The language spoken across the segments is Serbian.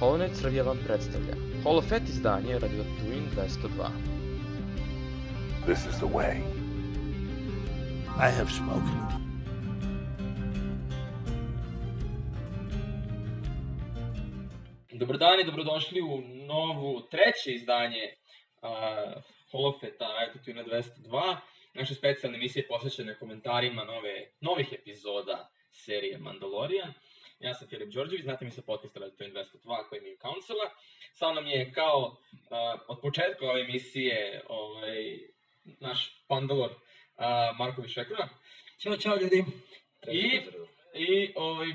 Holone Crvlja vam predstavlja Holofet izdanje Radio Twin 202. This is the way. I have spoken. Dobar dan i dobrodošli u novu, treće izdanje uh, Holofeta Radio Twin 202, naše specijalne emisije posvećene komentarima nove, novih epizoda serije Mandalorian. Ja sam Filip Đorđević, znate mi sa podcasta Radio Twin 202 koji mi je Councila. Sa nam je kao uh, od početka ove emisije ovaj, naš pandalor uh, Marko Višekuna. Ćao, čao ljudi. I, i ovaj,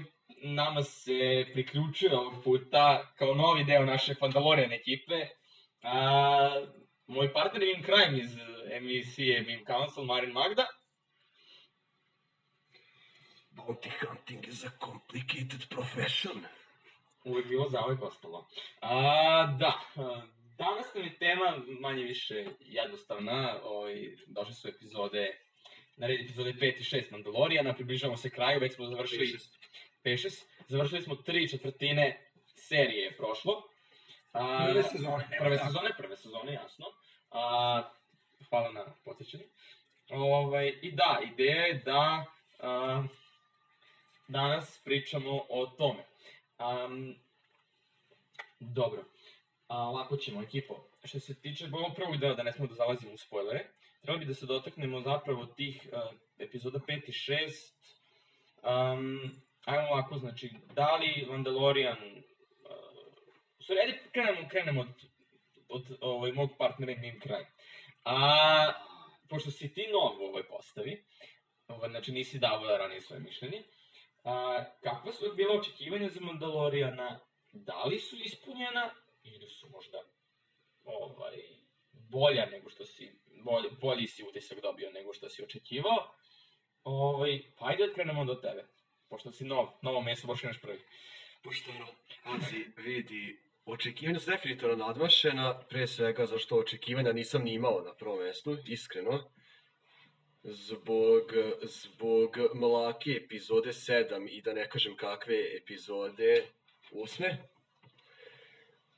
nama se priključuje ovog puta kao novi deo naše Fandalorian ekipe. A, moj partner Mim Crime iz emisije Mim Council, Marin Magda. Bounty hunting is a complicated profession. Uvijek bilo za uvijek ostalo. A, da, danas nam je tema manje više jednostavna. Ovaj, došle su epizode, na red epizode 5 i 6 Mandalorijana, približavamo se kraju, već smo završili 5-6. Završili smo tri četvrtine serije je prošlo. A, Prve sezone, nema Prve tako. sezone, prve sezone, jasno. A, hvala na podsjećanju. Ovaj, I da, ideja je da a, danas pričamo o tome. Um, dobro. A, lako ćemo, ekipo. Što se tiče ovo prvog dela, da ne smo da zalazimo u spoilere, trebalo bi da se dotaknemo zapravo tih uh, epizoda 5 i 6. Um, ajmo ovako, znači, da li Mandalorian... Uh, u stvari, ajde krenemo, krenemo od, od ovaj, mog partnera i Mim Kraj. A, pošto si ti nov u ovoj postavi, ovaj, znači nisi dao ranije svoje mišljenje, a, kakva su bila očekivanja za Mandaloriana? Da li su ispunjena ili su možda ovaj, bolja nego što si, bolji, bolji si utisak dobio nego što si očekivao? Ovaj, pa ajde da krenemo do tebe, pošto si nov, novo meso, baš imaš prvi. Pošteno, Pazi, vidi, očekivanja su definitivno nadmašena, pre svega zašto očekivanja nisam ni imao na prvom mestu, iskreno. Zbog, zbog mlake epizode 7 i da ne kažem kakve epizode 8.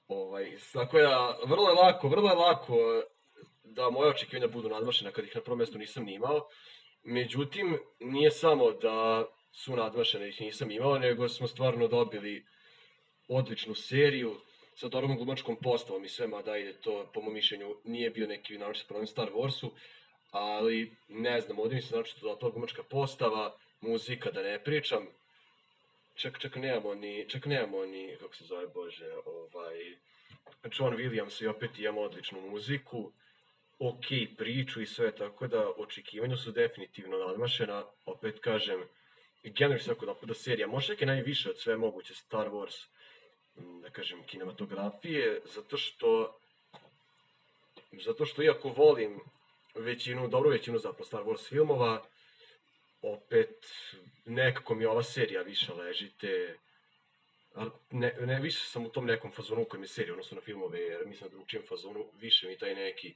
Ovaj, tako da, vrlo je lako, vrlo je lako da moje očekivanja budu nadmašena kad ih na prvom mestu nisam ni imao. Međutim, nije samo da su nadmašene ih nisam imao, nego smo stvarno dobili odličnu seriju sa dobrom glumačkom postavom i sve, mada ide to, po mom mišljenju, nije bio neki naročit problem Star Warsu, ali ne znam, ovdje mi se naročito dopala glumačka postava, muzika da ne pričam, čak, čak nemamo ni, čak nemamo ni, kako se zove, bože, ovaj, John Williams i opet imamo odličnu muziku, ok priču i sve, tako da očekivanja su definitivno nadmašena, opet kažem, generalno se jako dopada serija, možda i najviše od sve moguće Star Wars, da kažem, kinematografije, zato što, zato što iako volim većinu, dobru većinu zapravo Star Wars filmova, opet nekako mi ova serija više ležite, ali ne, ne više sam u tom nekom fazonu u kojem je serija, odnosno na filmove, jer mislim na drugčijem fazonu, više mi taj neki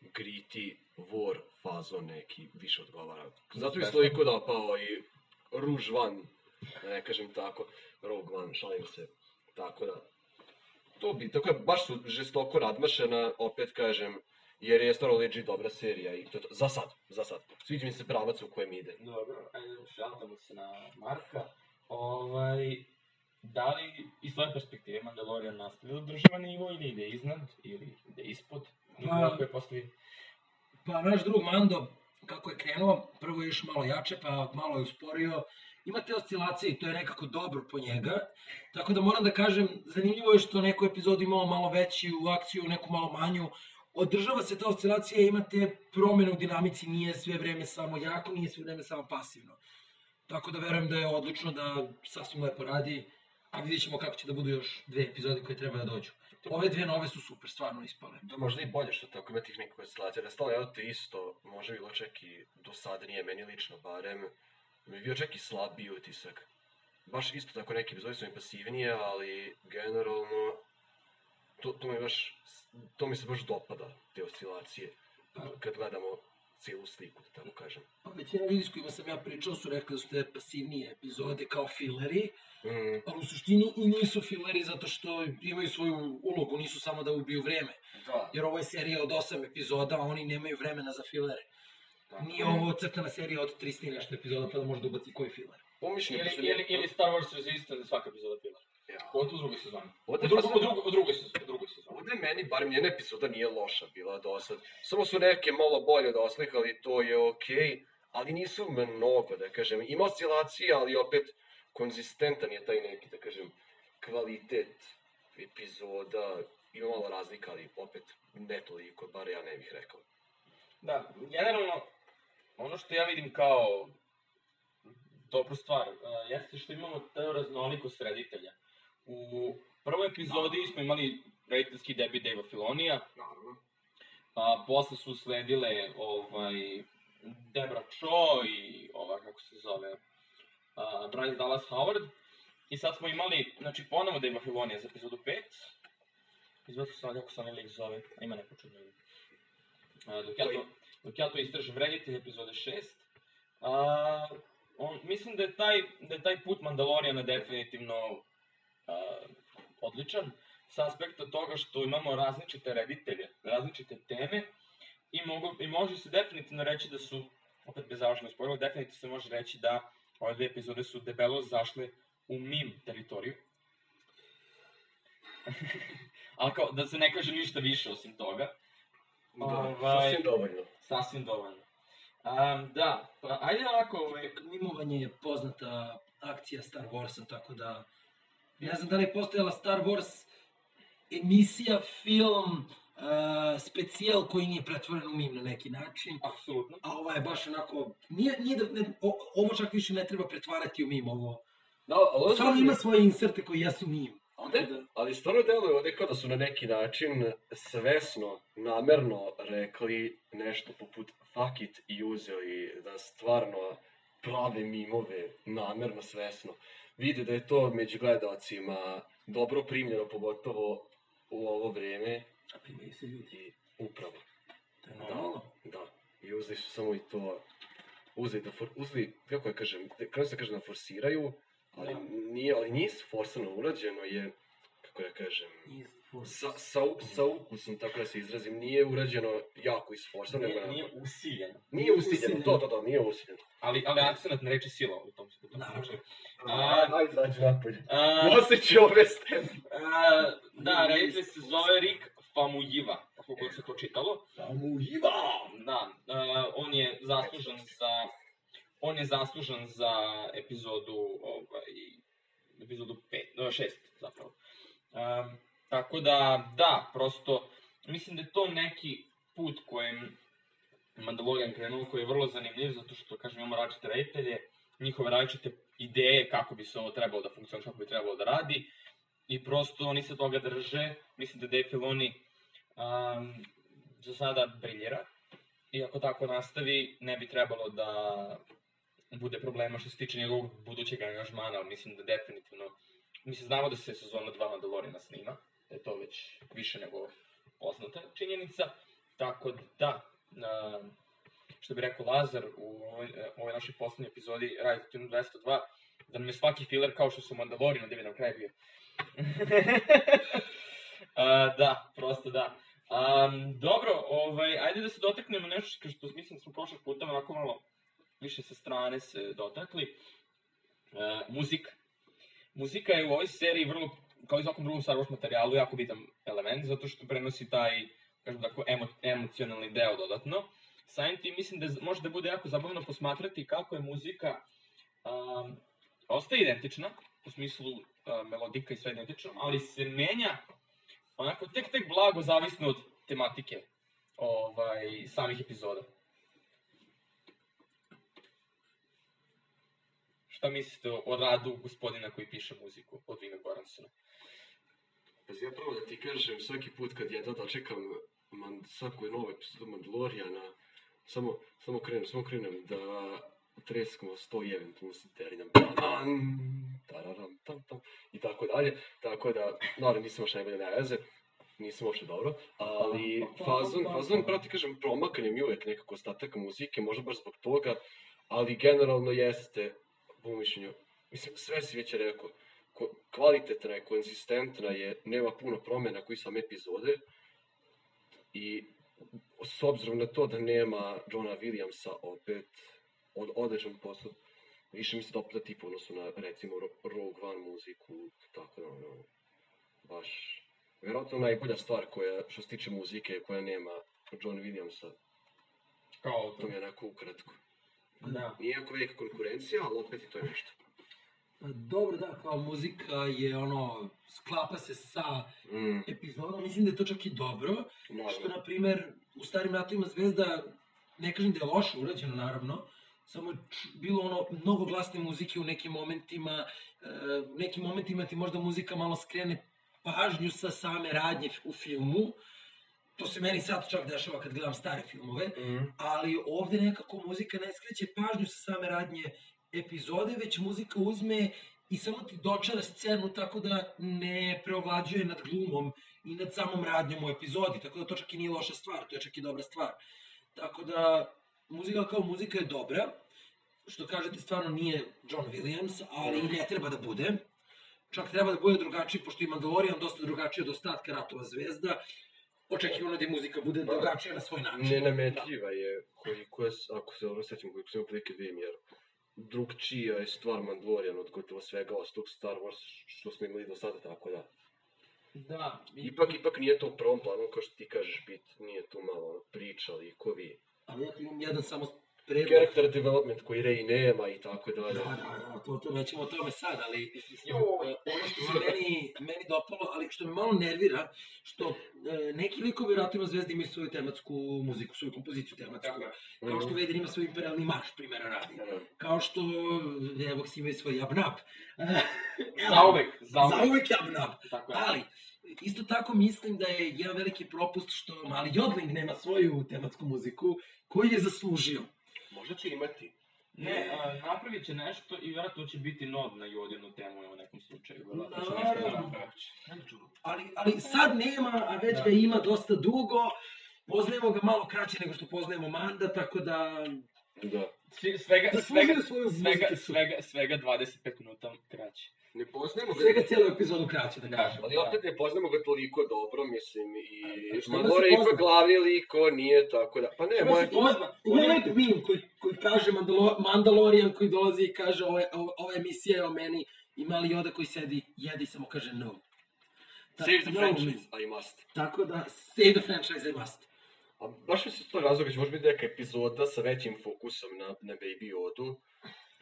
gritty war fazon neki više odgovara. Zato mi se toliko dopao i Rouge One, da ne kažem tako, Rogue One, šalim se, tako da. To bi, tako je, baš su žestoko nadmašena, opet kažem, jer je stvarno legit dobra serija i to, je to za sad, za sad. Sviđa mi se pravac u kojem ide. Dobro, ajde, šaltamo se na Marka. Ovaj, da li iz tvoje perspektive Mandalorian nastavio da država nivo ili ide iznad ili ide ispod Pa- koje postoji? Pa naš drug Mando, kako je krenuo, prvo je još malo jače, pa malo je usporio. Ima te oscilacije i to je nekako dobro po njega. Tako da moram da kažem, zanimljivo je što neku epizodu imao malo veću akciju, neku malo manju. Održava se ta oscilacija imate promene u dinamici, nije sve vreme samo jako, nije sve vreme samo pasivno. Tako da verujem da je odlično, da sasvim lepo radi, a vidjet ćemo kako će da budu još dve epizode koje treba da dođu. Ove dve nove su super, stvarno ispale. Da možda i bolje što tako ima tih nekog oscilacija, da stalo jedno te isto, može bilo čak i dosadnije, meni lično barem, mi je bio čak i slabiji utisak. Baš isto tako neke epizode su mi pasivnije, ali generalno, to, to mi baš, to mi se baš dopada, te oscilacije, kad gledamo celu sliku, da tako kažem. Pa Većina ljudi s kojima sam ja pričao su rekli da su te pasivnije epizode kao fileri, Mm, ali u suštini i nisu fileri zato što imaju svoju ulogu, nisu samo da ubiju vreme. da. Jer ovo je serija od 8 epizoda, a oni nemaju vremena za filere. Tako Nije je. ovo crtana serija od 300 i nešto epizoda, pa da može da ubaci koji filer. Po mišljenju Ili, epizode- ili, ili Star Wars Resistance, svaka epizoda filler. Ja. Drugoj sezoni. U, Ovde drugo, u, drugo, u drugoj sezoni. U drugoj sezoni. Ovde meni, bar njena epizoda nije loša bila do sad. Samo su neke malo bolje od ostalih, ali to je okej. Ali nisu mnogo, da kažem. Ima oscilacija, ali opet konzistentan je taj neki, da kažem, kvalitet epizoda. Ima malo razlika, ali opet ne toliko, bar ja ne bih rekao. Da, generalno, ono što ja vidim kao dobru stvar, uh, jeste što imamo te raznolikost reditelja. U prvoj epizodi smo imali rediteljski debit Dave Filonija, Naravno. a posle su sledile ovaj, Debra Cho i ova, kako se zove, uh, Bryce Dallas Howard. I sad smo imali, znači, ponovo Dave Filonija za epizodu 5. Izvratno sam kako se onaj lik zove, a ima neko čudno ime. A, dok, ja to, dok ja to istražim, reditelj epizode 6. A, on, mislim da je taj, da je taj put Mandalorijana definitivno a, odličan sa aspekta toga što imamo različite reditelje, različite teme i, mogu, i može se definitivno reći da su, opet bez završnog spojila, definitivno se može reći da ove dve epizode su debelo zašle u mim teritoriju. Ali kao, da se ne kaže ništa više osim toga. Da, Ovaj- sasvim dovoljno. Sasvim dovoljno. Um, da, pa ajde ovako, ovaj, Klimovanje je poznata akcija Star Warsa, tako da... Ne znam da li je postojala Star Wars emisija, film, uh, specijal koji nije pretvoren u mim na neki način. apsolutno. A ova je baš onako, nije, nije da, ne, o, ovo čak više ne treba pretvarati u mim, ovo. Da, ali Stvarno zanimljivo. ima svoje inserte koji jesu mim. Ne, ali stvarno deluje ovde kao da su na neki način svesno, namerno rekli nešto poput fuck it i uzeli da stvarno prave mimove, namerno, svesno. Vide da je to među gledalcima dobro primljeno, pogotovo u ovo vreme A primaju se ljudi. upravo. To je normalno. Da, i uzeli su samo i to, uzeli da, for, uzeli, kako ja kažem, kako se kaže da forsiraju, ali Da. nije, ali nije forsirano urađeno je, kako ja kažem, Nije. Sa, sa, sa ukusom, tako da se izrazim, nije urađeno jako isforsirano, nego Nije, nije usiljeno. nije usiljeno, to, to, to, nije usiljeno. Ali, ali akcenat na reči sila u tom, u tom slučaju. A, ajde, zađi napolje. Osjeći ove stene. da, reditelj se zove Rick Famuyiva, kako god se to čitalo. Famuyiva! Da, a, on je zaslužan za on je zaslužan za epizodu ovaj epizodu 5, no, 6 zapravo. Um, tako da, da, prosto, mislim da je to neki put kojim Mandalorian krenuo, koji je vrlo zanimljiv, zato što, kažem, imamo različite reditelje, njihove različite ideje kako bi se ovo trebalo da funkcioniše, kako bi trebalo da radi, i prosto oni se toga drže. Mislim da Dave Filoni um, za sada briljera, i ako tako nastavi, ne bi trebalo da bude problema što se tiče njegovog budućeg angažmana, ali mislim da definitivno, mislim, znamo da se sezona 2 Mandaloriana snima, je to već više nego poznata činjenica, tako da, što bi rekao Lazar u ovoj, e, ovoj našoj poslednjoj epizodi Rise of Tune 202, da nam je svaki filler kao što su Mandalorian, da bi nam kraj bio. A, da, prosto da. Um, dobro, ovaj, ajde da se dotaknemo nešto što mislim da smo prošlog puta onako malo više sa strane se dotakli. Uh, muzika. Muzika je u ovoj seriji vrlo, kao i svakom drugom Star Wars materijalu, jako bitan element, zato što prenosi taj, kažem tako, emo, emocionalni deo dodatno. Samim tim mislim da može da bude jako zabavno posmatrati kako je muzika um, ostaje identična, u smislu uh, melodika i sve identično, ali se menja onako tek tek blago zavisno od tematike ovaj, samih epizoda. Šta mislite o, radu gospodina koji piše muziku od Vina Goransona? Pa ja pravo da ti kažem, svaki put kad jedva dočekam man, svaku novu epizodu Mandalorijana, samo, samo krenem, samo krenem da treskamo 101 tu se terinam. Tararam, tam, tam, I tako dalje. Tako da, naravno nisam baš najbolje na veze. nisam uopšte dobro, ali fazon, fazon, pravo ti kažem, promakanje mi uvek nekako ostatak muzike, možda baš zbog toga, ali generalno jeste, po mišljenju, mislim, sve si već rekao, kvalitetna je, konzistentna je, nema puno promjena koji sam epizode, i s obzirom na to da nema Johna Williamsa opet, od odličan posao, više mi se dopada tipa u odnosu na, recimo, Ro- Rogue One muziku, tako da, ono, baš, vjerojatno najbolja stvar koja, što se tiče muzike, koja nema John Williamsa, Kao to to. mi je onako ukratko. Da. Nije jako velika konkurencija, ali opet i to je nešto. Dobro, da, kao muzika je ono, sklapa se sa Mm, epizodom, mislim da je to čak i dobro, što, naravno. na primer, u starim ratovima zvezda, ne kažem da je loše urađeno, naravno, samo je bilo ono mnogo glasne muzike u nekim momentima, e, u nekim momentima ti možda muzika malo skrene pažnju sa same radnje u filmu, to se meni sad čak dešava kad gledam stare filmove, Mm, ali ovde nekako muzika ne skreće pažnju sa same radnje epizode, već muzika uzme i samo ti dočara scenu tako da ne preovlađuje nad glumom i nad samom radnjom u epizodi, tako da to čak i nije loša stvar, to je čak i dobra stvar. Tako da, muzika kao muzika je dobra, što kažete stvarno nije John Williams, ali i ne treba da bude. Čak treba da bude drugačiji, pošto i Mandalorian dosta drugačiji od ostatka Ratova zvezda, očekivano da i muzika bude drugačija na svoj način. Nenametljiva je, koliko je, ako se dobro sećam, koliko sam prilike da vidim, jer drugčija je stvar Mandalorian od gotovo svega ostalog Star Wars što smo imali do sada, tako da. Da. i- Ipak, ipak nije to u prvom planu, kao što ti kažeš, bit, nije tu malo ono, priča, likovi. Ali ja tu imam jedan samo predlog. Character development koji Rey nema i tako Da, dalje. da, da, to, to nećemo o tome sad, ali e, ono što se meni, meni dopalo, ali što me malo nervira, što e, neki likovi Ratima zvezdi imaju svoju tematsku muziku, svoju kompoziciju tematsku. Tako. Kao što Vader ima svoj imperialni marš, primjera radi. Da. Kao što Evox imaju svoj jabnap. Zauvek, zauvek. Zauvek jabnap. Tako je. Ali, isto tako mislim da je jedan veliki propust što mali Jodling nema svoju tematsku muziku, koju je zaslužio. Možda će imati. Ne, a, napravit će nešto i vjerojatno će biti nod na Jodinu temu u nekom slučaju. Vjerojatno će nešto da Naravno. napravi. Ali, ali sad nema, a već ga ima dosta dugo. Poznajemo ga malo kraće nego što poznajemo Manda, tako da... Da. Svega, svega, svega, muziku. svega, svega 25 minuta kraće. Ne poznajemo ga, Svega cijelu epizodu kraće, da kažem. ali opet ne poznajemo ga toliko dobro, mislim, i A šta da Mandalore se je pozna? ipak glavni lik, on nije tako da... Pa ne, Ima, moje... se pozna, ima lep meme koji, koji kaže Mandalo, Mandalorian koji dolazi i kaže ova, ova emisija je o meni i mali Yoda koji sedi, jede i samo kaže no. Ta- Save the no franchise. I must. Tako da, save the franchise, I must. A baš mi se to razloga će možda biti neka epizoda sa većim fokusom na, na Baby Yodu,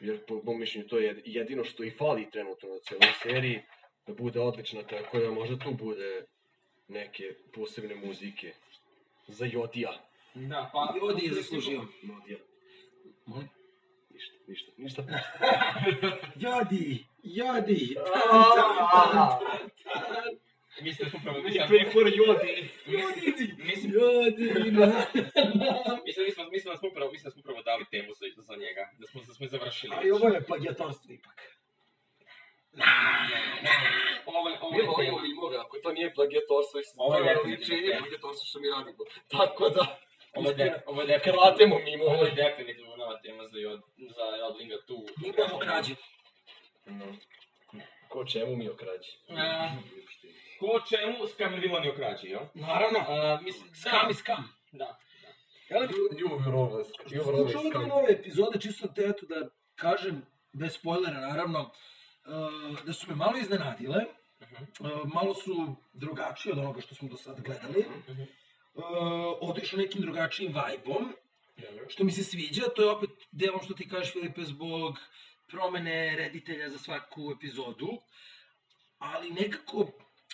jer po mom mišljenju to je jedino što i fali trenutno na celoj seriji, da bude odlična, tako da možda tu bude neke posebne muzike za Jodija. Da, pa... Jodi je zaslužio. Jodija. Molim? Ništa, ništa, ništa. Jodi, Jodi, tan, tan, tan, tan, tan. Mislim da smo pravo... Pray for Jodi. Mislim, mislim, Jodi, na, na. mislim, mislim, mislim da smo upravo, mislim da smo upravo dali temu za, za njega, da smo, da smo je završili. Ali ovo je plagijatorstvo ipak. Ovo, je- ovo Mi je tema. limove, ako to nije plagijatorstvo, Ovo je definitivno tema. plagijatorstvo što mi radimo. Tako da, Ovo je, de, ovo je definitivno, kratemo mimo. ovo je definitivno nova tema za, jod, za Jodlinga tu. Mi imamo krađe. No. Ko čemu mi okrađi? A, ko čemu Skamililani okrađi, jel? Naravno. A, mislim, Skam i skam. Da. Jel? Ljubav rovas. Ljubav Slušao rovas. ove dve nove epizode, čisto te eto da kažem, bez spoilera naravno, uh, da su me malo iznenadile. Uh, malo su drugačije od onoga što smo do sada gledali. Uh, otišao nekim drugačijim vajbom, što mi se sviđa, to je opet delom što ti kažeš Filipe zbog promene reditelja za svaku epizodu, ali nekako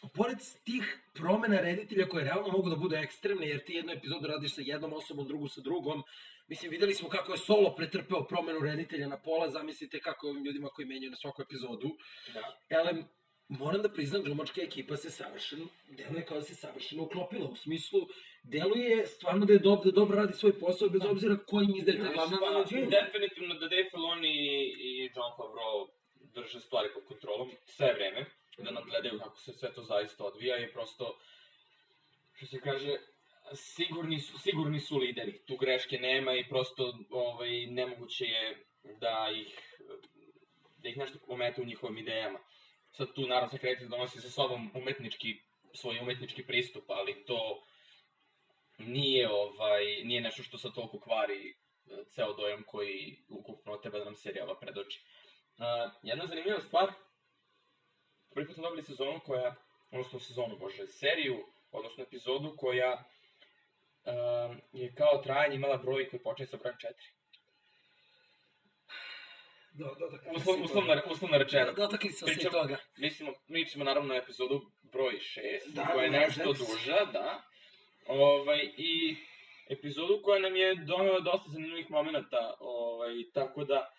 pored tih promena reditelja koje realno mogu da budu ekstremne, jer ti jednu epizodu radiš sa jednom osobom, drugu sa drugom, mislim, videli smo kako je Solo pretrpeo promenu reditelja na pola, zamislite kako je ovim ljudima koji menjaju na svaku epizodu. Da. Ale, moram da priznam, glumačka ekipa se savršeno, deluje kao da se savršeno uklopila, u smislu, deluje stvarno da je dobro, da dobro radi svoj posao, bez obzira ko im izdaje ta glavna Pa, definitivno da Dave Filoni i John Favreau drže stvari pod kontrolom sve vreme, da nadgledaju kako se sve to zaista odvija i prosto što se kaže, sigurni su, sigurni su lideri. Tu greške nema i prosto ovaj, nemoguće je da ih, da ih nešto omete u njihovim idejama. Sad tu naravno se kreativ donosi sa sobom umetnički, svoj umetnički pristup, ali to nije ovaj nije nešto što sa toliko kvari e, ceo dojam koji ukupno treba da nam serija ova predoči. Uh, jedna zanimljiva stvar, prvi put smo dobili sezonu koja, odnosno sezonu, bože, seriju, odnosno epizodu koja uh, je kao trajanje imala broj koji počne sa brojem 4. Do, dotakli Uslov, uslovno, uslovno rečeno. Dotakli smo se i Pričam- toga. Mislimo, pričamo naravno na epizodu broj 6, Da, koja je nešto duža, da. Ovaj, I epizodu koja nam je donela dosta zanimljivih momenta, ovaj, tako da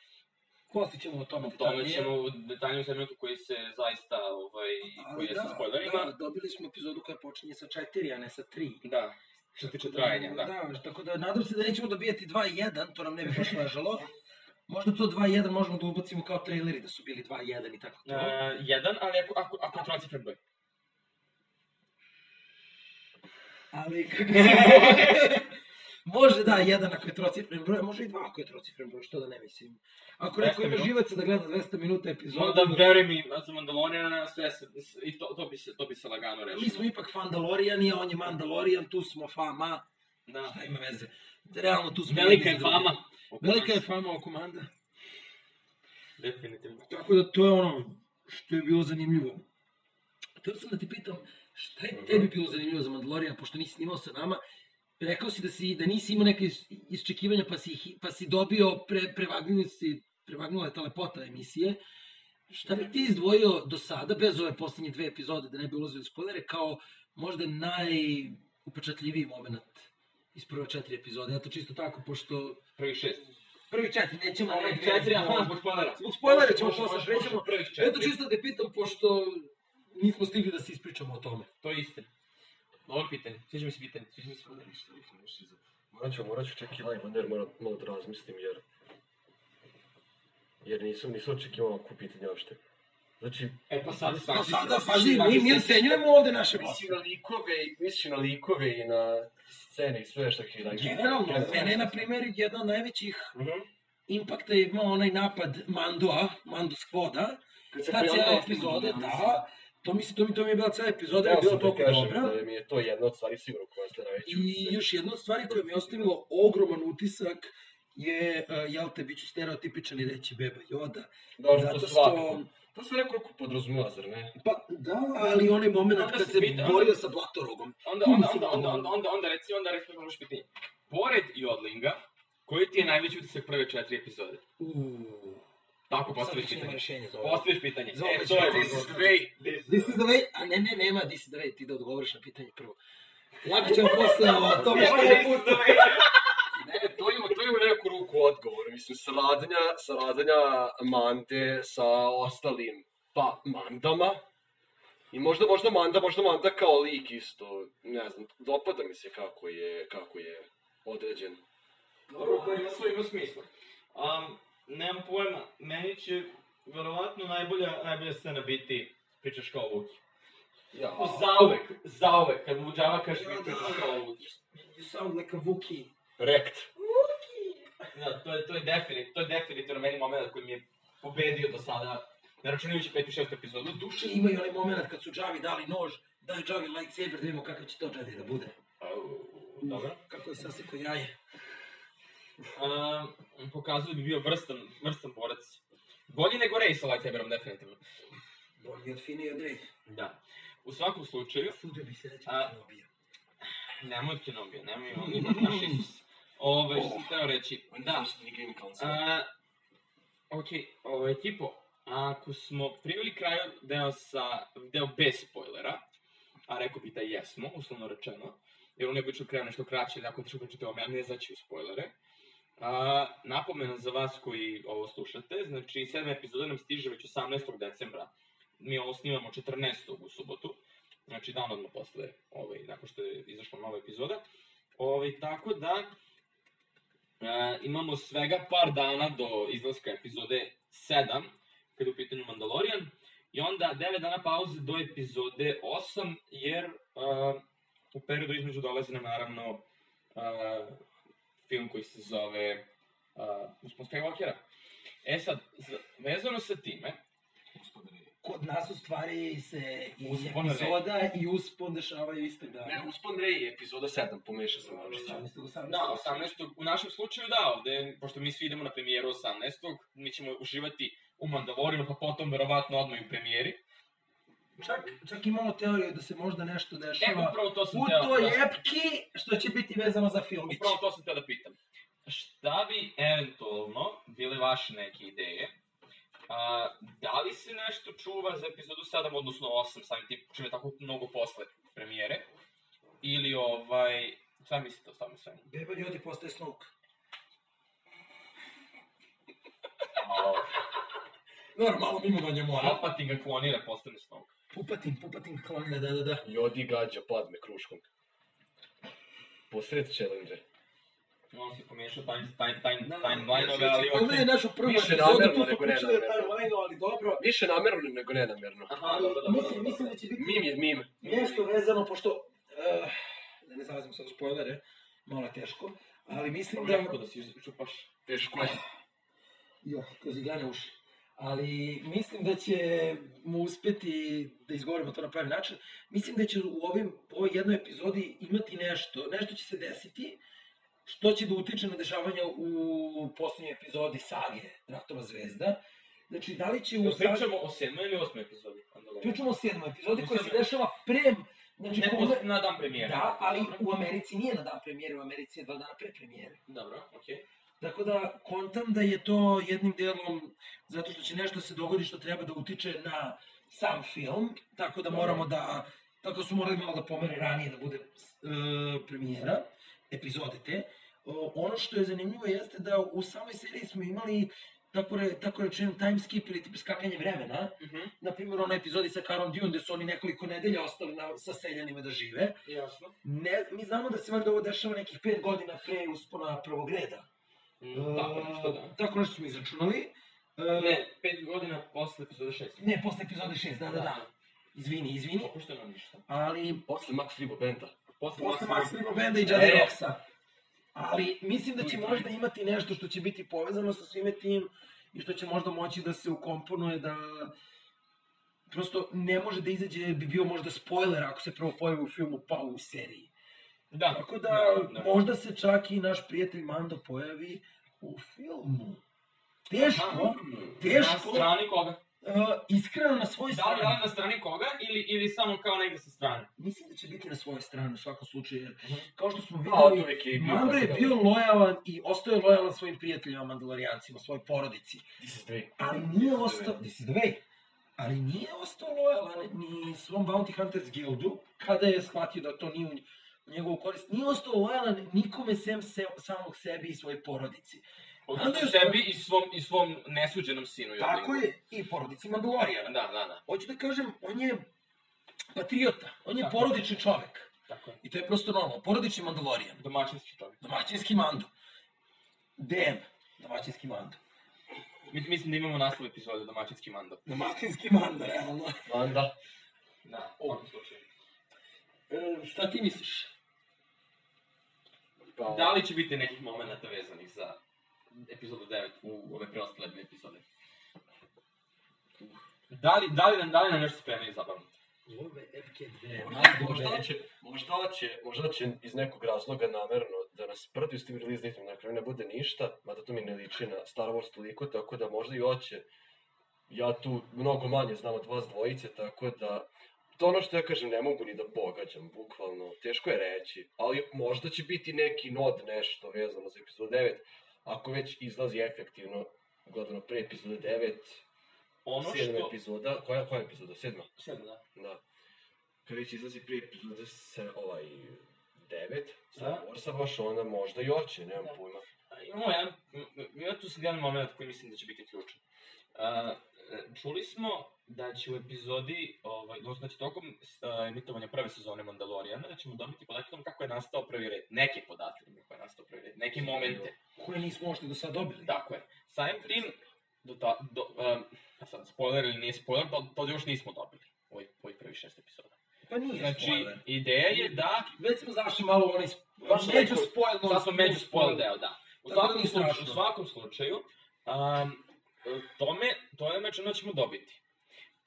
Posle ćemo o tome o tome detaljnije. ćemo u detaljnom segmentu koji se zaista, ovaj, koji Ali je da, sa spoilerima. da, dobili smo epizodu koja počinje sa 4, a ne sa 3. Da, što se tiče trajanja, da. Da, tako da nadam se da nećemo dobijati 2-1, to nam ne bi baš ležalo. Možda to 2-1 možemo da ubacimo kao traileri, da su bili 2-1 i tako to. Uh, jedan, ali ako, ako, ako je trocifren broj. Ali kako se može, da, jedan ako je trocifren broj, može i dva ako je trocifren broj, što da ne mislim. Ako neko 200 ima živaca da gleda 200 minuta epizodu, Onda veruj mi, za Mandaloriana sve se, i to, to, bi se, to bi se lagano rešilo. mi smo ipak Fandaloriani, a on je Mandalorian, tu smo fama, Da. šta ima veze. Realno tu smo Velika je fama. Velika je fama oko Manda. Definitivno. Tako da to je ono što je bilo zanimljivo. Htio sam da ti pitam, šta je tebi bilo zanimljivo za Mandalorian, pošto nisi snimao sa nama, rekao si da, si, da nisi imao neke is- iščekivanja, pa si, pa si dobio, pre, prevagnuli si, prevagnula je telepota emisije. Šta bi ti izdvojio do sada, bez ove poslednje dve epizode, da ne bi ulazio u spoilere, kao možda najupečatljiviji moment iz prve četiri epizode? Eto čisto tako, pošto Prvih šest. prvi četiri, nećemo ove dve. Četiri, aha, zbog spoilera. Zbog spoilera ćemo posle, prećemo. četiri. Eto čisto da te pitam, pošto nismo stigli da se ispričamo o tome. To je istina. Dobro pitanje. Sviđa mi se pitanje. Sviđa mi se pitanje. Morat ću, morat ću čak i live, onda jer moram malo da razmislim, jer... Jer nisam, nisam očekivao ovakvu pitanje uopšte. Znači, E pa sad, Pa sada, pazi, mi, mi ocenjujemo ovde naše mislim goste. na likove, mislim na likove i na scene i sve što ih da Generalno, mene je, na primjer, jedna od najvećih Mhm. impakta je imao onaj napad Mandoa, Mando Skvoda, Kad se ta cijela epizoda, da, to mi, to mi, to mi je bila cijela epizoda, je Ja bila sam da toliko kažem dobra. da mi je to jedna od stvari sigurno koja ste najveći I još jedna od stvari koja mi je ostavila ogroman utisak je, uh, jel te, bit ću stereotipičan i reći beba Yoda. Dobro, zato to što- svakako. To se nekoliko podrazumeva, zar ne? Pa da, ali onaj moment Onda kad se se pita- borio sa Blatorogom. Onda, onda, onda, da- onda, onda, onda, onda reci, onda reci možeš pitanje. Pored Jodlinga, koji ti je najveći utisak prve četiri epizode? Uuu. Tako postaviš pitanje. ovo. Postaviš pitanje. Za ovo E, to je this is the way. This is the way, a ne, ne, nema this is the way, ti da odgovoriš na pitanje prvo. Lako ćemo posle o tome što je put. Ne, to ima, to ima neku ruku odgovor. Mislim, saradnja, saradnja Mande sa ostalim, pa, Mandama. I možda, možda Manda, možda Manda kao lik isto. Ne znam, dopada mi se kako je, kako je određen. Dobro, to ima svoj ima smisla. Um, nemam pojma, meni će verovatno najbolja, najbolja scena biti pričaš kao Vuki. Ja. Zauvek, zauvek, kad mu Java kaže mi pričaš kao Vuki. You sound like a Wookiee. Rekt. Da, to je, to je definitivno, to je definitivno meni moment koji mi je pobedio do sada. Ne računajući petu i šestu epizodu. Duše ima i onaj moment kad su Javi dali nož, daj Javi lightsaber da vidimo kakav će to Jedi da bude. Au, Dobro. Kako je saseko jaje. Um, pokazuje da bi bio vrstan, vrstan borac. Bolji nego Rey sa lightsaberom, definitivno. Bolji od Fine i od Rey. Da. U svakom slučaju, Sudio bih se da Kenobija. nemoj Kenobija, nemoj on, ima naš Isus. Ove, što sam hteo reći, da, Game Council. A, ok, ovo ekipo, ako smo priveli kraju deo, sa, deo bez spoilera, a rekao bi da jesmo, uslovno rečeno, jer on je obično kreo nešto kraće, ili ako ću pričati o meni, ne zaći u spoilere. A, napomena za vas koji ovo slušate, znači sedma epizoda nam stiže već 18. decembra, mi ovo snimamo 14. u subotu, znači dan odmah posle, ovaj, nakon što je izašla nova epizoda. Ovaj, tako da, E, imamo svega par dana do izlaska epizode 7, kada je u pitanju Mandalorian, i onda 9 dana pauze do epizode 8, jer uh, u periodu između dolazi nam naravno uh, film koji se zove uh, Uspon Skywalkera. E sad, vezano sa time, Kod nas u stvari se i Uspon epizoda i uspon dešavaju iste dane. Ne, Uspon Rej je epizoda 7, pomešao sam malo. 18. 18. Da, 18. U našem slučaju da, ovde, pošto mi svi idemo na premijeru 18. Mi ćemo uživati u Mandalorinu, pa potom verovatno odmah i u premijeri. Čak, čak imamo teoriju da se možda nešto E, dešava upravo to sam u teo toj da- epki, što će biti vezano za filmić. Upravo to sam teo da pitam. Šta bi eventualno bile vaše neke ideje? A, da li se nešto čuva za epizodu 7, odnosno 8, samim tim, čim je tako mnogo posle premijere? Ili ovaj... Šta mislite o tome svemu? Beba ljudi postaje Snoke. Normalno, mimo da nje mora. Palpatine ga klonira, postane Snoke. Pupatin, pupatin klonira, da, da, da. Jodi gađa padme kruškom. Posred challenge. On se pomešao time, time, time, Da, timeline-ove, ali Ovo je okej. našu prvu Više epizodu, namerno tu smo nego pričali o timeline ali dobro. Više namerno nego nenamerno. Aha, Ali dobro, dobro, mislim, dobro. mislim da će biti Mim je mim. nešto vezano, pošto, uh, da ne zalazimo sad u spoilere, malo je teško, ali mislim da... Lako da si čupaš. Teško je. Jo, kroz igrane uši. Ali mislim da će mu uspeti da izgovorimo to na pravi način. Mislim da će u ovim, u ovoj jednoj epizodi imati nešto, nešto će se desiti, što će da utiče na dešavanja u poslednjoj epizodi sage Ratova zvezda. Znači, da li će u sagi... Pričamo o sedmoj ili osmoj epizodi? Pričamo o sedmoj epizodi koja se dešava pre... Znači, Ne kome- na dan premijere. Da, ali u Americi nije na dan premijere, u Americi je dva dana pre premijere. Dobro, okej. Tako da, kontam da je to jednim delom, zato što će nešto se dogodi što treba da utiče na sam film, tako da moramo da, tako su morali malo da pomere ranije da bude e, premijera, epizode te. O, ono što je zanimljivo jeste da u samoj seriji smo imali tako, re, tako rečeno time skip ili ti preskakanje vremena. Mhm, Na primjer, u onoj epizodi sa Caron Dune gde su oni nekoliko nedelja ostali na, sa seljanima da žive. jasno. Ne, mi znamo da se valjda ovo dešava nekih pet godina pre uspona prvog reda. Mm, tako nešto, da. Tako nešto smo izračunali. E, Ne, pet godina posle epizode šest. ne, posle epizode 6, da, da, da. Izvini, izvini. Opušteno ništa. Ali Posle Max Ribo Benta. Posle, posle Max Ribo Benda i Jedi E. Roxa. Ali mislim da će možda imati nešto što će biti povezano sa svime tim i što će možda moći da se ukomponuje da prosto ne može da izađe, bi bio možda spoiler ako se prvo pojavi u filmu pa u seriji. Da, Tako da, da. možda se čak i naš prijatelj Mando pojavi u filmu. Teško, Aha. teško. Na strani koga? uh, iskreno na svojoj Da li, strani. da li na strani koga ili, ili samo kao negde sa strane? Mislim da će biti na svojoj strani u svakom slučaju, jer Mhm. kao što smo videli, je bio. Mando je da- bio lojalan i ostao je lojalan svojim prijateljima Mandalorijancima, svojoj porodici. This is the way. Ali nije ostao, this is the way, ali nije ostao lojalan ni svom Bounty Hunters guildu, kada je shvatio da to nije u nj- u njegovu korist. Nije ostao lojalan nikome sem se, samog sebi i svojoj porodici. Mando Odnosno je- sebi i svom, i svom nesuđenom sinu. Tako je, i porodici Mandalorijana. Da, da, da. Hoću da kažem, on je patriota, on je Tako. porodični čovek. Tako je. I to je prosto normalno, porodični Mandalorijan. Domaćinski čovjek. Domaćinski Mando. DM, domaćinski Mando. Mi- Mislim da imamo naslov epizode Domaćinski mando. Domaćinski Mando, realno. Manda. Da, u ovom slučaju. E, šta ti misliš? Pa, Da li će biti nekih momenta vezanih za epizodu 9 u ove preostale dve epizode? Da li, da li, nam, da li nam nešto spremaju zabavno? Ove epke dve, Možda će, možda će, možda će iz nekog razloga namerno da nas prati s tim release dateom, na kraju ne bude ništa, mada to mi ne liči na Star Wars toliko, tako da možda i hoće. Ja tu mnogo manje znam od vas dvojice, tako da to ono što ja kažem, ne mogu ni da pogađam, bukvalno, teško je reći, ali možda će biti neki nod nešto vezano za epizodu 9, ako već izlazi efektivno, gledano pre epizode 9, Ono sedma što... epizoda, koja, koja epizoda, sedma? Sedma, da. Da. Kad već izlazi prije epizode se, ovaj, 9, Star Da. Warsa baš, onda možda i hoće, nemam Da. pojma. Imamo jedan, ima tu sad jedan moment koji mislim da će biti ključan. E, čuli smo da će u epizodi, ovaj, odnosno da će tokom a, emitovanja prve sezone Mandalorijana, da ćemo dobiti podatke o tome kako je nastao prvi red. Neke podatke o kako je nastao prvi red, neke momente. Koje nismo uopšte do sad dobili. Tako je. Samim tim, do ta, do, um, a sad, spoiler ili nije spoiler, to, to još nismo dobili u ovih, u ovih prvih šest epizoda. Pa nije Znači, spoiler. ideja je da Već smo zašli malo onaj Baš među rekao, spoil, non Sad smo među spoil. spoil deo, da. U da svakom, slučaju, u svakom slučaju, um, tome, to je mečeno da ćemo dobiti.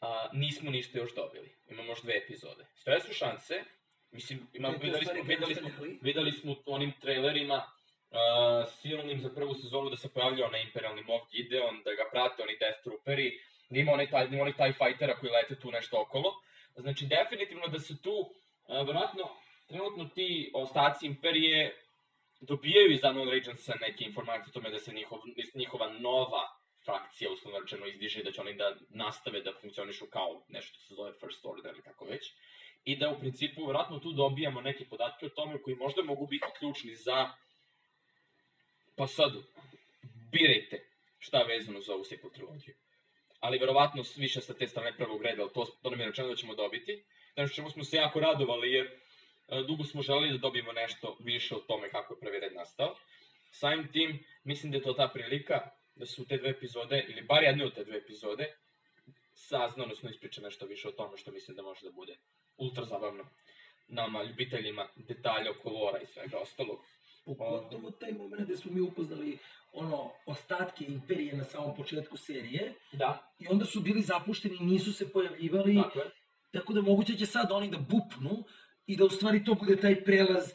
A, nismo ništa još dobili. Imamo još dve epizode. Sve su šanse. Mislim, ima, To je to videli, smo, videli, smo, videli smo u onim trailerima uh, silnim za prvu sezonu da se pojavljao onaj imperialni Moff Gideon, da ga prate oni Death Trooperi, da ima onaj, taj, da onaj TIE Fightera koji lete tu nešto okolo. Znači, definitivno da se tu, uh, verovatno, trenutno ti ostaci Imperije dobijaju iz Unknown Regensa neke informacije o tome da se njihov, njihova nova frakcija, uslovno rečeno, izdiže da će oni da nastave da funkcionišu kao nešto što se zove First Order ili kako već. I da u principu, vjerojatno tu dobijamo neke podatke o tome koji možda mogu biti ključni za... Pa sad, birajte šta je vezano za ovu sequel trilogiju. Ali verovatno više sa te strane prvog reda, ali to, to nam je rečeno da ćemo dobiti. Znači čemu smo se jako radovali jer e, dugo smo želeli da dobijemo nešto više o tome kako je prvi red nastao. Samim tim, mislim da je to ta prilika da su te dve epizode, ili bar jedne od te dve epizode, sazna, odnosno ispriča nešto više o tome što mislim da može da bude ultra zabavno nama, ljubiteljima detalja oko lora i svega ostalog. Pogotovo taj moment gde smo mi upoznali ono, ostatke imperije na samom početku serije Da, i onda su bili zapušteni, nisu se pojavljivali, tako je. tako da moguće će sad oni da bupnu i da u stvari to bude taj prelaz,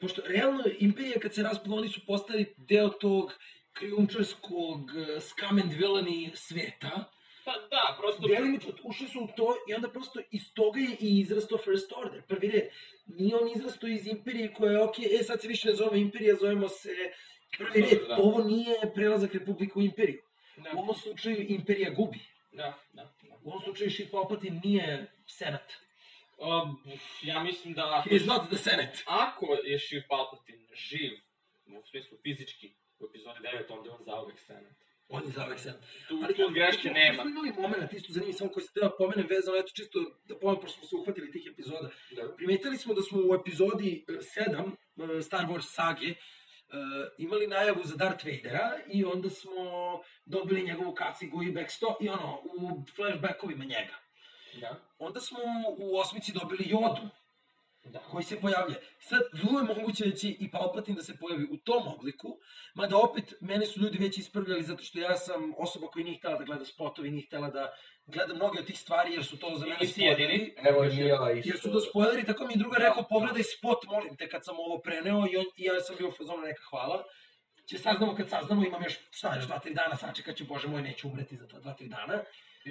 pošto realno imperija kad se raspala, oni su postali deo tog krijumčarskog scum and villainy sveta, Pa da, prosto... delimično ušli su u to i onda prosto iz toga je i izrasto First Order, prvi red. Nije on izrasto iz Imperije koja je, ok, e sad se više ne zovemo Imperija, zovemo se prvi red. Da. Ovo nije prelazak Republika u Imperiju. Da, U ovom slučaju Imperija gubi. da, da. da. U ovom slučaju Sheep Palpatine nije Senat. Um, ja mislim da... He is not the Senate. Ako je Shiv Palpatine živ, u smislu fizički, u epizodi 9, onda je on zauvek senat. On je zauvek Senat. Tu, tu greške nema. Smo imali moment, isto zanimljiv, samo koji se treba pomenem vezano, eto čisto da pomenem, pošto smo se uhvatili tih epizoda. Da. Primetili smo da smo u epizodi 7 Star Wars sage e, imali najavu za Darth Vadera i onda smo dobili njegovu kacigu i backstop i ono, u flashbackovima njega. Da. Onda smo u osmici dobili Jodu, Da. koji se pojavlja. Sad, vrlo je moguće da će i Palpatine da se pojavi u tom obliku, mada opet, mene su ljudi već ispravljali zato što ja sam osoba koja nije htjela da gleda spotove, nije htjela da gleda mnoge od tih stvari, jer su to za mene spoileri. Evo i ja isto. Jer su to spoileri, tako mi je druga rekao, pogledaj spot, molim te, kad sam ovo preneo i, on, i ja sam bio u fazonu neka hvala. Će saznamo kad saznamo, imam još, šta, još dva, tri dana, sačekat ću, bože moj, neću umreti za ta dva, tri dana.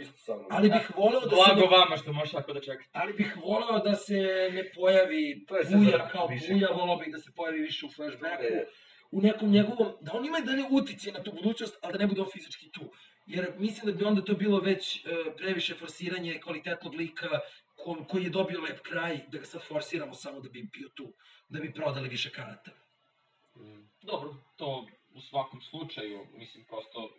Isto samo. Ali bih voleo da se... Blago Ne, vama što možeš tako da čekate. ali bih voleo da se ne pojavi To je za kao više. Buja, voleo bih da se pojavi više u flashbacku, Je. u nekom njegovom, da on ima i dalje utice na tu budućnost, ali da ne bude on fizički tu. Jer mislim da bi onda to bilo već e, previše forsiranje kvalitetnog lika ko, koji je dobio lep kraj, da ga sad forsiramo samo da bi bio tu, da bi prodali više karata. Dobro, to u svakom slučaju, mislim, prosto,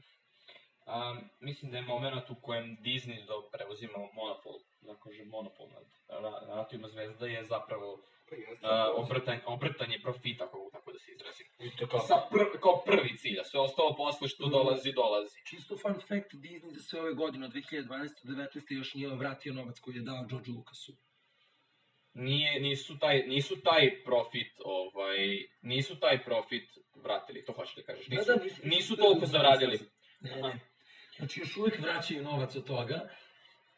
um, mislim da je moment u kojem Disney do preuzima monopol, da kažem monopol nad ra- ratovima zvezda je zapravo Pa jeste. uh, obrtanje, obrtanje profita, ako mogu tako da se izrazim. Kao. Sa pr, kao prvi cilj, a sve ostalo posle što dolazi, dolazi. Čisto fun fact, Disney za sve ove godine, od 2012. do 2019. još nije vratio novac koji je dao George Lucasu. Nije, nisu, taj, nisu taj profit, ovaj, nisu taj profit vratili, to hoćeš da kažeš. Nisu, Da, da, nisu- nisu toliko zaradili. Ne, ne. Znači, još uvek vraćaju novac od toga.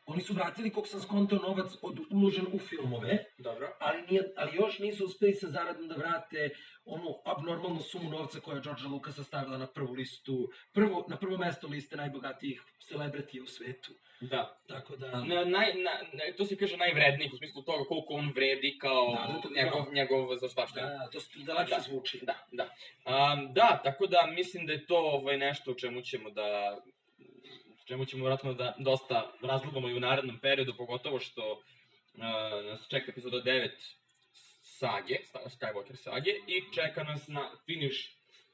Oni su vratili, koliko sam skontao, novac od, uložen u filmove, Dobro. ali, nije, ali još nisu uspeli sa zaradom da vrate onu abnormalnu sumu novca koja je George Lucasa stavila na prvu listu, prvo, na prvo mesto liste najbogatijih celebritija u svetu. Da. Tako da... Na, naj, na, na, to se kaže najvredniji, u smislu toga koliko on vredi kao Da, da, to- njegov, da. njegov zaostavština. Da, to s- da lakše Da. zvuči. Da, da. Um, da, tako da mislim da je to ovaj, nešto o čemu ćemo da čemu ćemo vratno da dosta razlogamo i u narednom periodu, pogotovo što uh, nas čeka epizoda 9 sage, Skywalker sage, i čeka nas na finish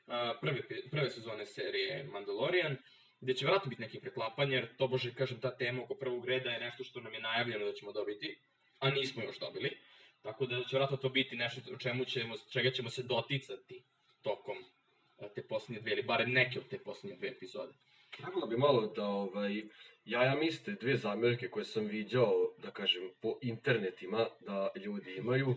uh, prve, epi- prve sezone serije Mandalorian, gde će vratno biti nekih preklapanja, jer to bože, kažem, ta tema oko prvog reda je nešto što nam je najavljeno da ćemo dobiti, a nismo još dobili. Tako da će vratno to biti nešto o čemu ćemo, čega ćemo se doticati tokom e, te posljednje dve, ili barem neke od te posljednje dve epizode. Trebalo bi malo da, ovaj, ja, ja mislite, dve zamjerke koje sam viđao, da kažem, po internetima da ljudi imaju.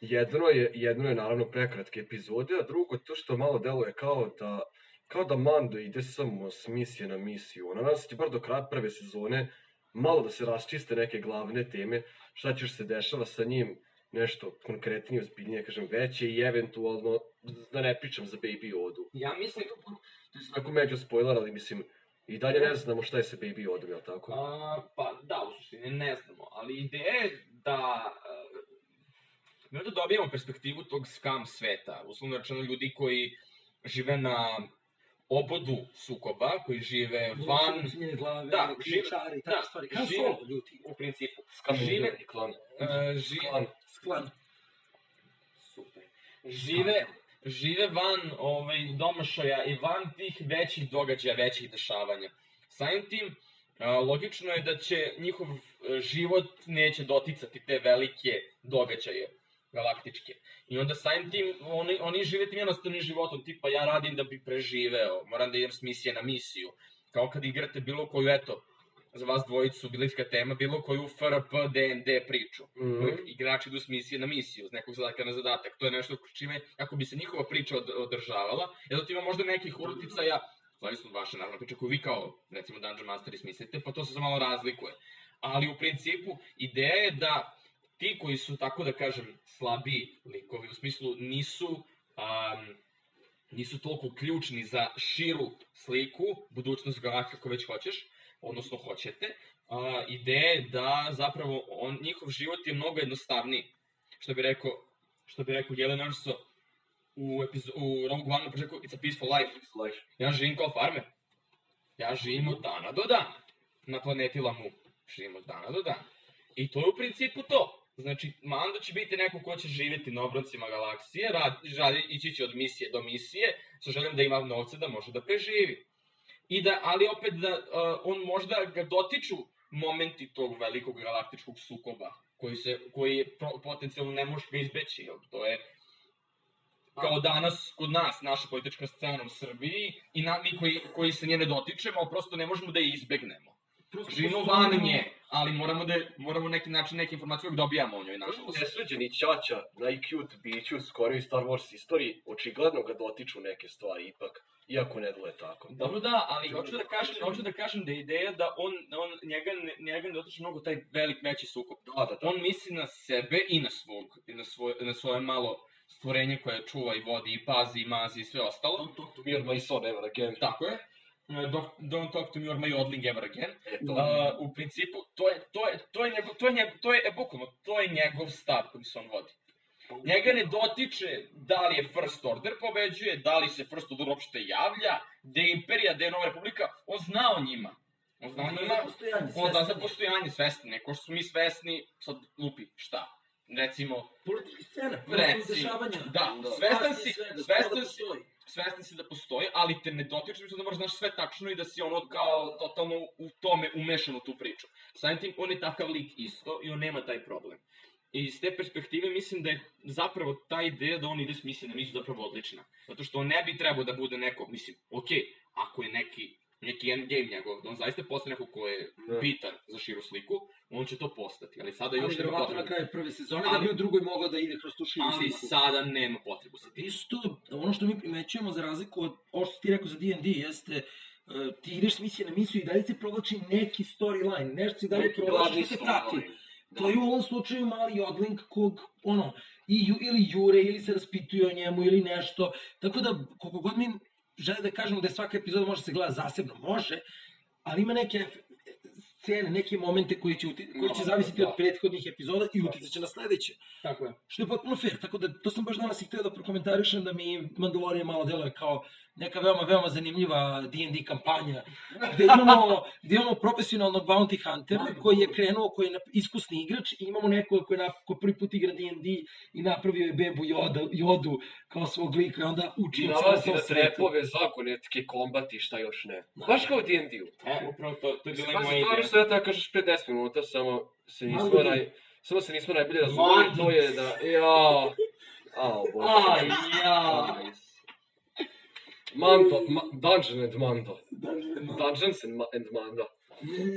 Jedno je, jedno je naravno prekratke epizode, a drugo to što malo deluje kao da, kao da Mando ide samo s misije na misiju. Ona nas će bar do kraja prve sezone malo da se raščiste neke glavne teme, šta će se dešava sa njim, nešto konkretnije, ozbiljnije, kažem, veće i eventualno, da ne pričam za Baby Yodu. Ja mislim, To je onako među spoiler, ali mislim, i dalje ne znamo šta je sa Baby Yodom, jel tako? a, pa da, u suštini ne znamo, ali ideja je da uh, mi onda dobijemo perspektivu tog skam sveta, uslovno rečeno ljudi koji žive na obodu sukoba, koji žive van, Ucimljene glave, Da, da, žive- ključari, da, stvari. Kao žive- solo, ljudi. u principu, Skam žive, klan. uh, žive, Klan. Sklan. Super. Žive, žive van ovaj, domašaja i van tih većih događaja, većih dešavanja. Samim tim, logično je da će njihov e, život neće doticati te velike događaje galaktičke. I onda samim tim, oni, oni žive tim jednostavnim životom, tipa ja radim da bi preživeo, moram da idem s misije na misiju. Kao kad igrate bilo koju, eto, za vas dvojicu bilijska tema, bilo koju FRP, D&D priču. Mhm. Uvijek igrači idu s misije na misiju, s nekog zadatka na zadatak. To je nešto čime, kako bi se njihova priča od, održavala, jer tu ima možda nekih uticaja, zavisno od vaše naravno priča koju vi kao, recimo Dungeon Masteri smislite, pa to se za malo razlikuje. Ali u principu, ideja je da ti koji su, tako da kažem, slabiji likovi, u smislu nisu, um, nisu toliko ključni za širu sliku, budućnost galaktika ako već hoćeš, odnosno hoćete, a, ideja je da zapravo on, njihov život je mnogo jednostavniji. Što bi rekao, što bi rekao Jelen Erso u, epizo, u Rogue One, pa rekao, it's a peaceful life. Life. Ja živim kao farmer. Ja živim od dana do dana. Na planeti Lamu. Živim od dana do dana. I to je u principu to. Znači, Mando će biti neko ko će živjeti na obroncima galaksije, rad, žali, ići će od misije do misije, sa željom da ima novca da može da preživi. I da, ali opet da uh, on možda ga dotiču momenti tog velikog galaktičkog sukoba, koji, se, koji je pro, potencijalno ne može ga izbeći, jel? To je kao danas kod nas, naša politička scena u Srbiji, i na, mi koji, koji se nje ne dotičemo, prosto ne možemo da je izbegnemo. Prosto Živimo van nje, ali moramo da moramo na neki način neke informacije uvijek dobijamo o njoj, nažalost. Nesređeni ćaća, najcute biću u skorijoj Star Wars istoriji, očigledno ga dotiču neke stvari ipak, iako ne dole tako. Dobro da, ali hoću da kažem, hoću da kažem da je ideja da on, on njega, ne- njega ne dotiče mnogo taj velik veći sukob. Da, da, da. On misli na sebe i na svog, i na svoje, na svoje malo stvorenje koje čuva i vodi i pazi i mazi i sve ostalo. Don't talk to me or my son ever again. Tako je. Uh, Don't, don't talk to me or my odling ever again. Eto. Uh, u principu, to je, to je, to je njegov, to je njegov, to je, e, bukvalno, to je njegov stav kojim se on vodi. Njega ne dotiče da li je First Order pobeđuje, da li se First Order uopšte javlja, gde je Imperija, gde je Nova Republika, on zna o njima. On zna o njima, on zna za svestan je. postojanje svesni, neko što smo mi svesni, sad lupi, šta? Recimo, Politička scena, Recimo, prostor dešavanja. da, Da, svestan vlasti si- svestan da si- svestan si da postoji, ali te ne dotiče, mislim da moraš znaš sve tačno i da si ono kao totalno u tome umešan u tu priču. Samim tim, on je takav lik isto i on nema taj problem. I iz te perspektive mislim da je zapravo ta ideja da on ide s misije na misiju zapravo odlična. Zato što on ne bi trebao da bude neko, mislim, okej, ako je neki neki endgame njegov, da on zaista postane neko ko je Da. bitan za širu sliku, on će to postati, ali sada još Ali nema verovatno potrebu. na kraju prve sezone Ali- da bi u drugoj mogao da ide kroz tu širu Ali sliku. sada nema potrebu sa tim. Isto, ono što mi primećujemo za razliku od ovo što ti rekao za D&D jeste uh, ti ideš s misije na misiju i dalje se provlači neki storyline, nešto se dalje provlači što te prati. storyline. To je u ovom slučaju mali odlink kog, ono, i, ju, ili jure, ili se raspituju o njemu, ili nešto. Tako da, koliko god mi žele da kažemo da je svaka epizoda može se gleda zasebno, može, ali ima neke scene, neke momente koji će, uti, koji će zavisiti da. od prethodnih epizoda i uticat će na sledeće. Tako je. Što je potpuno fair, tako da to sam baš danas i htio da prokomentarišem da mi Mandalorian malo deluje kao neka veoma, veoma zanimljiva D&D kampanja, gde imamo, gde imamo profesionalnog bounty huntera koji je krenuo, koji je iskusni igrač i imamo nekog koji je nap- ko prvi put igra D&D i napravio je bebu Yoda, Jodu kao svog lika i onda uči I o nalazi celom na svetu. trepove, zagonetke, kombati, šta još ne. Baš kao D&D-u. E, upravo to, to je bila i moja ideja. što ja tako kažeš pre 10 minuta, samo se nismo naj... Samo se nismo najbolje razumeli, to je da... Jao... Ao, bože. Aj, ja. Mando, ma, Dungeon and Mando. Dungeon and Mando. Dungeons and, ma, and Mando.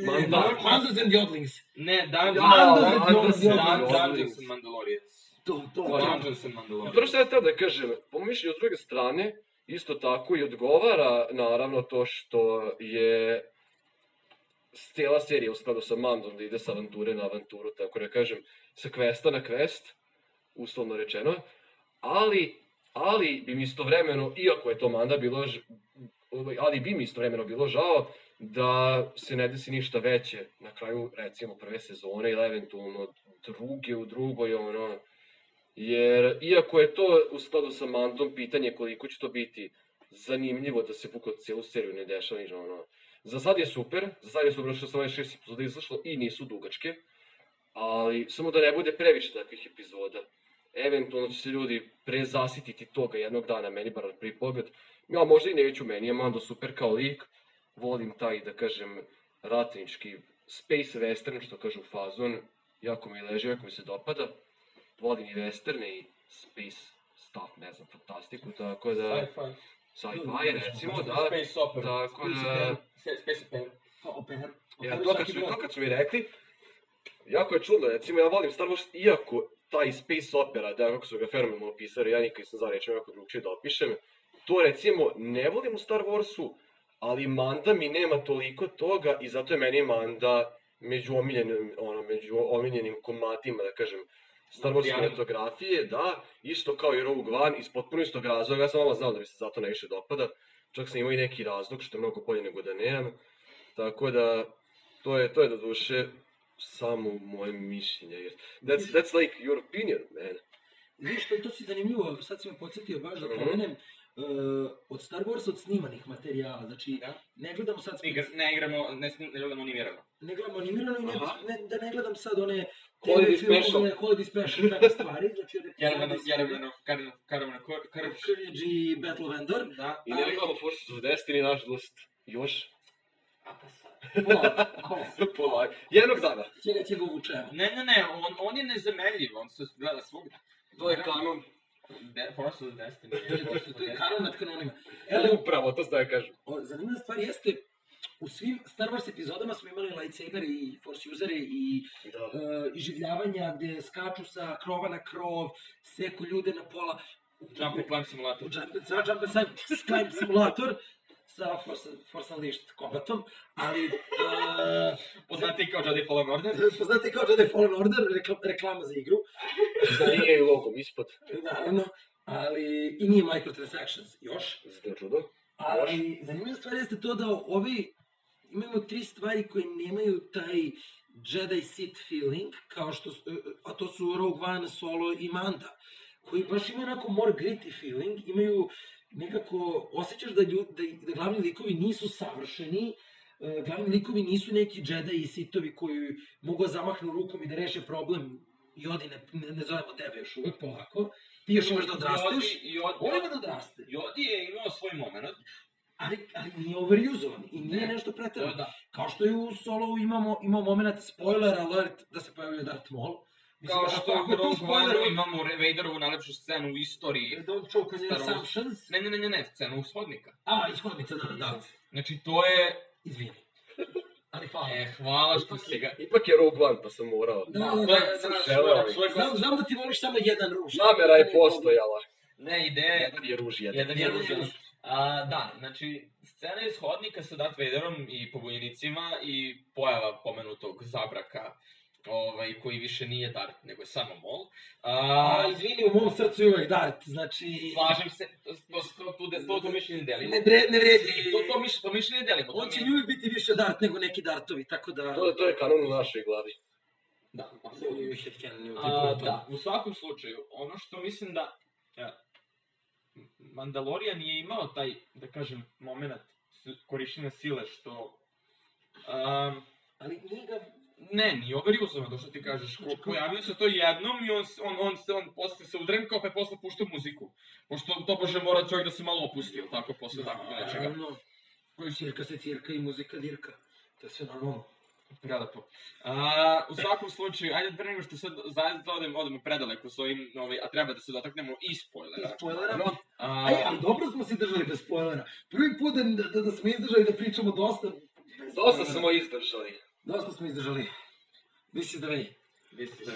Manda. Mandos and Yoдлings. Ne, Dungeons, Ja, Dungeons, Dungeons and Dungeons and Mandalorians. To, to. Dungeons and Mandalorians. Prvo što ja treba da kažem, po mišljenju s druge strane, isto tako i odgovara naravno to što je cijela serija u skladu sa Mandom da ide sa avanture na avanturu, tako da kažem, sa questa na quest, uslovno rečeno, ali, ali bi mi istovremeno, iako je to Manda bilo, ovaj, ali bi mi istovremeno bilo žao da se ne desi ništa veće na kraju, recimo, prve sezone ili eventualno druge u drugoj, ono, Jer, iako je to u skladu sa Mantom, pitanje je koliko će to biti zanimljivo da se bukvalno cijelu seriju ne dešava ništa, ono. Za sad je super, za sad je super što sam ove šest epizoda izašlo i nisu dugačke, ali samo da ne bude previše takvih epizoda. Eventualno će se ljudi prezasititi toga jednog dana, meni bar na prvi pogled. Ja možda i neću, meni je Mando super kao lik, volim taj, da kažem, ratnički space western, što kažu fazon, jako mi leži, jako mi se dopada volim i westerne i space stuff, ne znam, fantastiku, tako da... Sci-fi. Sci-fi, recimo, da. Space opera. Tako da... Space opera. Pa, oper. Ja, to kad, su, to kad su mi rekli, jako je čudno, recimo, ja volim Star Wars, iako taj space opera, da, kako su ga fenomenalno opisali, ja nikad nisam za rečem jako drugčije da opišem, to recimo ne volim u Star Warsu, ali Manda mi nema toliko toga i zato je meni Manda među omiljenim, ono, među omiljenim komadima, da kažem, Star Wars kinematografije, da, isto kao i Rogue One, iz potpuno istog razloga, ja sam malo znao da mi se zato najviše dopada, čak sam imao i neki razlog, što je mnogo bolje nego da nemam, tako da, to je, to je do duše samo moje mišljenje. jer That's, that's like your opinion, man. Vidiš, to, to si zanimljivo, sad si me podsjetio baš da Mhm. pomenem, uh, od Star Wars od snimanih materijala, znači Da. ne gledamo sad, Igra, ne igramo, ne, snim- ne gledamo ni vjeramo. ne gledamo animirano i ne, ne, da ne gledam sad one Holiday special. Holiday special, takve stvari, znači od Caravan epizode of, svega, Caravan of, Courage i Battle Vendor, da. I ne gledamo Forces of Destiny, nažalost, još. A pa sad. pola, pola, Pola, jednog dana. čega će ga uvučemo. Ne, ne, ne, on, on je nezamenljiv, on se gleda svugdje. To je kanon. De, Force of Destiny. To je, to, to je kanon nad kanonima. Evo, upravo, to da kažem. o, zanimljiva stvar jeste, u svim Star Wars epizodama smo imali lightsabere i force usere i Da. uh, iživljavanja gde skaču sa krova na krov, seku ljude na pola. Jump and Climb Simulator. Jump, sa Jump and Climb, Climb Simulator sa Force, Unleashed kombatom, ali uh, Poznati kao Jedi Fallen Order. poznate kao Jedi Fallen Order, rekla, reklama za igru, Sa EA logom ispod. naravno, ali i nije microtransactions još. Zna čudo. Ali zanimljiva stvar jeste to da ovi imamo tri stvari koje nemaju taj Jedi Sith feeling, kao što, su- a to su Rogue One, Solo i Manda, koji baš imaju onako more gritty feeling, imaju nekako, osjećaš da, ljud, da, da glavni likovi nisu savršeni, e, glavni likovi nisu neki Jedi i Sithovi koji mogu da zamahnu rukom i da reše problem Jodi, ne, ne, ne zovemo tebe još uvek, polako, ti još imaš da odrasteš, on ima da odraste. Jodi je imao svoj moment. ali, ali nije overusovan i nije Ne. nešto To preterano. da. Kao što je u Solovu imamo, imamo moment spoiler alert da se pojavljuje Darth Maul. Kao što ako to spoiler, imamo Vaderovu najlepšu scenu u istoriji. Don't choke on your assumptions. Ne, ne, ne, ne, ne, scenu ushodnika. A, ishodnica, da, da. Znači, to je... Izvini. Ali hvala. E, hvala što si ga... Ipak je Rogue One, pa sam morao. Da, da, da, da, čovjek- Znam, da ti voliš samo jedan ruž. Namera je postojala. Ne, ideja je... Jedan je ruž jedan. Jedan je Jedan ruž. A, da, znači, scena iz hodnika sa Darth Vaderom i pobunjenicima i pojava pomenutog zabraka, ovaj, koji više nije Darth, nego je samo Maul. A, A, izvini, u mom srcu je uvek Darth, znači... slažem se, to, to, to, to, to, to mišljenje delimo. Ne, bre, ne vredi. To, to, miš, to mišljenje delimo. On će mi biti više Darth nego neki Dartovi, tako da... To, to je kanon u našoj glavi. Da, To je headcanon, je A, tipa da, u svakom slučaju, ono što mislim da e, Mandalorian je imao taj, da kažem, moment korišćenja sile što... Um, Ali nije ga... ne, nije overusovan, to što ti kažeš. Ko, pojavio se to jednom i on, on, on, se, on posle se udrenkao pa je posle puštao muziku. Pošto to bože mora čovjek da se malo opusti, jel tako, posle tako nečega. Naravno, cirka se cirka i muzika dirka. To je sve normalno. Prelepo. A, u svakom slučaju, ajde pre nego što sad zaista odem, odemo predaleko s ovim, ovaj, a treba da se dotaknemo i spoilera. Spoilera? A, Aj, ali dobro smo se držali bez spoilera. Prvi put da, da, da smo izdržali da pričamo dosta... Dosta smo izdržali. Dosta smo izdržali. This is the way. Mislim da.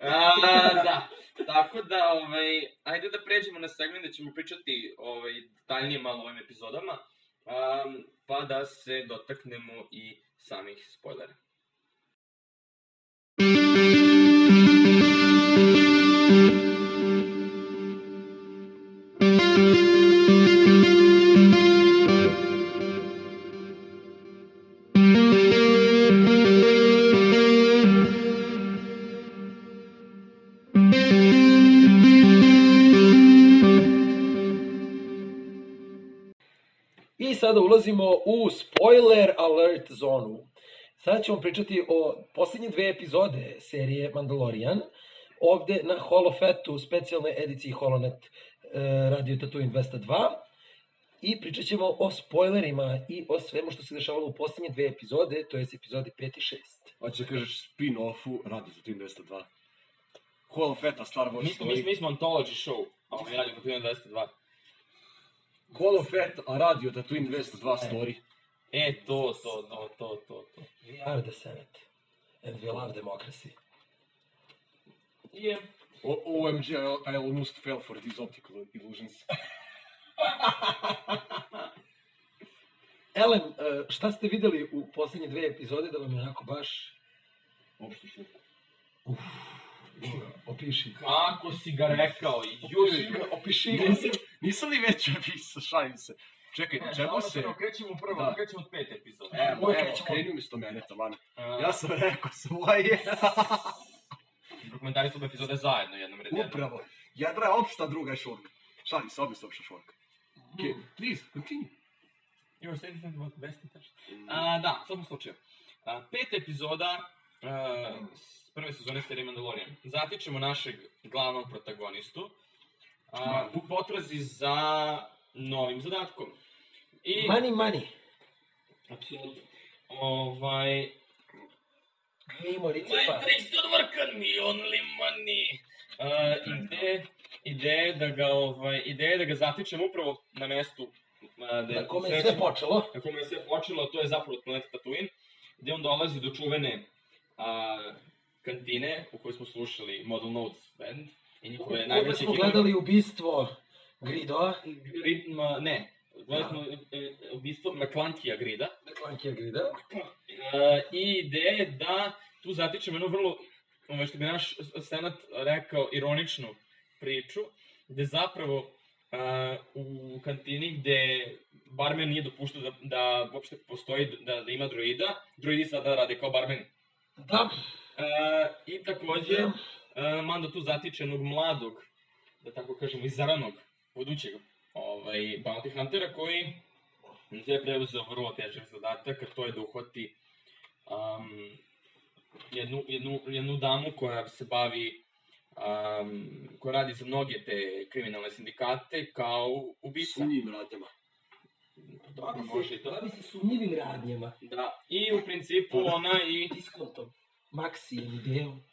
A, da. Tako da, ovaj, ajde da pređemo na segment da ćemo pričati ovaj, detaljnije malo o ovim epizodama, um, pa da se dotaknemo i samih spoilera. Sada ulazimo u spoiler alert zonu. Sada ćemo pričati o poslednje dve epizode serije Mandalorian. Ovde na Holofetu, specijalnoj ediciji Holonet e, Radio Tatooine 202. I pričat ćemo o spoilerima i o svemu što se dešavalo u poslednje dve epizode, to je epizodi 5 i 6. Hoće kažeš spin-offu Radio Team 202. Hall Feta Star Wars Mi mi, mi smo Ontology show, a ovaj radio Tatooine 202. Hall of Fat, a Radio Tatooine 202 story. E, to, to, to, to, to, to. We are the Senate. And we love democracy. Je. O- OMG, I, I almost fell for these optical illusions. Ellen, e, šta ste videli u poslednje dve epizode da vam je onako baš... Opštu šuku. Opiši. Kako si ga rekao? Opiši opiši ga. Nisam, ni već opisao, šalim se. Čekaj, Ne, čemu se... prvo, krećemo prvo, Da. krećemo od pete epizode. Evo, evo, krećemo- kreni umjesto mene, taman. A, Ja sam rekao svoje. Dokumentari su epizode zajedno jednom redu. Upravo. Jedna je opšta, druga je šorka. Šalim se, obje su opšta šorka. Okay, please, continue. You were saying something about best intention. A, da, u svakom slučaju. A, peta epizoda a, s prve sezone serije Mandalorian. Zatičemo našeg glavnog protagonistu a, u potrazi za novim zadatkom. I, Money, money. apsolutno. Ovaj, Mimo ricepa. My tricks don't work on me, only money. Uh, ide, ideja da ga, ovaj, ideja da ga zatičem upravo na mestu da Na kome je sve počelo. na kome je sve počelo, to je zapravo planeta Tatooine, gde on dolazi do čuvene a, kantine u kojoj smo slušali Model Notes band i njihove Ovdje najveće smo gledali ubistvo Gridoa. Ritma, ne, gledali smo e, e, ubistvo McClunkija Grida, Klankija Grida. E, I ideja je da tu zatičemo jednu vrlo, ono što bi naš senat rekao, ironičnu priču, gde zapravo e, u kantini gde barmen nije dopuštao da, da uopšte postoji, da, da ima droida, droidi sada rade kao barmeni. Da. E, I takođe, e, Mando tu zatiče jednog mladog, da tako kažemo, izaranog, budućeg ovaj, bounty huntera koji je preuzeo vrlo težak zadatak, a to je da uhvati um, jednu, jednu, jednu damu koja se bavi, um, koja radi za mnoge te kriminalne sindikate kao ubica. Sumnjivim radnjama. Dobro, može i to. Bavi se sumnjivim radnjama. Da, i u principu ona i... Diskontom. Maxi ili Deo.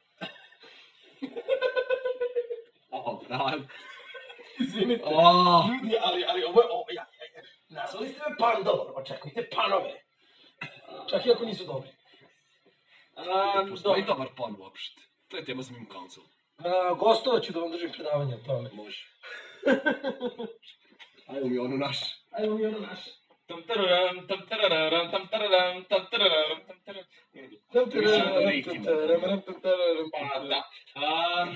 O, brat. Izvinite. O, Ljudi, ali, ali ovo je, ovo, ja, ja, ja. Nazvali ste me Pandalor, očekujte panove. Čak i ako nisu dobri. Um, postoji dobro. dobar pan uopšte. To je tema za Mim Council. A, gostovat ću da vam držim predavanje o tome. Može. Ajmo mi ono naš. Ajmo mi ono naše. Tam tararam, tam tararam, tam tararam, tam tararam, tam tararam. Pa da. Um,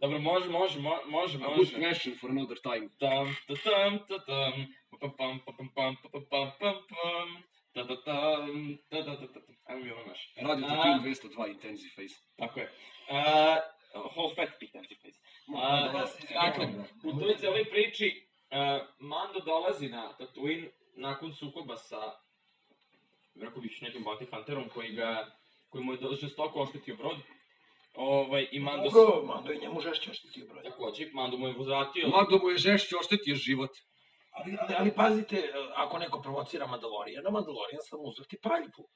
dobro, može, može, mo- može, A good može. question for another time. Tam, ta, tam, ta, tam, pa, pa, pam, pa, pam, pam, pa, pa, pam, pam, pam, ta, ta, tam, ta, ta, ta, ta, ta. Ajmo mi ovo naš. Radio. Tatooine 202 Intensive Phase. Tako je. Uh, whole fat intensive phase. A, da, dakle, u toj celoj priči uh, Mando dolazi na sukoba sa rekao bih nekim bounty hunterom koji ga koji mu je žestoko oštetio brod. Ovaj, i Mando, Dobro, Mando je njemu žešće oštetio broj. takođe, Mando mu je vratio. Mado mu je žešće oštetio život. Ali, ali, ali pazite, ako neko provocira Mandalorijana, Mandalorijan sam uzvrti paljbu.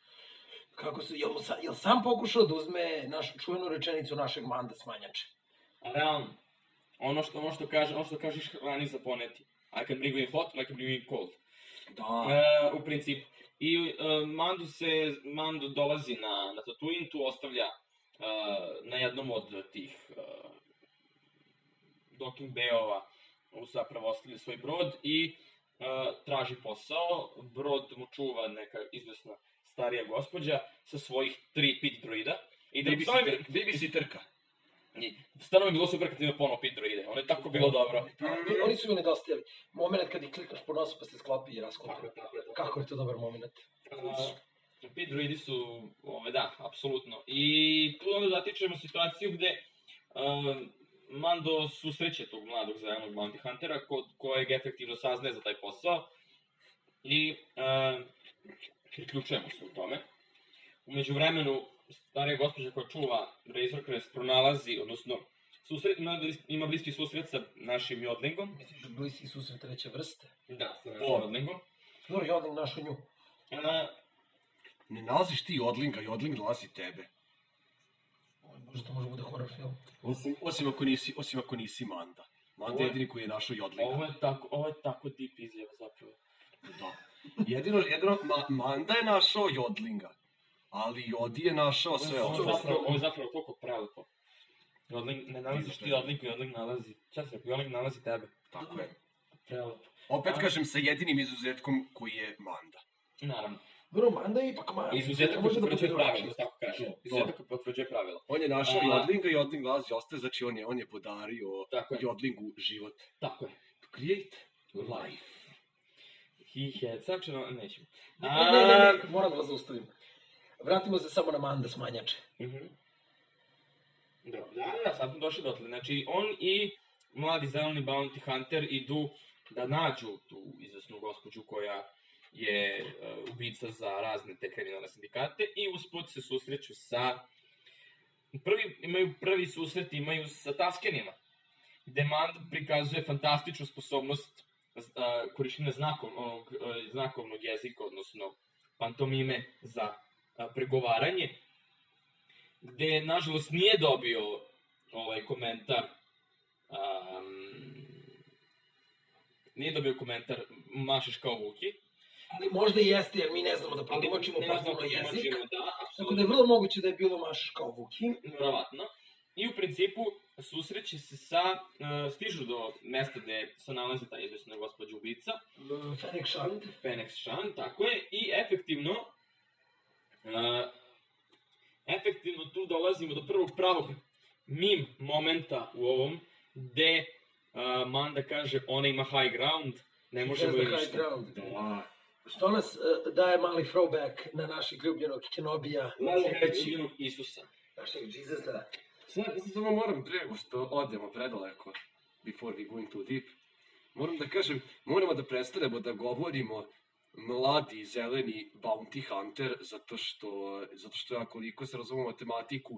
Kako se, jel, mu sa, jel sam pokušao da uzme našu čuvenu rečenicu našeg manda smanjače? Realno, ono što, ono što, kaže, ono što kažeš hrani za poneti. I can bring you in hot, I can bring you in cold. Da. E, u principu. I e, Mandu se, Mandu dolazi na, na Tatooine, tu ostavlja e, na jednom od tih e, docking bayova zapravo ostavlja svoj brod i e, traži posao. Brod mu čuva neka izvesna starija gospođa sa svojih tri pit droida. I da Babysitter, babysitterka. I stvarno mi je bilo super kad ima ponovo pit droide. Ono je tako bilo dobro. Pa, oni su mi nedostajali. Moment kad ih klikaš po nosu pa se sklopi i raskopi. Kako je to dobar moment. Uh, pit droidi su, ove, da, apsolutno. I tu onda zatičemo situaciju gde uh, Mando susreće tog mladog zelenog bounty huntera, ko, kojeg efektivno saznaje za taj posao. I uh, priključujemo se u tome. Umeđu vremenu, starija gospođa koja čuva Razor Crest pronalazi, odnosno susret, ima, ima bliski susret sa našim Jodlingom. Misliš da bliski susret treće vrste? Da, sa našim. Jodlingom. Dobro, odem našu nju. Uh, Ne nalaziš ti Jodlinga, Jodling nalazi tebe. Oj, Bože, to može bude horror film. Osim, osim, ako nisi, osim ako nisi Manda. Manda je je- jedini koji je našao Jodlinga. ovo je tako, ovo je tako deep izjava zapravo. Da. Jedino, jedino, ma, Manda je našao Jodlinga. Ali Jodi je našao sve Ovo zapravo, ovo je zapravo toliko prelepo. Jodling, ne nalaziš ti Jodling, Jodling nalazi, šta se rekao, Jodling nalazi tebe. Tako je. Prelepo. Opet A? kažem, sa jedinim izuzetkom koji je Manda. Naravno. Dobro, Manda je ipak Manda. Izuzetak može da potvrđuje pravilo, da tako kaže. To. Izuzetak potvrđuje pravilo. On je našao A- Jodlinga, Jodling nalazi ostaje, znači on je, on je podario Tako je. Jodlingu život. Tako je. To create life. He had such a... Nećemo. Ne, ne, ne, ne, moram da vas zaustavim. Vratimo se samo na Manda smanjače. Mhm. Da, da, da, sad smo došli dotle. Znači, on i mladi zeleni bounty hunter idu da nađu tu izvesnu gospođu koja je uh, ubica za razne te kriminalne sindikate i usput se susreću sa prvi, imaju prvi susret imaju sa Taskenima gde Mand prikazuje fantastičnu sposobnost uh, korišćenja znakovnog, uh, znakovnog jezika, odnosno pantomime za pregovaranje gde nažalost nije dobio ovaj komentar um, nije dobio komentar mašeš kao Vuki Ali možda i jeste, jer mi ne znamo da protumačimo potpuno kako jezik. da, Tako da je vrlo moguće da je bilo maš kao Vuki. verovatno. I u principu susreće se sa, uh, stižu do mesta gde se nalazi ta izvesna gospođa ubica, Fennec Shand. Phoenix Shan, tako je, i efektivno, efektivno tu dolazimo do prvog pravog mim momenta u ovom, gde uh, Manda kaže ona ima high ground, ne možemo joj the high ništa. ground. Da. Što nas uh, daje mali throwback na našeg ljubljenog Kenobija. Našeg rećinog Isusa. Našeg Jesusa. Sad, sad samo moram pre nego što odemo predaleko, before we going too deep, moram da kažem, moramo da prestanemo da govorimo mladi zeleni bounty hunter, zato što, zato što ja koliko se razumem matematiku,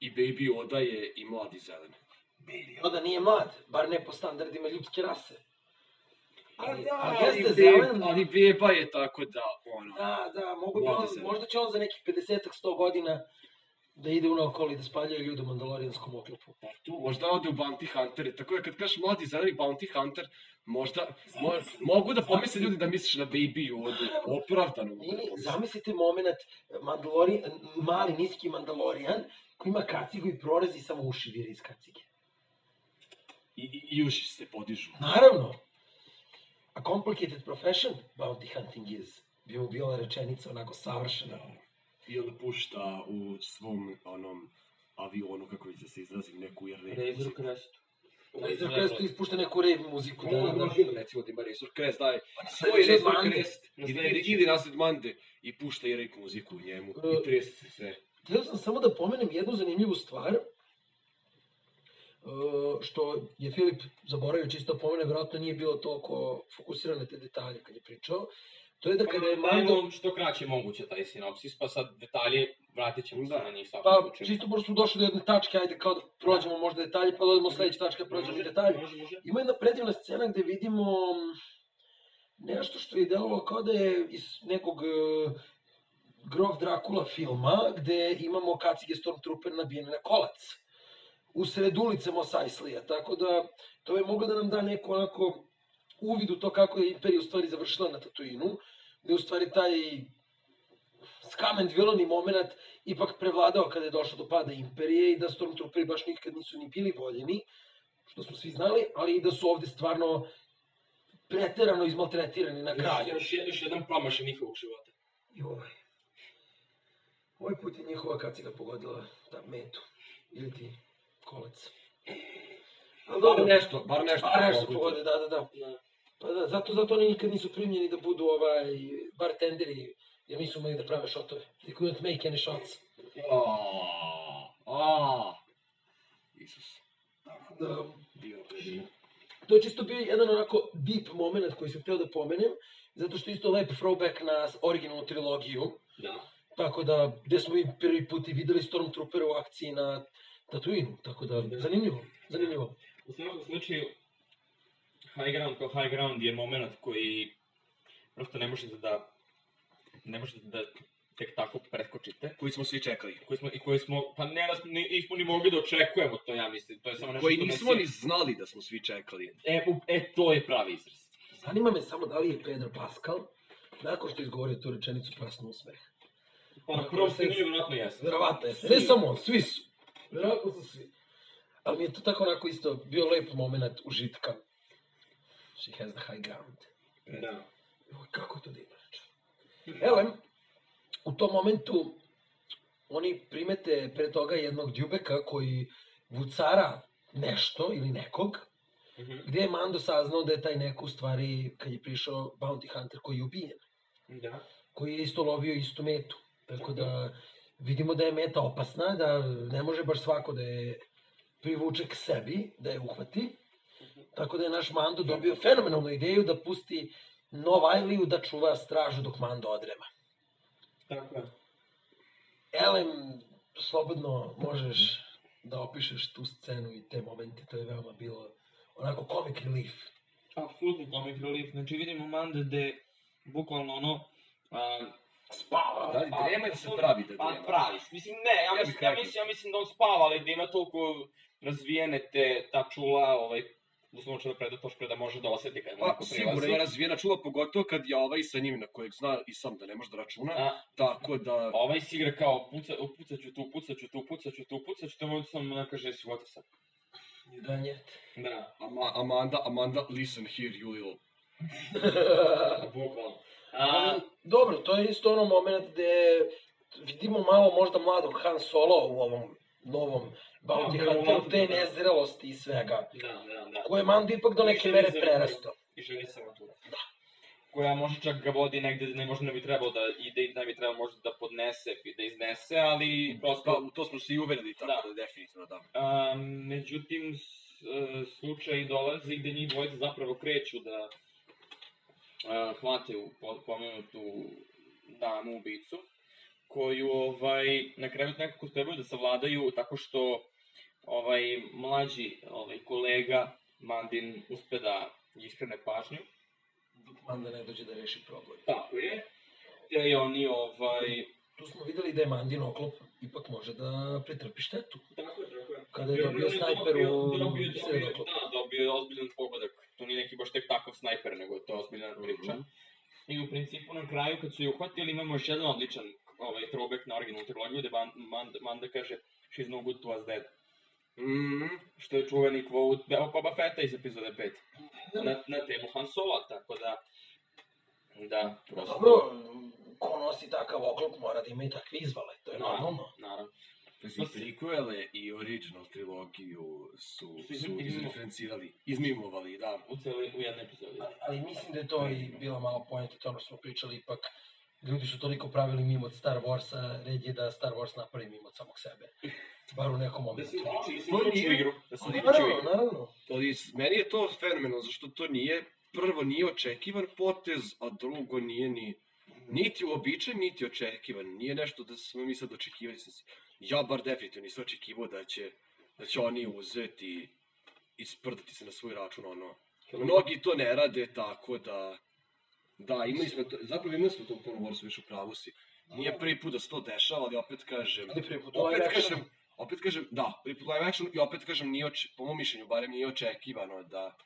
i Baby Oda je i mladi zelen. Baby Yoda nije mlad, bar ne po standardima ljudske rase. Ali, da, ali ali, jeste beb, zelen. ali beba je tako da, ono, Da, da, mogu bi on, možda će on za nekih 50-ak, 100 godina da ide unaokolo i da spaljuje ljude u mandalorijanskom oklopu. pa tu možda ode u bounty hunter, tako je kad kažeš mladi zeleni bounty hunter, možda, mo, mogu da pomisle ljudi da misliš na Baby Odu, opravdano da Ili, zamislite moment, Mandalori, mali, niski Mandalorijan, koji ima kacigu i prorez i samo uši vire iz kacige. I, i, i uši se podižu. Naravno. A complicated profession, bounty hunting is. Bi mu bila rečenica onako savršena. I onda pušta u svom onom avionu, kako već da se izrazim, neku jer Razor Crest. Razor Crest ispušta neku rave muziku. Da, da, da. recimo da ima Razor Crest, daj svoj sledeće Razor. Crest, Na ili, ili nazad Mande, i pušta i rap muziku u njemu, E, i trese se sve. Htio sam samo da pomenem jednu zanimljivu stvar, Uh, što je Filip zaboravio čisto da pomene, vjerojatno nije bilo toliko fokusiran na te detalje kad je pričao. To je da kada je Mando... Što kraće moguće taj sinopsis, pa sad detalje vratit ćemo se Da. na njih svakom Pa, slučaju. čisto pošto smo došli do jedne tačke, ajde kao da prođemo možda detalje, pa dodamo sledeće tačke, prođemo i detalje. Može, može. Ima jedna predivna scena gde vidimo mm, nešto što je delovalo kao da je iz nekog e, Grov Dracula filma, gde imamo kacige Stormtrooper nabijene na kolac. Usred ulice Mos Eislija, tako da to je moglo da nam da neko onako uvid u to kako je Imperija u stvari završila na Tatooinu, gde u stvari taj villainy moment ipak prevladao kada je došlo do pada Imperije i da Stormtrooperi baš nikad nisu ni bili voljeni, što smo svi znali, ali i da su ovde stvarno preterano izmaltretirani na kraju. Još, još, još jedan promašaj njihovog života. I ovaj. Ovaj put je njihova kaciga pogodila da metu. Ili ti kolac. Ali Bar dobro, nešto, bar nešto. a nešto pogodi. da, da, da. Da. Pa da, zato, zato oni nikad nisu primljeni da budu ovaj, bartenderi, jer nisu umeli da prave šotove. They couldn't make any shots. Aaaa, aaaa. Isus. Da, Bio režim. to je čisto bio jedan onako deep moment koji sam hteo da pomenem, zato što je isto lep throwback na originalnu trilogiju. Da. Tako da, gde smo mi prvi put i videli Stormtroopera u akciji na Tatooinu, tako da, zanimljivo, zanimljivo. U svakom slučaju, high ground kao high ground je moment koji prosto ne možete da ne možete da tek tako preskočite. Koji smo svi čekali. Koji smo, I koji smo, pa ne, smo, ni- nismo ni mogli da očekujemo to, ja mislim. To je samo nešto Koji što nas nismo ni znali da smo svi čekali. E, u- e, to je pravi izraz. Zanima me samo da li je Pedro Pascal, nakon što je izgovorio tu rečenicu, prasnuo smeh. Pa na Ako prvom se- snimanju vjerojatno jeste. Verovatno je. Ne samo on, svi su. Verovatno su svi. Ali mi je to tako onako isto bio lep moment užitka. She has the high ground. Da. Kako to divno reče. Elem, u tom momentu oni primete pre toga jednog djubeka koji vucara nešto ili nekog, Mhm. gde je Mando saznao da je taj neko u stvari, kad je prišao Bounty Hunter koji je ubijen, Da. koji je isto lovio istu metu. Tako da vidimo da je meta opasna, da ne može baš svako da je privuče k sebi, da je uhvati. Tako da je naš Mando dobio fenomenalnu ideju da pusti Nov Ailiju da čuva stražu dok Mando odrema. Tako je. Elem, slobodno možeš da opišeš tu scenu i te momente, to je veoma bilo onako comic relief. Apsolutno comic relief. Znači vidimo Manda gde bukvalno ono... A, Spava! Da li drema ili se pravi da Pa drema? praviš. Mislim, ne, ja, Ja mislim, ja, mislim, ja mislim da on spava, ali da ima toliko razvijene te, ta čula, ovaj, uslovno čula predatoška da može da osjeti kad mu Pa, neko sigurno prilazi. ima razvijena čula, pogotovo kad je ovaj sa njim, na kojeg zna i sam da ne može da računa. A, Tako da... ovaj si igra kao, puca, pucaću tu, pucaću tu, pucaću tu, pucaću tu, možda sam ne kaže, si gotov sam. Danje. Da, Ama, Amanda, Amanda, listen here, you little... bukvalno. A, dobro, to je isto ono moment gde vidimo malo možda mladog Han Solo u ovom novom Bounty Da, Hunteru, te da. nezrelosti i svega, da, da, da. koje je Mando ipak do neke mere ne prerasto. I želi se matura. Da. Koja može čak ga vodi negde gde ne možda ne bi trebalo da ide i ne bi trebalo možda da podnese i da iznese, ali prosto... Pa, u to smo se i uverili, tako Da. da, definitivno da. A, međutim, e, slučaj dolazi gde njih dvojica zapravo kreću da a, hvataju po- pomenutu damu ubicu, koju ovaj, na kraju nekako uspevaju da savladaju tako što ovaj, mlađi ovaj, kolega Mandin uspe da iskrene pažnju. Dok Manda ne dođe da reši problem. Tako je. Te oni ovaj... Tu smo videli da je Mandin oklop ipak može da pretrpi štetu. Tako je, tako je. Kada je Bio- dobio bio- snajper u dobio-. Da, dobio je ozbiljan pogodak. To nije neki baš tek takav snajper, nego je to ozbiljna priča. Mhm. I u principu na kraju kad su je uhvatili imamo još jedan odličan ovaj, throwback na originalnu trilogiju gde Manda, Manda kaže She's no good to us dead. Mm, Što je čuveni quote Beba Boba Fetta iz epizode 5. Na, na temu Han Solo, tako da... Da, prosto... Dobro, ko nosi takav oklop mora da ima i takve izvale, to je Naravno, normalno. naravno. I prequele i original trilogiju su, Su su izreferencirali, izmimovali, da. U, celi, u jednoj epizodi. Ali- Ali mislim da je to i bila malo pojenta, to smo pričali, ipak ljudi su toliko pravili mimo od Star Warsa, red je da Star Wars napravi mimo od samog sebe. Bar u nekom Da momentu. da se uključi u igru. Da se Ali uključi u igru. naravno. Ali meni je to fenomenalno, zašto to nije, prvo nije očekivan potez, a drugo nije ni, niti uobičajen, niti očekivan. Nije nešto da smo mi sad očekivali. Ja bar definitivno nisam očekivao da će, da će oni uzeti i sprdati se na svoj račun, ono. Mnogi to ne rade, tako da... Da, imali smo to, zapravo imali smo to u Clone Warsu, više u pravu si. Nije prvi put da se to dešava, ali opet kažem... Ali prvi put opet kažem, opet kažem, da, prvi put live action i opet kažem, nije oč, po mom mišljenju, barem nije očekivano da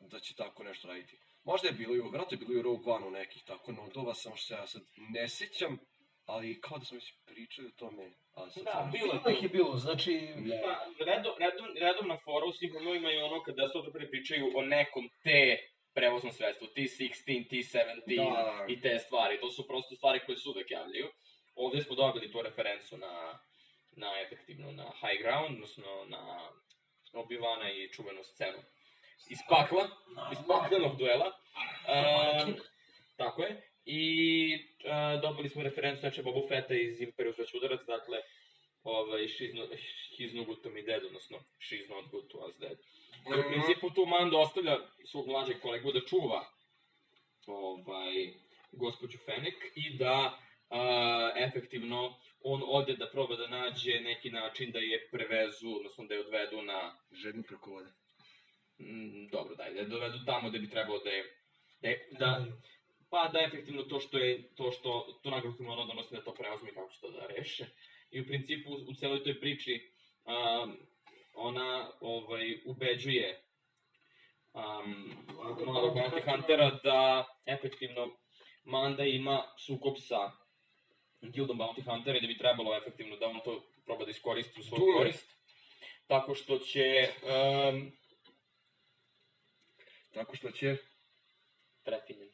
da će tako nešto raditi. Možda je bilo i, u- vjerojatno je bilo i u Rogue One u nekih tako nodova, samo što se ja sad ne sjećam, ali kao da smo već pričali o tome, ali sad Da, sam- bilo je je bilo, znači... Pa, redo, redo, redovna fora u svim filmovima je ono kada se ovdje prvi pričaju o nekom te prevoznom sredstvu, T-16, T-17 Da. i te stvari. To su prosto stvari koje se uvek javljaju. Ovdje smo dobili tu referencu na, na efektivno na High Ground, odnosno na Obivana i čuvenu scenu iz pakla, iz paklenog duela. Um, tako je. I uh, dobili smo referencu znači Boba Fetta iz Imperius već udarac, dakle ovaj, she's, not, he's no good to me dead, odnosno she's not good to us dead. I u principu tu Mando ostavlja svog mlađeg kolegu da čuva ovaj, gospođu Fennec i da a, efektivno on ode da proba da nađe neki način da je prevezu, odnosno da je odvedu na Žedni preko vode. Mm, dobro, daj, da je dovedu tamo gde bi trebalo da je, da, je, da, pa da efektivno to što je, to što, to mora da nosi da to preozme i kako će to da reše. I u principu u, u celoj toj priči um, ona ovaj, ubeđuje um, mladog Bounty Huntera da efektivno Manda ima sukob sa Gildom Bounty Huntera i da bi trebalo efektivno da on to proba da iskoristi u svoju korist. Tako što će um, Tako što će... prefinjen.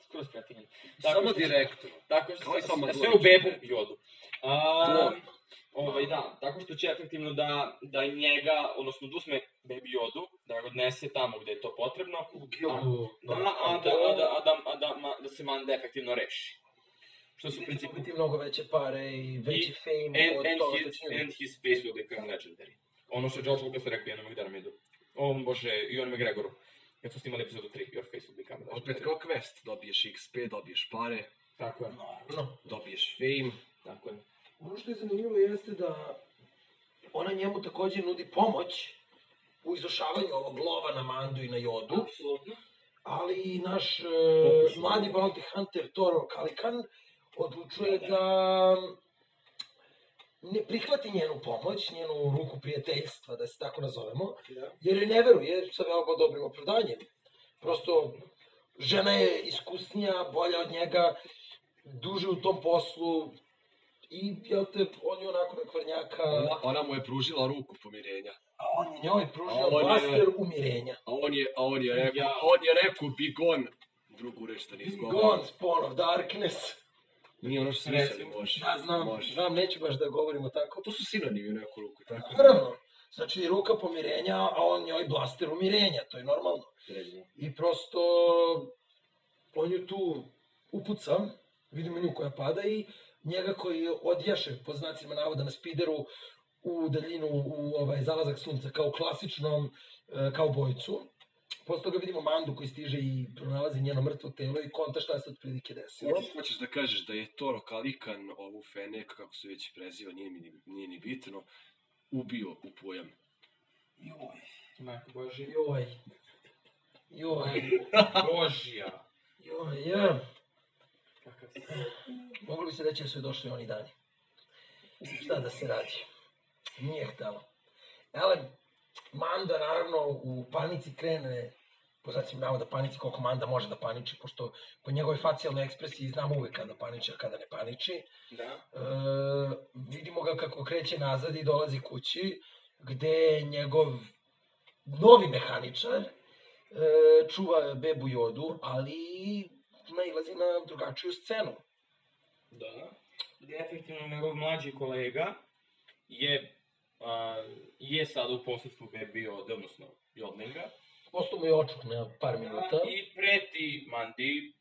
Skroz prefinjen. Samo direktno. Tako što i sve, u bebu jodu. A, To. Ovaj, da, tako što će efektivno da, da njega, odnosno da uzme bebi jodu, da ga odnese tamo gde je to potrebno, U gildu... da, da, a, da, a, da, a, da, a da, ma, da se Manda efektivno reši. Što su u principu... Biti mnogo veće pare i veći I- fame And, od and, toga što his, će imati. and his face will become legendary. Ono što je George Lucas rekao jednom McDermiddu. O, bože, Ivan McGregoru. Kad su snimali epizodu 3, Your face will become legendary. Opet kao quest, dobiješ XP, dobiješ pare, Tako je, No. dobiješ fame. tako je. Ono što je zanimljivo jeste da ona njemu takođe nudi pomoć u izvršavanju ovog lova na Mandu i na Jodu, Apsolutno. ali i naš e, Pokušaj. mladi bounty hunter Toro Kalikan odlučuje Da, da, da. ne prihvati njenu pomoć, njenu ruku prijateljstva, da se tako nazovemo, Da. jer je ne veruje sa veoma dobrim opravdanjem. Prosto, žena je iskusnija, bolja od njega, duže u tom poslu i, jel te, on je onako nekvarnjaka, Ona, ona mu je pružila ruku pomirenja. a on je njoj pružio blaster umirenja. A on je, a on je rekao, Ja. on je rekao Bigon. Drugu reč da ne izgovaram. Gone, Spawn of Darkness. Nije ono što Recimo. mislili, može. Da, znam, Može. znam, neću baš da govorimo tako. To su sinonimi u neku ruku, tako? Naravno, znači ruka pomirenja, a on njoj blaster umirenja, to je normalno. I prosto, on ju tu upuca, vidimo nju koja pada i njega koji odjaše, po znacima navoda, na spideru u daljinu, u ovaj zalazak sunca, kao klasičnom e, kao bojcu. Posle toga vidimo Mandu koji stiže i pronalazi njeno mrtvo telo i konta šta se otprilike desilo. Hoćeš, hoćeš da kažeš da je Toro Kalikan ovu Fenek, kako se već preziva, nije, mi, ni- nije ni bitno, ubio u pojam. Joj, Majko Božija. joj, joj, Božija. joj, ja. Mogli se reći da su došli oni dani. Šta da se radi? Nije htela. Ele, Manda naravno u panici krene, po znacima navoda panici koliko Manda može da paniči, pošto po njegovoj facijalnoj ekspresiji znamo uvek kada paniči, a kada ne paniči. Da. E, vidimo ga kako kreće nazad i dolazi kući, gde njegov novi mehaničar e, čuva bebu Jodu, ali nailazi na drugačiju scenu. Da. Gde efektivno njegov mlađi kolega je, a, je sada u posledstvu Baby Yoda, odnosno Jodlinga. Ostao mu je očuk na par minuta. I preti Mandi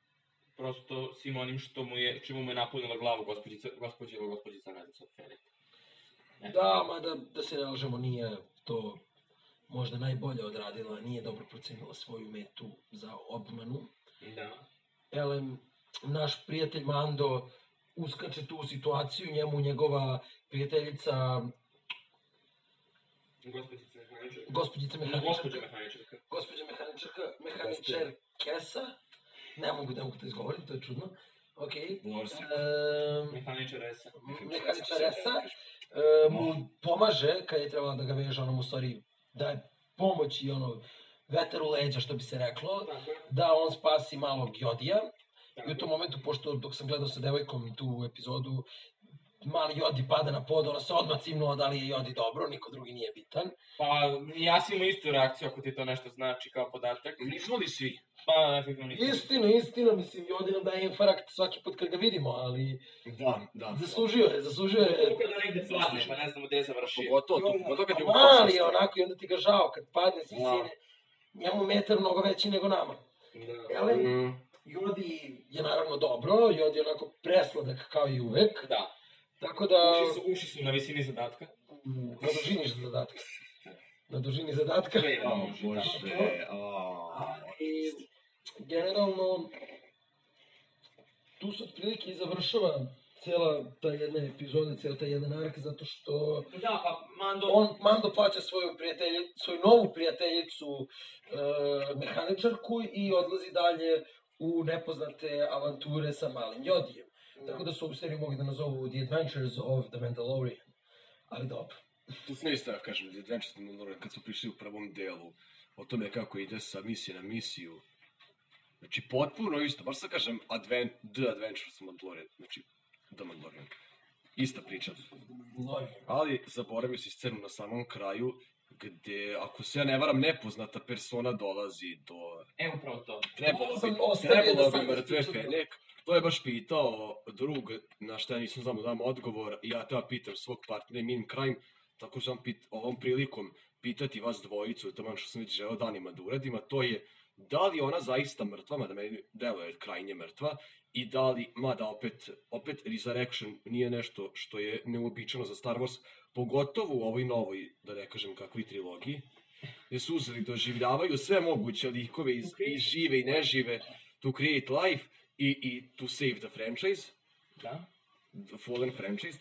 prosto svim onim što mu je, čemu mu je napunila glavu gospođica, gospođa ili gospođica Nadica od Fenek. Da, mada da se ne lažemo, nije to možda najbolje odradila, nije dobro procenila svoju metu za obmanu. Da. Elem, naš prijatelj Mando uskače tu situaciju, njemu njegova prijateljica, Gospođica Mehaničarka. Gospođa mehaničarka, Mehaničarka. gospođa mehaničarka, mehaničar Kesa, ne mogu, ne mogu to izgovorim, to je čudno, okej. Lorsi. Ehm, Mehaničar Esa. mehaničar Esa e, mu pomaže kad je trebalo da ga veže, ono mu stvari daje pomoć i ono vetar u leđa, što bi se reklo, da on spasi malog Jodija. I u tom momentu, pošto dok sam gledao sa devojkom tu epizodu, mali Jodi pada na pod, ona se odmah cimnula da li je Jodi dobro, niko drugi nije bitan. Pa, ja sam imao istu reakciju ako ti to nešto znači kao podatak. Nismo li svi? Pa, efektivno nisam. Istina, istina, mislim, Jodi nam daje infarkt svaki put kad ga vidimo, ali Da, da. zaslužio je, zaslužio je. Kako da negde padne, pa ne znamo gde je završio. Pogotovo, to, pogotovo kad je Mali je onako i onda ti ga žao kad padne s Da. Njemu metar mnogo veći nego nama. Da. Ele, Mm, Jodi je naravno dobro, Jodi je onako presladak kao i uvek. Da. Tako da... Uši su, uši su na visini zadatka. Na dužini zadatka. Na dužini zadatka. Je O, malo Bože, a... I generalno, tu se otprilike i završava cela ta jedna epizoda, cela ta jedan ark, zato što Da, pa Mando... on, Mando plaća svoju, prijatelji, svoju novu prijateljicu, e, mehaničarku i odlazi dalje u nepoznate avanture sa malim Jodijem. Tako da su ovu seriju mogli da nazovu The Adventures of the Mandalorian. Ali dobro. Tu sam isto ja kažem, The Adventures of the Mandalorian, kad smo prišli u prvom delu, o tome kako ide sa misije na misiju. Znači, potpuno isto, baš sad kažem, Advent, The Adventures of the Mandalorian, znači, The Mandalorian. Ista priča. Ali zaboravio si scenu na samom kraju, gde, ako se ja ne varam, nepoznata persona dolazi do... E, upravo to. Trebalo Ovo sam bi, da trebalo bi mrtve. Fenek. To je baš pitao drug, na šta ja nisam znao da dam odgovor, ja te pitam svog partnera Min Crime, tako sam pit, ovom prilikom pitati vas dvojicu, to što sam već želeo danima da uradim, a to je da li je ona zaista mrtva, mada meni deluje krajnje mrtva, i da li, mada opet, opet Resurrection nije nešto što je neuobičajeno za Star Wars, pogotovo u ovoj novoj, da ne kažem kakvoj trilogiji, gde su uzeli, doživljavaju sve moguće likove iz, i žive i nežive, to create life i, i to save the franchise, Da? the fallen franchise,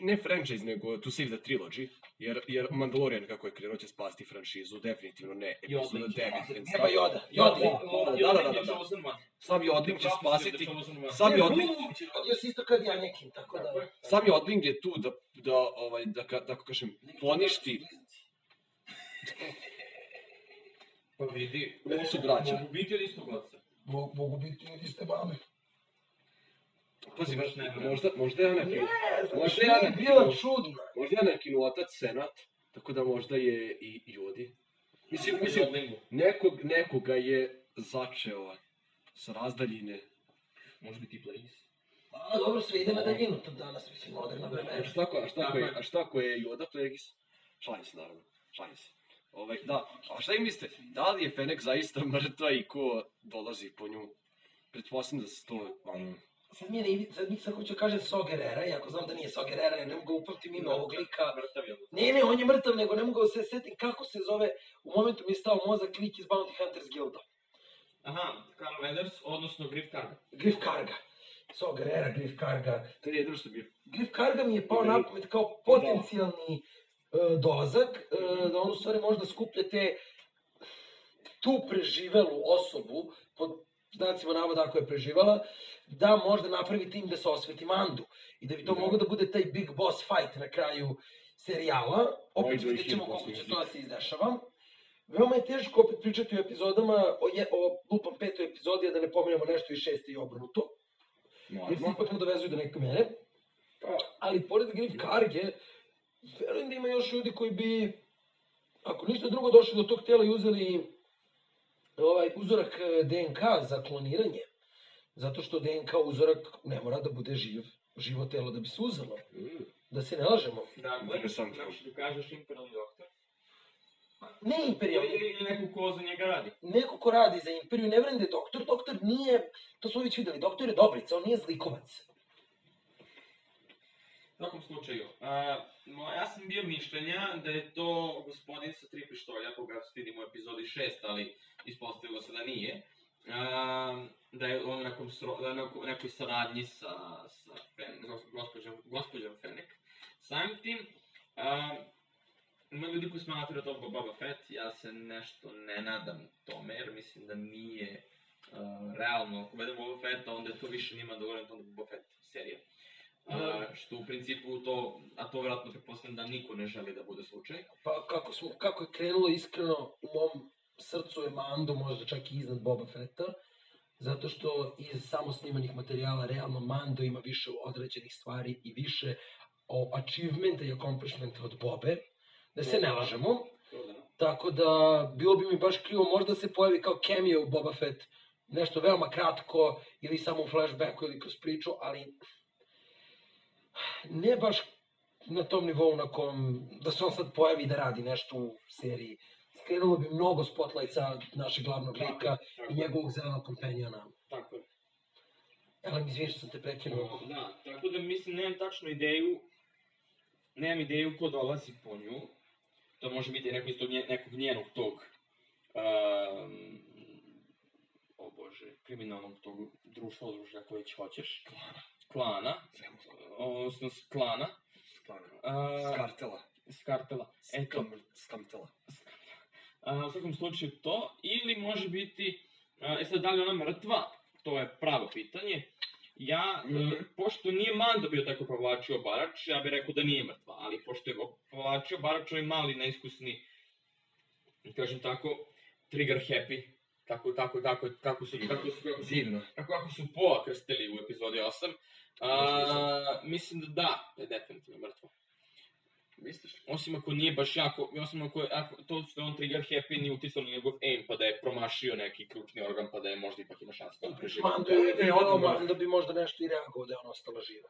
ne franchise, nego to save the trilogy, jer, jer Mandalorian kako je krenuo će spasti franšizu, definitivno ne epizoda Jodlin će 9 spasiti. and Nema stuff. Joda, Jodi. Da, da, da, da, da. Sam Jodling će spasiti, sam Jodling, Jodi je isto kad i Anakin, tako da... sam Jodling je tu da, da, ovaj, da, tako kažem, poništi, Pa vidi. Ovo su braća. Mogu biti od istog oca. Mogu, biti od iste mame. Pazi, Baš ne verujem. možda, možda je Anakin, Ne, Možda nije ne- bila čudna. možda je Anakin otac Senat, tako da možda je i Jodi. Mislim, mislim, nekog, nekoga je začeo sa razdaljine. Može biti i Plagueis. A dobro, sve ide na daljinu, to danas, mislim, moderna A vremena. šta ako, a šta ako, Tako je, je. a šta ako je Yoda Plegis? Šalim se, naravno. Šalim se. Ovaj, da, a šta im mislite? Da li je Fenek zaista mrtva i ko dolazi po nju? Pretpostavljam da se to... Um, Sad mi je ne, sad mi sad hoću da kažem Sogerera, iako znam da nije Sogerera, ne mogu upamtim ime ovog lika. Ne, ne, on je mrtav, nego ne mogu da se setim kako se zove. U momentu mi je stao mozak lik iz Bounty Hunters Guilda. Aha, Carl Weathers, odnosno Griff Karga. Griff Karga. Sogerera, Griff Karga. to je jedno što bi... Griff Karga mi je pao na pamet kao potencijalni e, dolazak, e, da on u stvari može da skuplja te tu preživelu osobu, pod znacima navoda ako je preživala, da možda napravi tim da se osveti Mandu. I da bi to Da. moglo da bude taj big boss fight na kraju serijala. Opet Ovaj vidjet ćemo koliko će to da se izdešava. Veoma je teško opet pričati o epizodama, o, je, o lupam petoj epizodi, a da ne pominjamo nešto iz šeste i obrnuto. Jer se ipak nadovezuju do neke mere. Ali pored Griff Karge, verujem da ima još ljudi koji bi, ako ništa drugo, došli do tog tela i uzeli ovaj uzorak eh, DNK za kloniranje. Zato što DNK uzorak ne mora da bude živ, živo telo da bi se uzelo. Mm. Da se ne lažemo. Dakle, Interesantno. znači, kažeš imperialni doktor. Ne imperijalni. Ili, ili neko ko za njega radi. Neko ko radi za imperiju, ne da je doktor. Doktor nije, to smo već videli, doktor je dobrica, on nije zlikovac. U svakom slučaju, a, mo- ja sam bio mišljenja da je to gospodin sa tri pištolja, koga vidimo u epizodi 6, ali ispostavilo se da nije. A, da je on nekom sro, da je neko, nekoj saradnji sa, sa Fen, gos- gospođom, gospođom Fenek. Samim tim, a, ima ljudi koji smatraju to Boba Fett, ja se nešto ne nadam tome, jer mislim da nije uh, realno, ako uvedemo Boba Fetta, onda to više njima dovoljno to Boba Fett serija. Uh, Da. što u principu to, a to vjerojatno pretpostavljam da niko ne želi da bude slučaj. Pa kako, smo, kako je krenulo iskreno, u mom srcu je Mando možda čak i iznad Boba Fetta, zato što iz samo snimanih materijala realno Mando ima više određenih stvari i više o achievementa i accomplishmenta od Bobe, da se ne lažemo. Da. Tako da, bilo bi mi baš krivo, možda se pojavi kao cameo u Boba Fett, nešto veoma kratko, ili samo u flashbacku ili kroz priču, ali ne baš na tom nivou na kom, da se on sad pojavi da radi nešto u seriji. Skrenulo bi mnogo spotlighta našeg glavnog Tako, lika tako. i njegovog zelenog kompanjona. Tako je. Ali mi izvini što sam te prekinuo. Da, tako da mislim, nemam tačnu ideju, nemam ideju ko dolazi po nju. To može biti neko iz tog, nje- nekog njenog tog, um, o bože, kriminalnog tog društva, društva koje već hoćeš. Klana. Klana, odnosno klana. Stvarno. Uh, Skartela. s kartela. Eto, Skam, skamtela. A, u svakom slučaju to, ili može biti, a, e sad da li ona mrtva, to je pravo pitanje. Ja, Mhm. e, pošto nije Mando bio tako povlačio Barač, ja bih rekao da nije mrtva, ali pošto je povlačio Barač, on je mali, neiskusni, kažem tako, trigger happy, kako, kako, kako, kako su, kako su, kako su, Divno. kako, kako su Poa krstili u epizodi 8. A, mislim da da, da je definitivno mrtva. Misliš? Osim ako nije baš jako, osim ako, je, ako to što je on trigger happy nije utisao na njegov aim, pa da je promašio neki ključni organ, pa da je možda ipak ima šanse da on preživi. Mando je Ne, video, odmah. Mando bi možda nešto i reagovao da je ona ostala živa.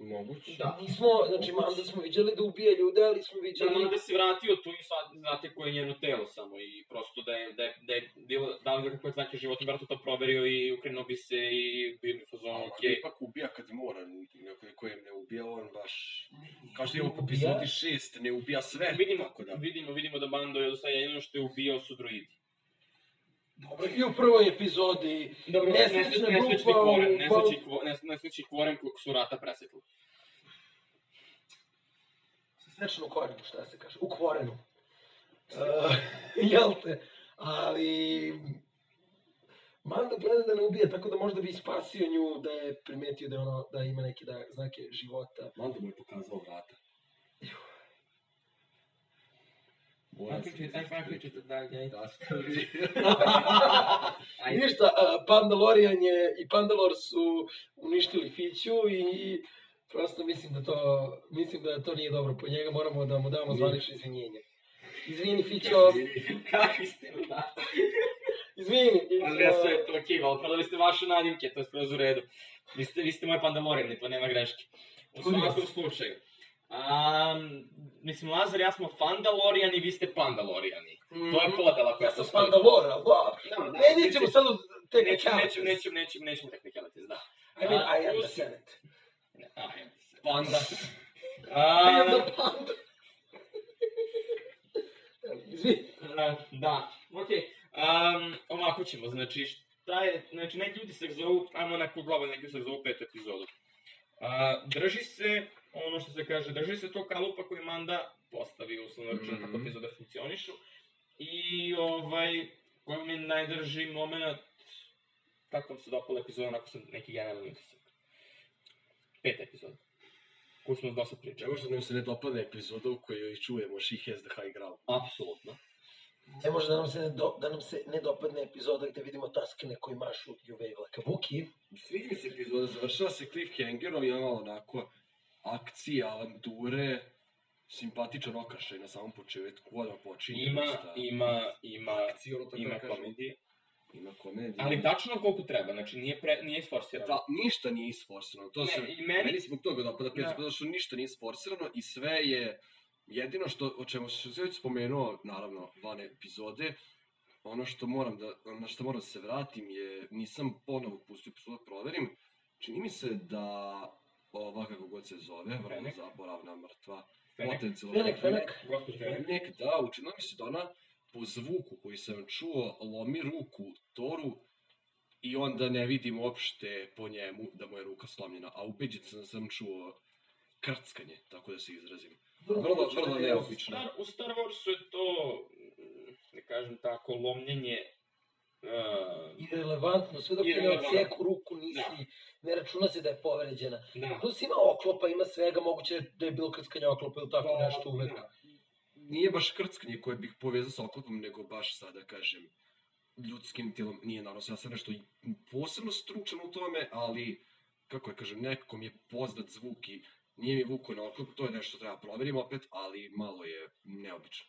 Moguće. Da. Nismo, znači Mando smo viđali da ubije ljude, ali smo Da, viđali... da se vratio tu i sad znate koje je njeno telo samo i prosto da je, da je, da je bilo, da li kakve znake života, vratno to proverio i ukrenuo bi se i bio bi fazon, Ali okej. ipak ubija kad mora, neko kojem ne ubija, on baš... Kao što imamo po ubija. epizodi 6, ne ubija sve. Vidimo, Tako da. vidimo, vidimo da Bando je do sada jedino što je ubio su droidi. Dobro, i u prvoj epizodi Dobro, nesrećni, nesrećni grupa u kvoren, Bal- nesrećni, kvo- nes- nesrećni kvoren kojeg su rata presekli. Srećno u korenu, šta se kaže, u kvorenu. Uh, jel te? Ali... Mando gleda da ne ubije, tako da možda bi spasio nju da je primetio da, je ono, da ima neke da, znake života. Mando mu je pokazao vrata. Mora se Ajde, ajde, ajde, pričajte dalje, ajde. Da, stavi. Ajde. Ništa, uh, Pandalorian je i Pandalor su uništili Fiću i prosto mislim da to, mislim da to nije dobro po njega, moramo da mu damo zvanično izvinjenje. Izvini Fićo, Kakvi ste da? izvini. Ali ja sve je to okej, ali prodali ste vaše nadimke, to je skroz u redu. Vi ste, vi ste moje pandalorine, to nema greške. U svakom slučaju. Um, mislim, Lazar i ja smo Fandaloriani, vi ste Pandalorijani. To je podela koja Ja sam se Pandalor, ali dobro. Da, da. Ne, nećemo sad Nećemo, technicalities. nećemo, nećemo, nećemo, nećemo technicalities, da. I mean, A, I am the Senate. Se. Panda. I am the panda. A, da, okej. Um, ovako ćemo, znači, šta je, znači, neki utisak zovu, ajmo neku globalni neki utisak zovu petu epizodu. A, drži se, ono što se kaže, drži se to kalupa koji Manda postavi, uslovno rečeno, kako Mhm. epizode funkcionišu. I, ovaj, koji mi najdrži moment, kako vam se dopala epizoda, onako sam neki generalni utisak. Peta epizoda. Koju smo dosta pričali. Čemu što nam se ne dopadne epizoda u kojoj čujemo She has the high ground. Apsolutno. Ne može da nam se ne, do, da nam se ne dopadne epizoda gde vidimo taskine koji mašu You Wave Like a Wookiee. Sviđa mi se epizoda, završava se cliffhangerom i malo onako akcije, avanture, simpatičan okršaj na samom početku, odmah počinje. Ima, dosta ima, ima, akcije, ono ima da komedije. Ima komedije. Ali tačno koliko treba, znači nije, pre, nije isforsirano. Da, ništa nije isforsirano. To Ne, se, i meni... meni- zbog toga dopada Da. zato što ništa nije isforsirano i sve je jedino što, o čemu se već spomenuo, naravno, van epizode, ono što moram da, na što moram da se vratim je, nisam ponovo pustio epizodu da proverim, čini mi se da ova kako god se zove, vrlo zaboravna mrtva, potencijalno Fenek, Fenek. Fenek. Da, učinilo mi se da ona po zvuku koji sam čuo lomi ruku Toru i onda ne vidim uopšte po njemu da mu je ruka slomljena, a ubeđen sam sam čuo krckanje, tako da se izrazim. Vrlo, vrlo neobično. Star, u Star Warsu je to, mm, da kažem tako, lomljenje Uh, irelevantno, sve dok ti ne odseku ruku nisi, ne računa se da je povređena. da. Plus ima oklopa, ima svega, moguće da je bilo krckanje oklopa ili tako nešto uvek. Da. Nije baš krckanje koje bih povezao sa oklopom, nego baš sada kažem ljudskim tilom. Nije naravno ja sam nešto posebno stručan u tome, ali kako je kažem, nekako mi je poznat zvuk i nije mi vuko na oklop, to je nešto što treba proverim opet, ali malo je neobično.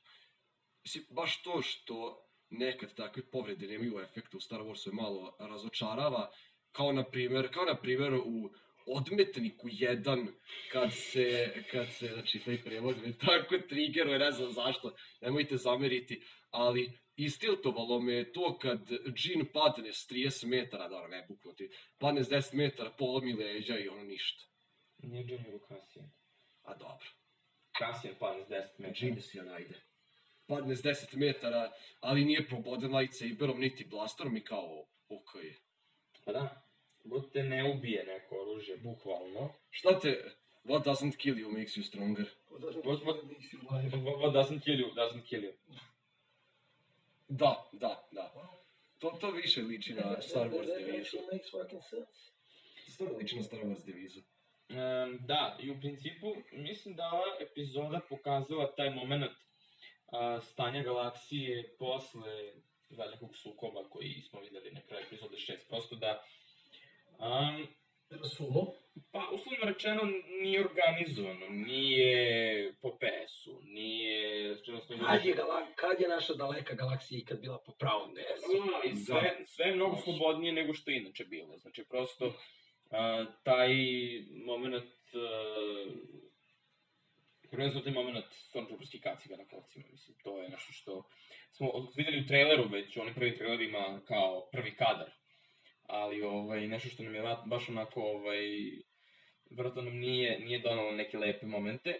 Mislim, baš to što nekad takve povrede nemaju efekta u Star Warsu je malo razočarava, kao na primjer, kao na primjer u Odmetniku 1, kad se, kad se, znači, taj prevod me tako triggeruje, ne znam zašto, nemojte zameriti, ali istiltovalo me to kad džin padne s 30 metara, da, ne bukvalno ti, padne s 10 metara, polomi leđa i ono ništa. Nije Jin nego. A dobro. Cassian padne s 10 metara. Džin si onajde. Padne s 10 metara, ali nije proboden lightsaberom niti blasterom i kao, ok je. Pa da. God te ne ubije neko oružje, bukvalno. Šta te, what doesn't kill you makes you stronger? What, what, what, what doesn't kill you, doesn't kill you. Da, da, da. To, to više liči na Star Wars devizu. makes fucking sense. Stvarno liči na Star Wars devizu. Um, da, i u principu mislim da ova epizoda pokazala taj moment uh, stanja galaksije posle velikog sukoba koji smo videli na kraju epizode 6. Prosto da um, Rasulo. Pa, uslovno rečeno, nije organizovano, nije po PS-u, nije... Kad je, gala, kad je naša daleka galaksija ikad bila po pravom DS-u? Sve, sve je mnogo slobodnije nego što je inače bilo. Znači, prosto, a, taj moment... A, taj moment stormtrooperskih kaciga na kolcima, mislim, to je nešto što smo videli u traileru već, u onim prvim trailerima kao prvi kadar, ali ovaj, nešto što nam je baš onako, ovaj, vjerojatno nam nije, nije donalo neke lepe momente,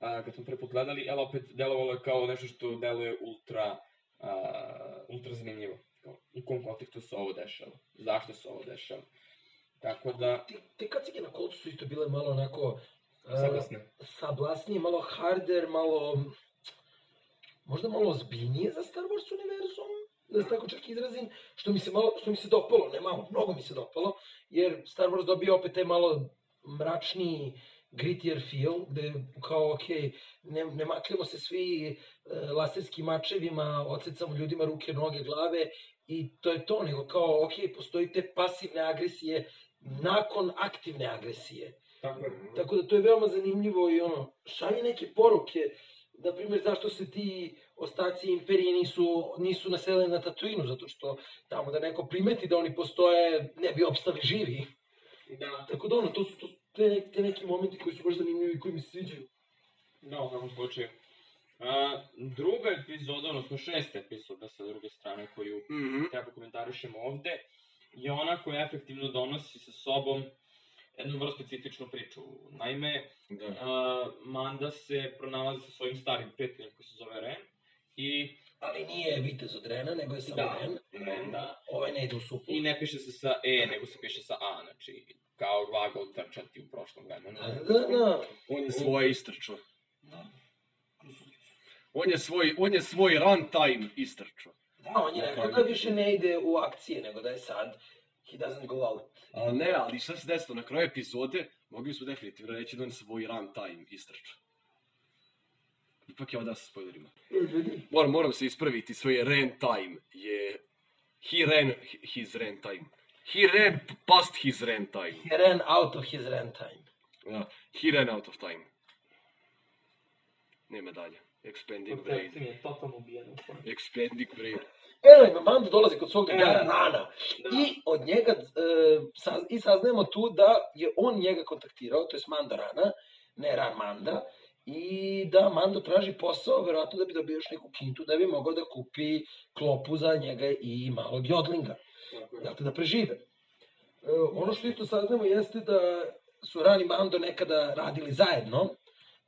a, kad smo prvi put gledali, ali opet delovalo je kao nešto što deluje ultra, a, ultra zanimljivo. Kao, u kom kontekstu se ovo dešava, zašto se ovo dešava. Tako da, Te, te kacige na kolcu su isto bile malo onako... e, saglasne. sablasnije, malo harder, malo... Možda malo ozbiljnije za Star Wars univerzum, da se tako čak izrazim, što mi se malo, što mi se dopalo, ne malo, mnogo mi se dopalo, jer Star Wars dobio opet taj malo mračniji, grittier feel, gde kao, ok, ne, ne makljamo se svi e, laserskim mačevima, odsecamo ljudima ruke, noge, glave i to je to, nego kao, ok, postoji te pasivne agresije nakon aktivne agresije. Tako je. Tako da to je veoma zanimljivo i ono, šalje neke poruke, na primjer zašto se ti ostaci imperije nisu, nisu naseleni na Tatooinu, zato što tamo da neko primeti da oni postoje, ne bi opstali živi. Da, Tako da ono, to su, to su te, ne- te neki momenti koji su baš zanimljivi i koji mi se sviđaju. Da, u svakom slučaju. A, druga epizoda, odnosno šesta epizoda sa druge strane koju Mhm. treba komentarišemo ovde, je ona koja efektivno donosi sa sobom jednu vrlo specifičnu priču. Naime, Da. a, Manda se pronalazi sa svojim starim prijateljem koji se zove Ren i Ali nije Vitez od Rena, nego je samo Da. Ren. Ren, da. Ovaj ne ide u supu. I ne piše se sa E, nego se piše sa A, znači kao glagol trčati u prošlom vremenu. Da, da. On je svoje istrčao. da. On je svoj, on je svoj runtime istrčao. Da, on je rekao da više ne ide u akcije, nego da je sad he doesn't go out. Ali ne, ali šta se desilo na kraju epizode, mogli su definitivno reći da on svoj runtime istrčao. Ipak je ovdje sa spoilerima. Moram, moram se ispraviti, svoj ran time je... He ran his ran time. He ran past his ran time. He ran out of his rent time. Da, he ran out of time. Nema dalje. Expanding brain. Koncepcija mi je totalno ubijena. Expanding brain. Evo, Mando dolazi kod svog drugara Da. i od njega e, saz, i saznajemo tu da je on njega kontaktirao, to je Mando Rana, ne Ran Manda, i da Mando traži posao, verovatno da bi dobio još neku kintu, da bi mogao da kupi klopu za njega i malog jodlinga, jel te da prežive. E, ono što isto saznamo jeste da su Ran i Mando nekada radili zajedno,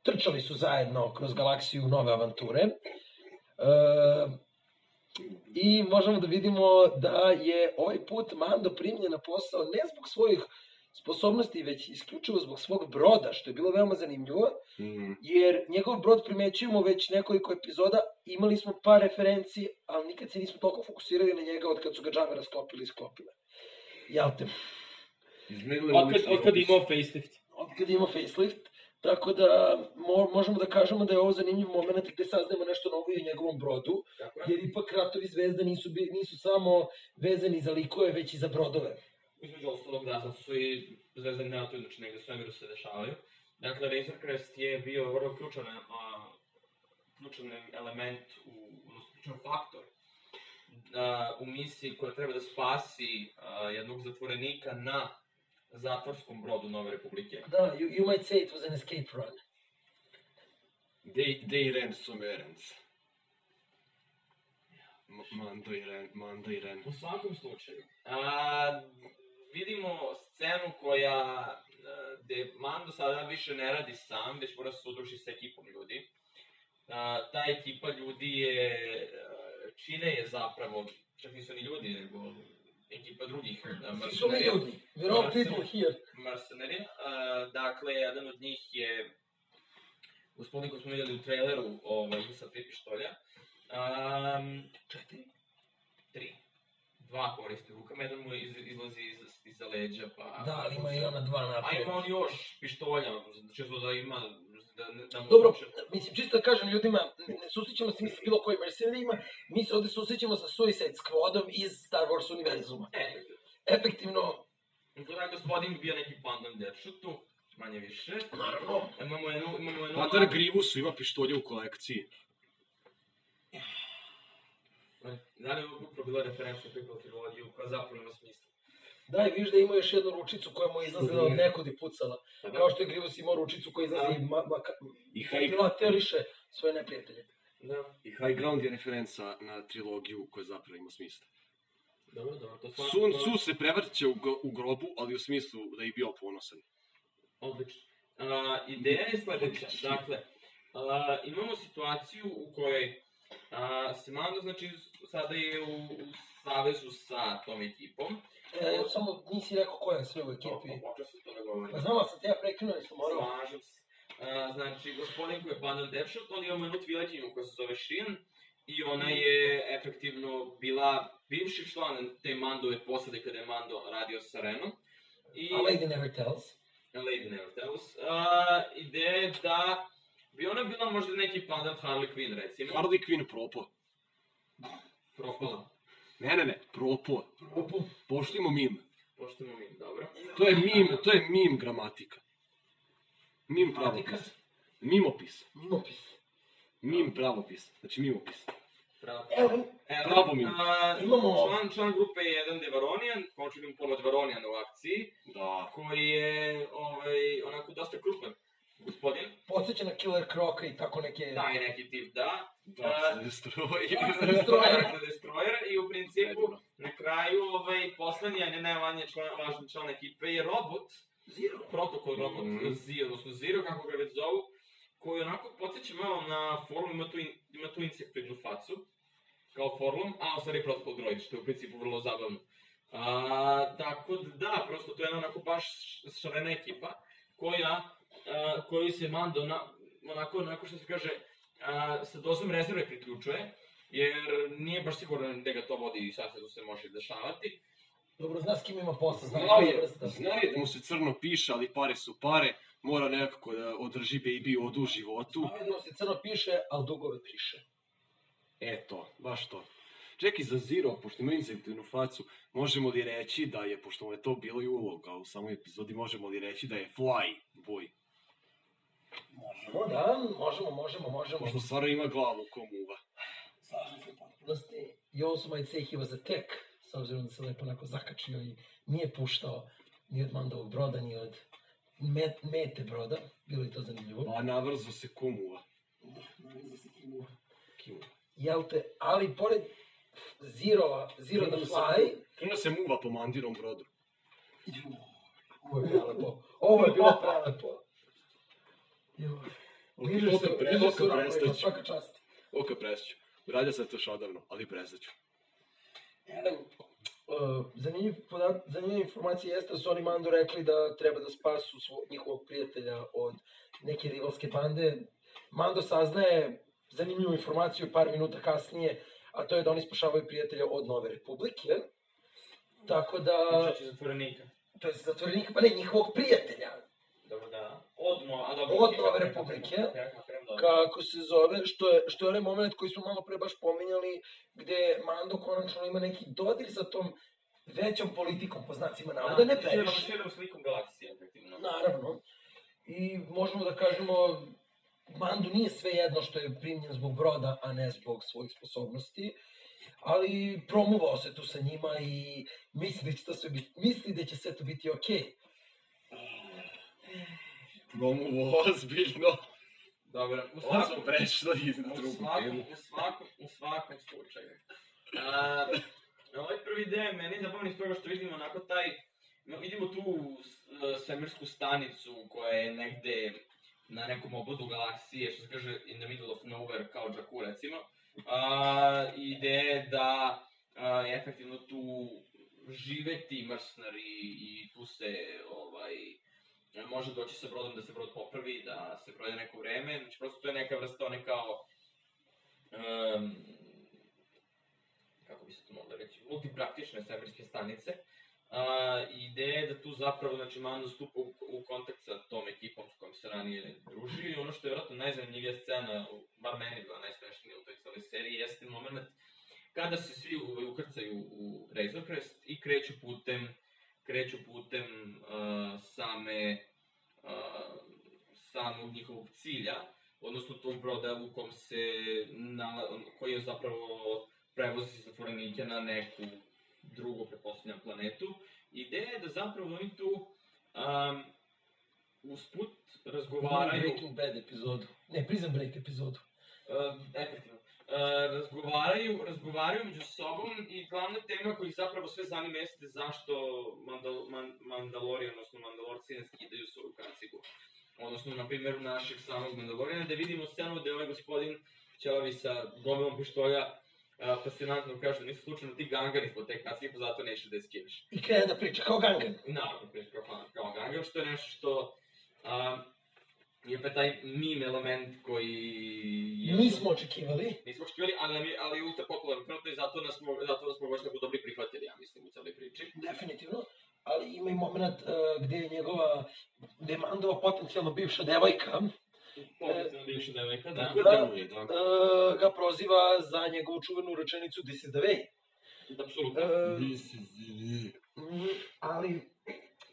trčali su zajedno kroz galaksiju nove avanture, e, I možemo da vidimo da je ovaj put Mando primljen na posao ne zbog svojih sposobnosti, već isključivo zbog svog broda, što je bilo veoma zanimljivo, Mhm. jer njegov brod primećujemo već nekoliko epizoda, imali smo par referenci, ali nikad se nismo toliko fokusirali na njega od kad su ga džabe rasklopili i sklopile. Jel te? Izmenili Otkad, lični otkad opis. imao facelift. od kad ima facelift, tako da mo, možemo da kažemo da je ovo zanimljiv moment gde saznajemo nešto novo i o njegovom brodu, Tako je. jer ipak ratovi zvezda nisu, nisu samo vezani za likove, već i za brodove. Između ostalog, da, zato su i zvezdani NATO, znači negde svemiru se dešavaju. Dakle, Razor Crest je bio vrlo ključan, a, ključan element, u, odnosno ključan faktor a, u misiji koja treba da spasi a, jednog zatvorenika na zatvorskom brodu Nove Republike. Da, you, you might say it was an escape run. Dej, dej Ren Somerens. M- Mando i Ren, Mando i Ren. U svakom slučaju, a, vidimo scenu koja, a, gde Mando sada više ne radi sam, već mora se udruži sa ekipom ljudi. A, ta ekipa ljudi je, a, čine je zapravo, čak nisu ni ljudi, nego ekipa drugih a, mi mercenarija. Mercenarija. A, dakle, jedan od njih je gospodin koji smo vidjeli u traileru ovaj, sa tri pištolja. Um, Četiri. tri. Dva koristi rukama, jedan mu iz, izlazi iz, iza leđa, pa... Da, ali ima i ona dva A napred. ima on još pištolja, čisto da ima... Da, da Dobro, mislim, čisto da kažem ljudima, ne susrećemo se mi sa bilo kojim mercenarijima, mi se ovde susrećemo sa Suicide Squadom iz Star Wars univerzuma. E, Efektivno, to da je gospodin bio neki pandan Deadshotu, manje više. naravno, Imamo jednu, imamo jednu... Patar Grievous ima pištolje u kolekciji. Da li je ovo upravo bila referencija preko trilogiju, koja zapravo ima smisla? Daj, viš da ima još jednu ručicu koja mu je izlazila od nekud i pucala. Kao što je Grievous imao ručicu koja izlazi i ma, ma, ka, I teoriše svoje neprijatelje. Da, I High Ground je referenca na trilogiju koja zapravo ima smisla. dobro, dobro, to stvarno... Sun Tzu se prevrće u, u grobu, ali u smislu da je bio ponosan. Odlično. A, ideja je sledeća. Dakle, a, imamo situaciju u kojoj a, se Mando, znači, sada je u, u savezu sa tom ekipom. E, samo nisi rekao ko je sve u ekipi. Počeo sam to da govorim. Pa znam, ali sam te ja prekinuo i sam morao. Slažem se. A, znači, gospodin koji je Pandan Deadshot, on ima jednu tvileđinu koja se zove Shin, i ona je efektivno bila bivši član te Mandove posade kada je Mando radio sa Renom. I... A Lady Never Tells. A Lady Never Tells. Uh, ideja je da bi ona bila možda neki pandan Harley Quinn, recimo. Harley Quinn propo. Propala. Ne, ne, ne, propo. Upu. Poštujemo mim. Poštujemo mi, dobro. To je mim, to je mim gramatika. Mim pravopis. Mimopis. Mimopis. Mim pravopis. Znači mimopis. Pravo. Evo, Pravo mi. a, Imamo- Član, član grupe je jedan Devaronian, končujem pono Devaronian u akciji, Da. koji je ovaj, onako dosta krupan gospodin. podsjeća na Killer Croca i tako neke... Taj neki tip, da. Da, se stroj. Destroyer. Destroyer i u principu Predivno. na kraju ovaj, poslednji, a ne najmanje član, važan član ekipe je robot, Zero. protokol robot, mm. Zio, odnosno Zero, kako ga već zovu, koji onako podsjeća malo na Forlum, ima tu, in, ima tu insektoidnu facu, kao Forlum, a u stvari protokol droid, što je u principu vrlo zabavno. A, tako da, da, prosto to je jedna onako baš šarena ekipa, koja, a, koju se Mando, na, onako, onako što se kaže, a, sa dozom rezerve priključuje, jer nije baš siguran da ga to vodi i sad se tu se može dešavati. Dobro, zna s kim ima posla, zna Znao je, znao je da mu se crno piše, ali pare su pare. Mora nekako da održi baby odu u životu. Znao je da mu se crno piše, ali dugove piše. Eto, baš to. Čekaj, za Zero, pošto ima insektivnu facu, možemo li reći da je, pošto mu je to bilo i uloga u samoj epizodi, možemo li reći da je Fly boy? Možemo, da, možemo, možemo, možemo. Pošto stvarno ima glavu ko muva. Slažem se potpunosti. You also might say he was a tech, s obzirom da se lepo onako zakačio i nije puštao ni od Mandovog broda, ni od met, mete broda. Bilo je to zanimljivo. Pa navrzo se ko muva. Navezao se Kimu. Kimu. Jel te, ali pored Zero, Zero the Fly, Krenuo se muva po mandirom brodu. ovo je prelepo. Ovo je bilo prelepo. Joj. Se, Opet pre- opet prestaću. svaka čast. Oka presću. Radio sam to još odavno, ali prestat ću. Jedan, Uh, zanimljiv, podat, zanimljiva informacija jeste da su oni Mando rekli da treba da spasu svo, njihovog prijatelja od neke rivalske bande. Mando saznaje zanimljivu informaciju par minuta kasnije, a to je da oni spašavaju prijatelja od Nove Republike. Tako da, Znači, zatvorenika. to je zatvorenika, pa ne, njihovog prijatelja, Dobro, da. Odno, a dobro. Od Nove Republike. kako- se zove, što je, što je onaj moment koji smo malo pre baš pominjali, gde Mando konačno ima neki dodir sa tom većom politikom, po znacima navoda, ne širom- previše. Širom slikom galaksije, efektivno. Naravno. I možemo da kažemo, Mandu nije sve jedno što je primljen zbog broda, a ne zbog svojih sposobnosti, ali promuvao se tu sa njima i misli da će, to sve biti, misli da će sve to biti okej. Promovo ozbiljno. Dobro, u Ovo svakom, smo prešli na u drugu temu. u svakom, u svakom slučaju. A, ovaj prvi deo je meni zabavan iz toga što vidimo onako taj, no, vidimo tu svemirsku stanicu koja je negde na nekom obodu galaksije, što se kaže in the middle of nowhere, kao Jakku recimo. A, ideja je da a, efektivno tu žive ti mrsnari i tu se ovaj, može doći sa brodom da se brod popravi, da se provede neko vreme, znači prosto to je neka vrsta one kao um, kako bi se to moglo reći, multipraktične svemirske stanice. A, ideja je da tu zapravo, znači, Mando stupa u, u kontakt sa tom ekipom s kojom se ranije družio i ono što je vjerojatno najzanimljivija scena, bar meni bila najsmešnija u toj celoj seriji, jeste moment kada se svi ukrcaju u Razor Crest i kreću putem kreću putem uh, same uh, samog njihovog cilja, odnosno tog broda u kom se na, koji je zapravo prevozi zatvorenike na neku drugu, pretpostavljam, planetu. Ideja je da zapravo oni tu um, usput razgovaraju... Breaking Bad epizodu. Ne, Prison Break epizodu. Uh, efektivno. Uh, razgovaraju, razgovaraju među sobom i glavna tema koja ih zapravo sve zanima jeste zašto Mandal, Man, Mandalorian, odnosno Mandalorci ne skidaju svoju kacigu. Odnosno, na primjer, našeg samog Mandaloriana, da vidimo scenu gde ovaj gospodin Ćelavi sa gomilom pištolja uh, fascinantno kaže da nisu slučajno ti gangari ispod te kacige, pa zato neće da je skineš. I krene da priča kao Gangan. Naravno, priča kao, kao Gangan, što je nešto što um, je opet taj meme element koji je... Nismo očekivali. Nismo očekivali, ali, nam je, ali je ultra popularan trenutno i zato nas smo, zato nas smo baš tako dobri prihvatili, ja mislim, u celoj priči. Definitivno. Ali ima i moment uh, gde je njegova, gde je Mandova potencijalno bivša devojka, Potencijalno bivša devojka, da. Tako Da. deluje, da. uh, ga proziva za njegovu čuvenu rečenicu This is the way. Apsolutno. Uh, This is the Mm, ali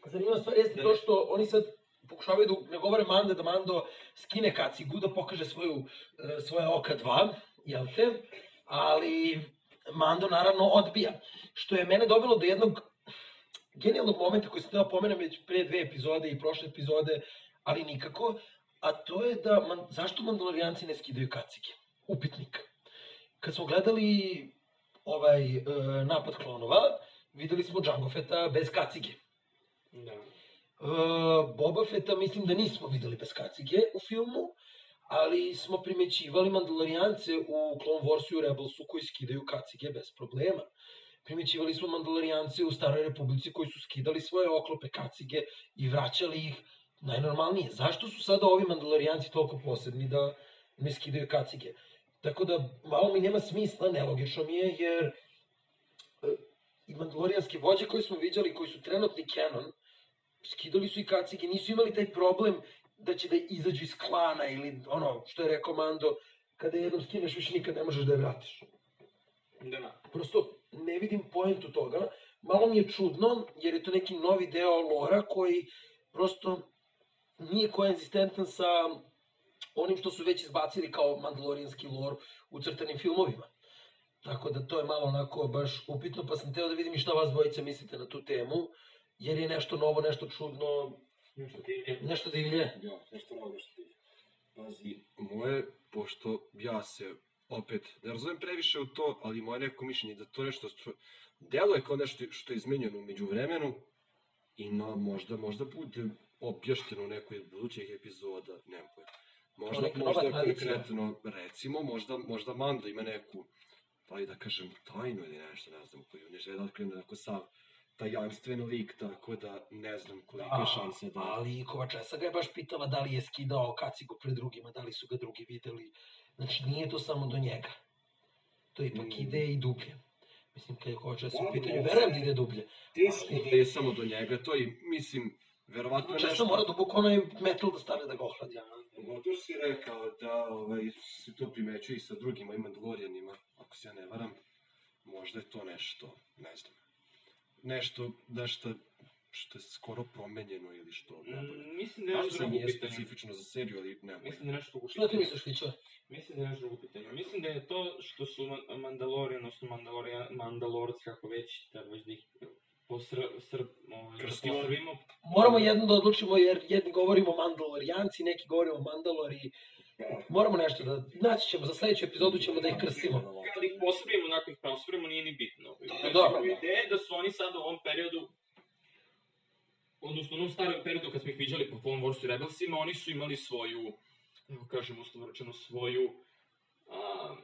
zanimljiva stvar jeste to što oni sad pokušavaju da ne govore Manda da Mando skine kacigu, da pokaže svoju, e, svoje oka dva, jel te? Ali Mando naravno odbija. Što je mene dovelo do jednog genijalnog momenta koji sam teo pomenem već pre dve epizode i prošle epizode, ali nikako, a to je da, man, zašto Mandalorijanci ne skidaju kacige? Upitnik. Kad smo gledali ovaj e, napad klonova, videli smo Django Fetta bez kacige. Da. E, Boba Fetta mislim da nismo videli bez kacige u filmu, ali smo primećivali Mandalorijance u Clone Warsu i Rebelsu koji skidaju kacige bez problema. Primećivali smo Mandalorijance u Staroj Republici koji su skidali svoje oklope kacige i vraćali ih najnormalnije. Zašto su sada ovi Mandalorijanci toliko posebni da ne skidaju kacige? Tako da, malo mi nema smisla, nelogično mi je, jer e, i mandalorijanske vođe koje smo viđali, koji su trenutni canon, skidali su i kacige, nisu imali taj problem da će da izađu iz klana ili ono što je rekao Mando, kada jednom skineš više nikad ne možeš da je vratiš. Da. Prosto ne vidim poentu toga. Malo mi je čudno, jer je to neki novi deo lora koji prosto nije koenzistentan sa onim što su već izbacili kao mandalorijanski lor u crtanim filmovima. Tako da to je malo onako baš upitno, pa sam teo da vidim i šta vas dvojice mislite na tu temu, jer je nešto novo, nešto čudno, Nešto ti je. nešto divlje. Ja, nešto novo nešto ti. Pazi, moje, pošto ja se opet ne razumem previše u to, ali moje neko mišljenje je da to nešto što deluje kao nešto što je izmenjeno umeđu vremenu i na, možda, možda bude objašnjeno u nekoj od budućih epizoda, nemam pojma. Možda, neka možda konkretno, recimo, možda, možda Mando ima neku da li da kažem tajnu ili nešto, ne znam, koju ne žele da otkrijem onako sav tajanstveni lik, tako da ne znam kolika je šansa da... Ali Kovačesa ga je baš pitala da li je skidao kacigu pred drugima, da li su ga drugi videli. Znači, nije to samo do njega. To ipak Mm. ide i dublje. Mislim, kad je Kovačesa u pitanju, verujem da ide dublje. Teško da je samo do njega, to i, mislim, verovatno je Česa nešto... mora duboko onaj metal da stave da ga ohladi. Pogotovo si rekao da ovaj, se to primećuje i sa drugim ovim Mandalorianima, ako se ja ne varam. Možda je to nešto, ne znam. Nešto, nešto što je skoro promenjeno ili što ne znam. Mm, Mislim da je Da nešto drugo pitanju. specifično za seriju, ali ne Mislim da je nešto drugo u Što ti misliš, Fićo? Mislim da je nešto drugo u pitanju. Mislim da je to što su Ma- Mandalorian, odnosno Mandalorian, Mandalorci, kako već, da već da ih posr, sr, ovaj, da posrvimo. Moramo jedno da odlučimo, jer jedni govorimo Mandalorijanci, neki govorimo Mandalori. Moramo nešto da... Naći ćemo, za sledeću epizodu ćemo da ih krstimo. Kada ih posrvimo, nakon posrvimo, nije ni bitno. Da, dobro. Ideja je da su oni sada u ovom periodu odnosno u onom starom periodu kad smo ih viđali po Clone Warsu i Rebelsima, oni su imali svoju, kako kažem, uslovno rečeno, svoju, a,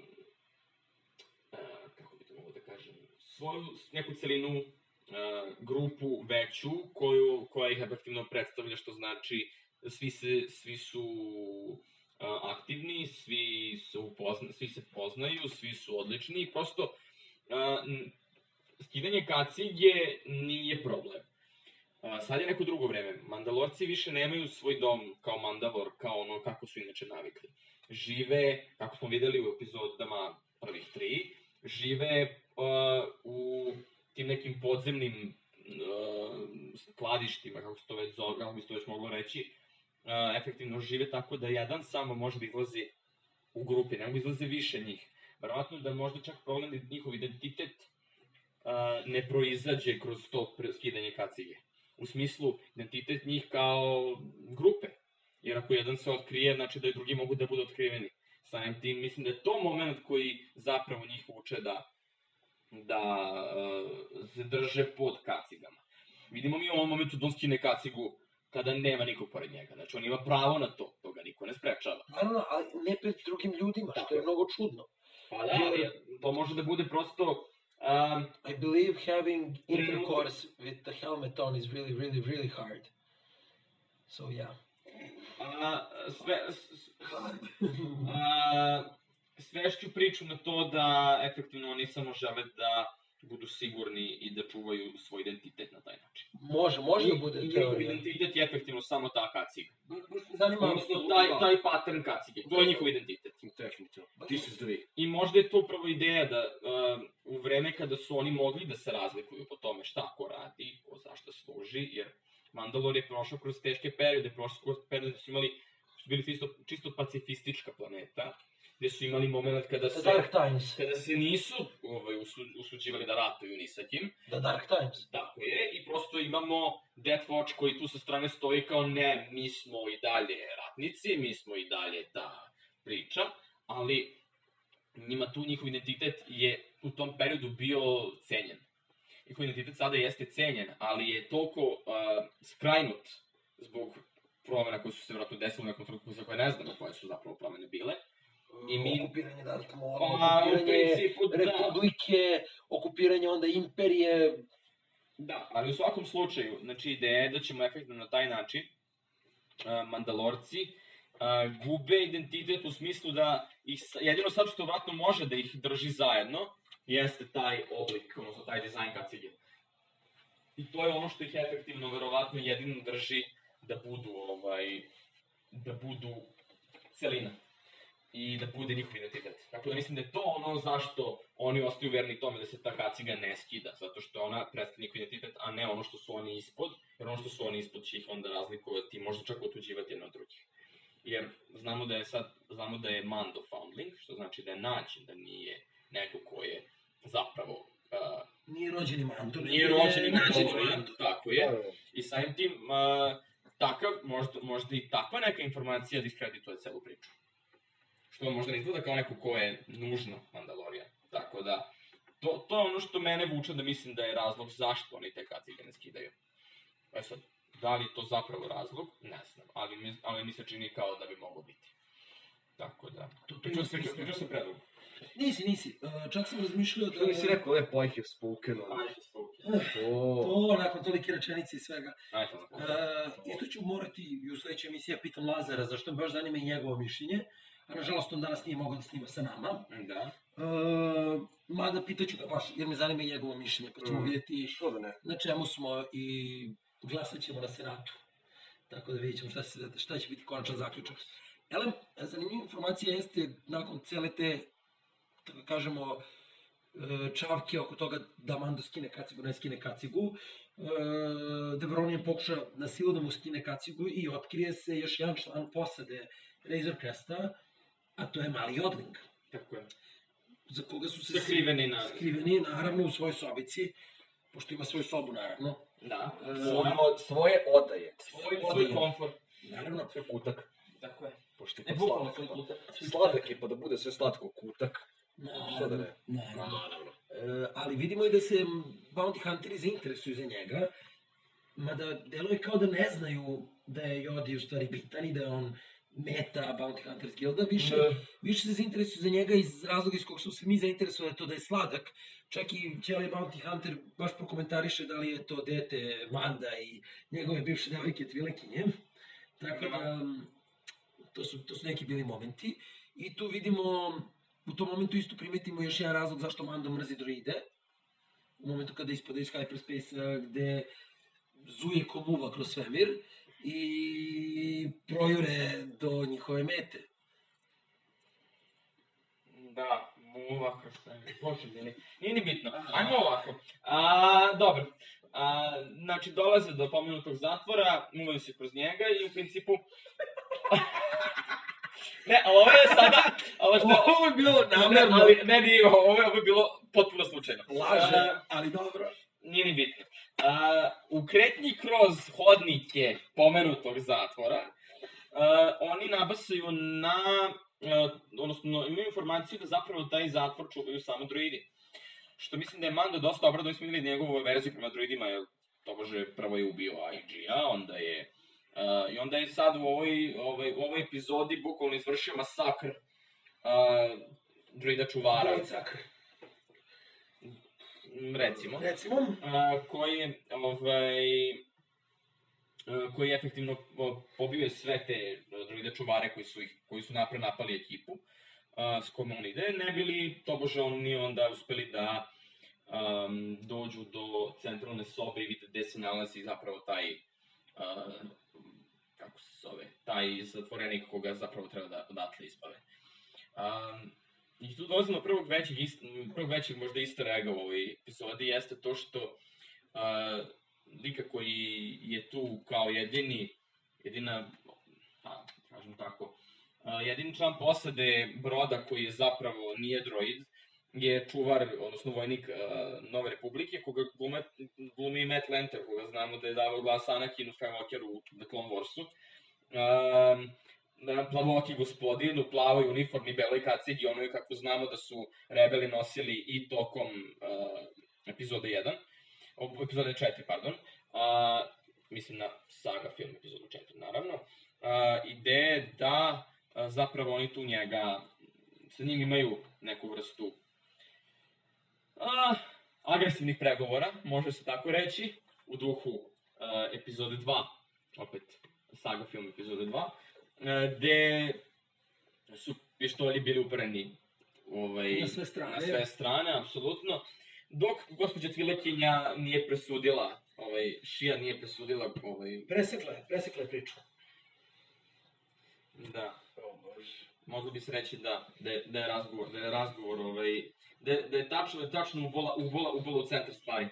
kako bi to mogo da kažem, svoju neku celinu, a, grupu veću, koju, koja ih efektivno predstavlja, što znači svi, se, svi su aktivni, svi, su pozna, svi se poznaju, svi su odlični i prosto skidanje kacige nije problem. Sad je neko drugo vreme. Mandalorci više nemaju svoj dom kao Mandalor, kao ono kako su inače navikli. Žive, kako smo videli u epizodama prvih tri, žive uh, u tim nekim podzemnim uh, skladištima, kako se to već zove, kako bi se to već moglo reći, uh, efektivno žive tako da jedan samo može da izlazi u grupi, ne mogu da izlaze više njih. Verovatno da možda čak problem da njihov identitet uh, ne proizađe kroz to skidanje kacige. U smislu identitet njih kao grupe. Jer ako jedan se otkrije, znači da i drugi mogu da budu otkriveni. Samim tim, mislim da je to moment koji zapravo njih vuče da, da uh, se drže pod kacigama. Vidimo mi u ovom momentu da on skine kacigu kada nema nikog pored njega. Znači, on ima pravo na to, to ga niko ne sprečava. Naravno, ali ne pred drugim ljudima, što Tako je je. mnogo čudno. Pa da, ali to može da bude prosto... Um, I believe having intercourse with the helmet on is really, really, really hard. So, yeah. a, sve, s- s- a, svešću priču na to da efektivno oni samo žele da budu sigurni i da čuvaju svoj identitet na taj način. Može, može da bude teorija. identitet je efektivno samo ta kaciga. Zanima, Odnosno, taj, taj pattern kacige. To je njihov identitet. Definitivno. This is the way. I možda je to upravo ideja da uh, u vreme kada su oni mogli da se razlikuju po tome šta ko radi, ko zašto služi, jer Mandalor je prošao kroz teške periode, prošao kroz periode da su imali, su bili čisto, čisto pacifistička planeta, gde su imali moment kada The se, Dark Times. kada se nisu ovaj, usu, usuđivali da ratuju ni sa kim, The Dark Times. Tako je, i prosto imamo Death Watch koji tu sa strane stoji kao ne, mi smo i dalje ratnici, mi smo i dalje ta priča, ali njima tu njihov identitet je u tom periodu bio cenjen. Njihov identitet sada jeste cenjen, ali je toliko uh, skrajnut zbog promena koje su se vjerojatno desile nakon trenutku za koje ne znamo koje su zapravo promene bile. I mi- Okupiranje Maula, Pa, okupiranje principu, da. Republike, okupiranje onda Imperije. Da, ali u svakom slučaju, znači ideja je da ćemo efektno na taj način uh, Mandalorci uh, gube identitet u smislu da ih, jedino sad što vratno može da ih drži zajedno jeste taj oblik, odnosno taj dizajn kacige. I to je ono što ih efektivno verovatno jedino drži da budu ovaj da budu celina i da bude njihov identitet. Tako da mislim da je to ono zašto oni ostaju verni tome da se ta kaciga ne skida, zato što ona predstavlja njihov identitet, a ne ono što su oni ispod, jer ono što su oni ispod će ih onda razlikovati i možda čak otuđivati jedno od drugih. Jer znamo da je sad, znamo da je Mando foundling, što znači da je nađen, da nije neko ko je zapravo uh, Nije rođeni Mando. nije je rođen i nađeni nađen Mando. tako je. I samim tim, uh, takav, možda, možda i takva neka informacija diskredituje celu priču. Što možda ne izgleda kao neko ko je nužno Mandalorian. Tako da, to, to je ono što mene vuče da mislim da je razlog zašto oni te kacige ne skidaju. E sad, da li je to zapravo razlog? Ne znam, ali mi, ali mi se čini kao da bi moglo biti. Tako da, To- to pričao sam, pričao sam predugo. Nisi, nisi. Uh, čak sam razmišljao da... Što nisi rekao, lepo, I have spoken, ono. Ajde, spoke. To... To, nakon tolike rečenice i svega. Ajde, Uh, isto ću morati i u sledećoj emisiji ja pitam Lazara, zašto me baš zanima i njegovo mišljenje. A nažalost on danas nije mogao da snima sa nama. Da. Uh, mada pitaću ga baš, jer me zanima i njegovo mišljenje, pa ćemo Mm. vidjeti Što da ne? na čemu smo i glasat ćemo na Senatu. Tako da vidjet ćemo šta, se, šta će biti konačan zaključak. Elem, zanimljiva informacija jeste, nakon cele te, tako da kažemo, e, čavke oko toga da Mando skine kacigu, ne skine kacigu, e, Devronian pokuša na silu da mu skine kacigu i otkrije se još jedan član posade Razor Cresta, a to je mali Jodling, Tako je. za koga su se Sakriveni na... skriveni, naravno, u svojoj sobici, pošto ima svoju sobu, naravno. Da. E, Svoje, svoje odaje. Svoj, svoj komfort. Naravno, Svoj kutak. Tako je. Pošto je bukvalno sladak. svoj kutak. Sladak je, pa da bude sve slatko, kutak. Što da naravno, ne? naravno. Naravno. E, ali vidimo i da se Bounty Hunteri zainteresuju za njega, mada deluje kao da ne znaju da je Jodi u stvari bitan i da je on meta Bounty Hunters Guilda, više, Da. više se zainteresuju za njega iz razloga iz kog su se mi zainteresovali, to da je sladak. Čak i cijeli Bounty Hunter baš prokomentariše da li je to dete Manda i njegove bivše devojke Tvilekinje. Tako da, to su, to su neki bili momenti. I tu vidimo, u tom momentu isto primetimo još jedan razlog zašto Mando mrzi droide. U momentu kada ispada iz hyperspace-a gde zuje ko muva kroz svemir i projure do njihove mete. Da, muva kroz sve. Bože mili. Nije ni bitno. Ajmo ovako. A, dobro. A, znači, dolaze do pomenutog zatvora, muvaju se kroz njega i u principu... ne, ali ovo je sada... Ovo što... Ovo je bilo Ne, namerno. ali, ne, nije, ovo, ovo je bilo potpuno slučajno. Laže, ali dobro. nije ni bitno. A, u kretnji kroz hodnike pomenutog zatvora, a, oni nabasaju na, a, odnosno imaju informaciju da zapravo taj zatvor čuvaju samo droidi. Što mislim da je Mando dosta obradno, mi smo videli njegovu verziju prema droidima, jer tobože prvo je ubio IG-a, onda je Uh, I onda je sad u ovoj, ovoj, ovoj epizodi bukvalno izvršio masakr uh, droida čuvara, Trojcak. Recimo. Recimo, a, koji ovaj, a, koji je efektivno pobio sve te droide čuvare koji su, ih, koji su napred napali ekipu a, s kojom on ide, ne bili tobože oni onda uspeli da um, dođu do centralne sobe i vide gde se nalazi zapravo taj a, kako se zove, taj zatvorenik koga zapravo treba da odatle izbave. Um, I tu dolazimo do prvog većeg, prvog većeg možda easter egga u ovoj epizodi, jeste to što uh, lika koji je tu kao jedini, jedina, pa, kažem tako, uh, jedini član posade broda koji je zapravo nije droid, je čuvar, odnosno vojnik uh, Nove Republike, koga glume, glumi Matt Lanter, koga znamo da je davao glas Anakinu Skywalkeru u The Clone Warsu. Um, na plavoki gospodin u plavoj uniformi, beloj kacigi, onoj kako znamo da su rebeli nosili i tokom uh, epizode 1, o, epizode 4, pardon, uh, mislim na saga film epizodu 4, naravno, uh, ideja je da uh, zapravo oni tu njega, sa njim imaju neku vrstu uh, agresivnih pregovora, može se tako reći, u duhu uh, epizode 2, opet saga film epizode 2, e, gde su pištolji bili upreni ovaj, Na sve strane. Na sve strane, apsolutno. Dok gospođa Tvilekinja nije presudila, ovaj, Šija nije presudila, ovaj, presekla je, presekla je priču. da, moglo bi se reći da, da, je, da je razgovor, da je razgovor, ovaj, da, je- da je tačno, da je tačno ubola, ubola, ubola u centar stvari.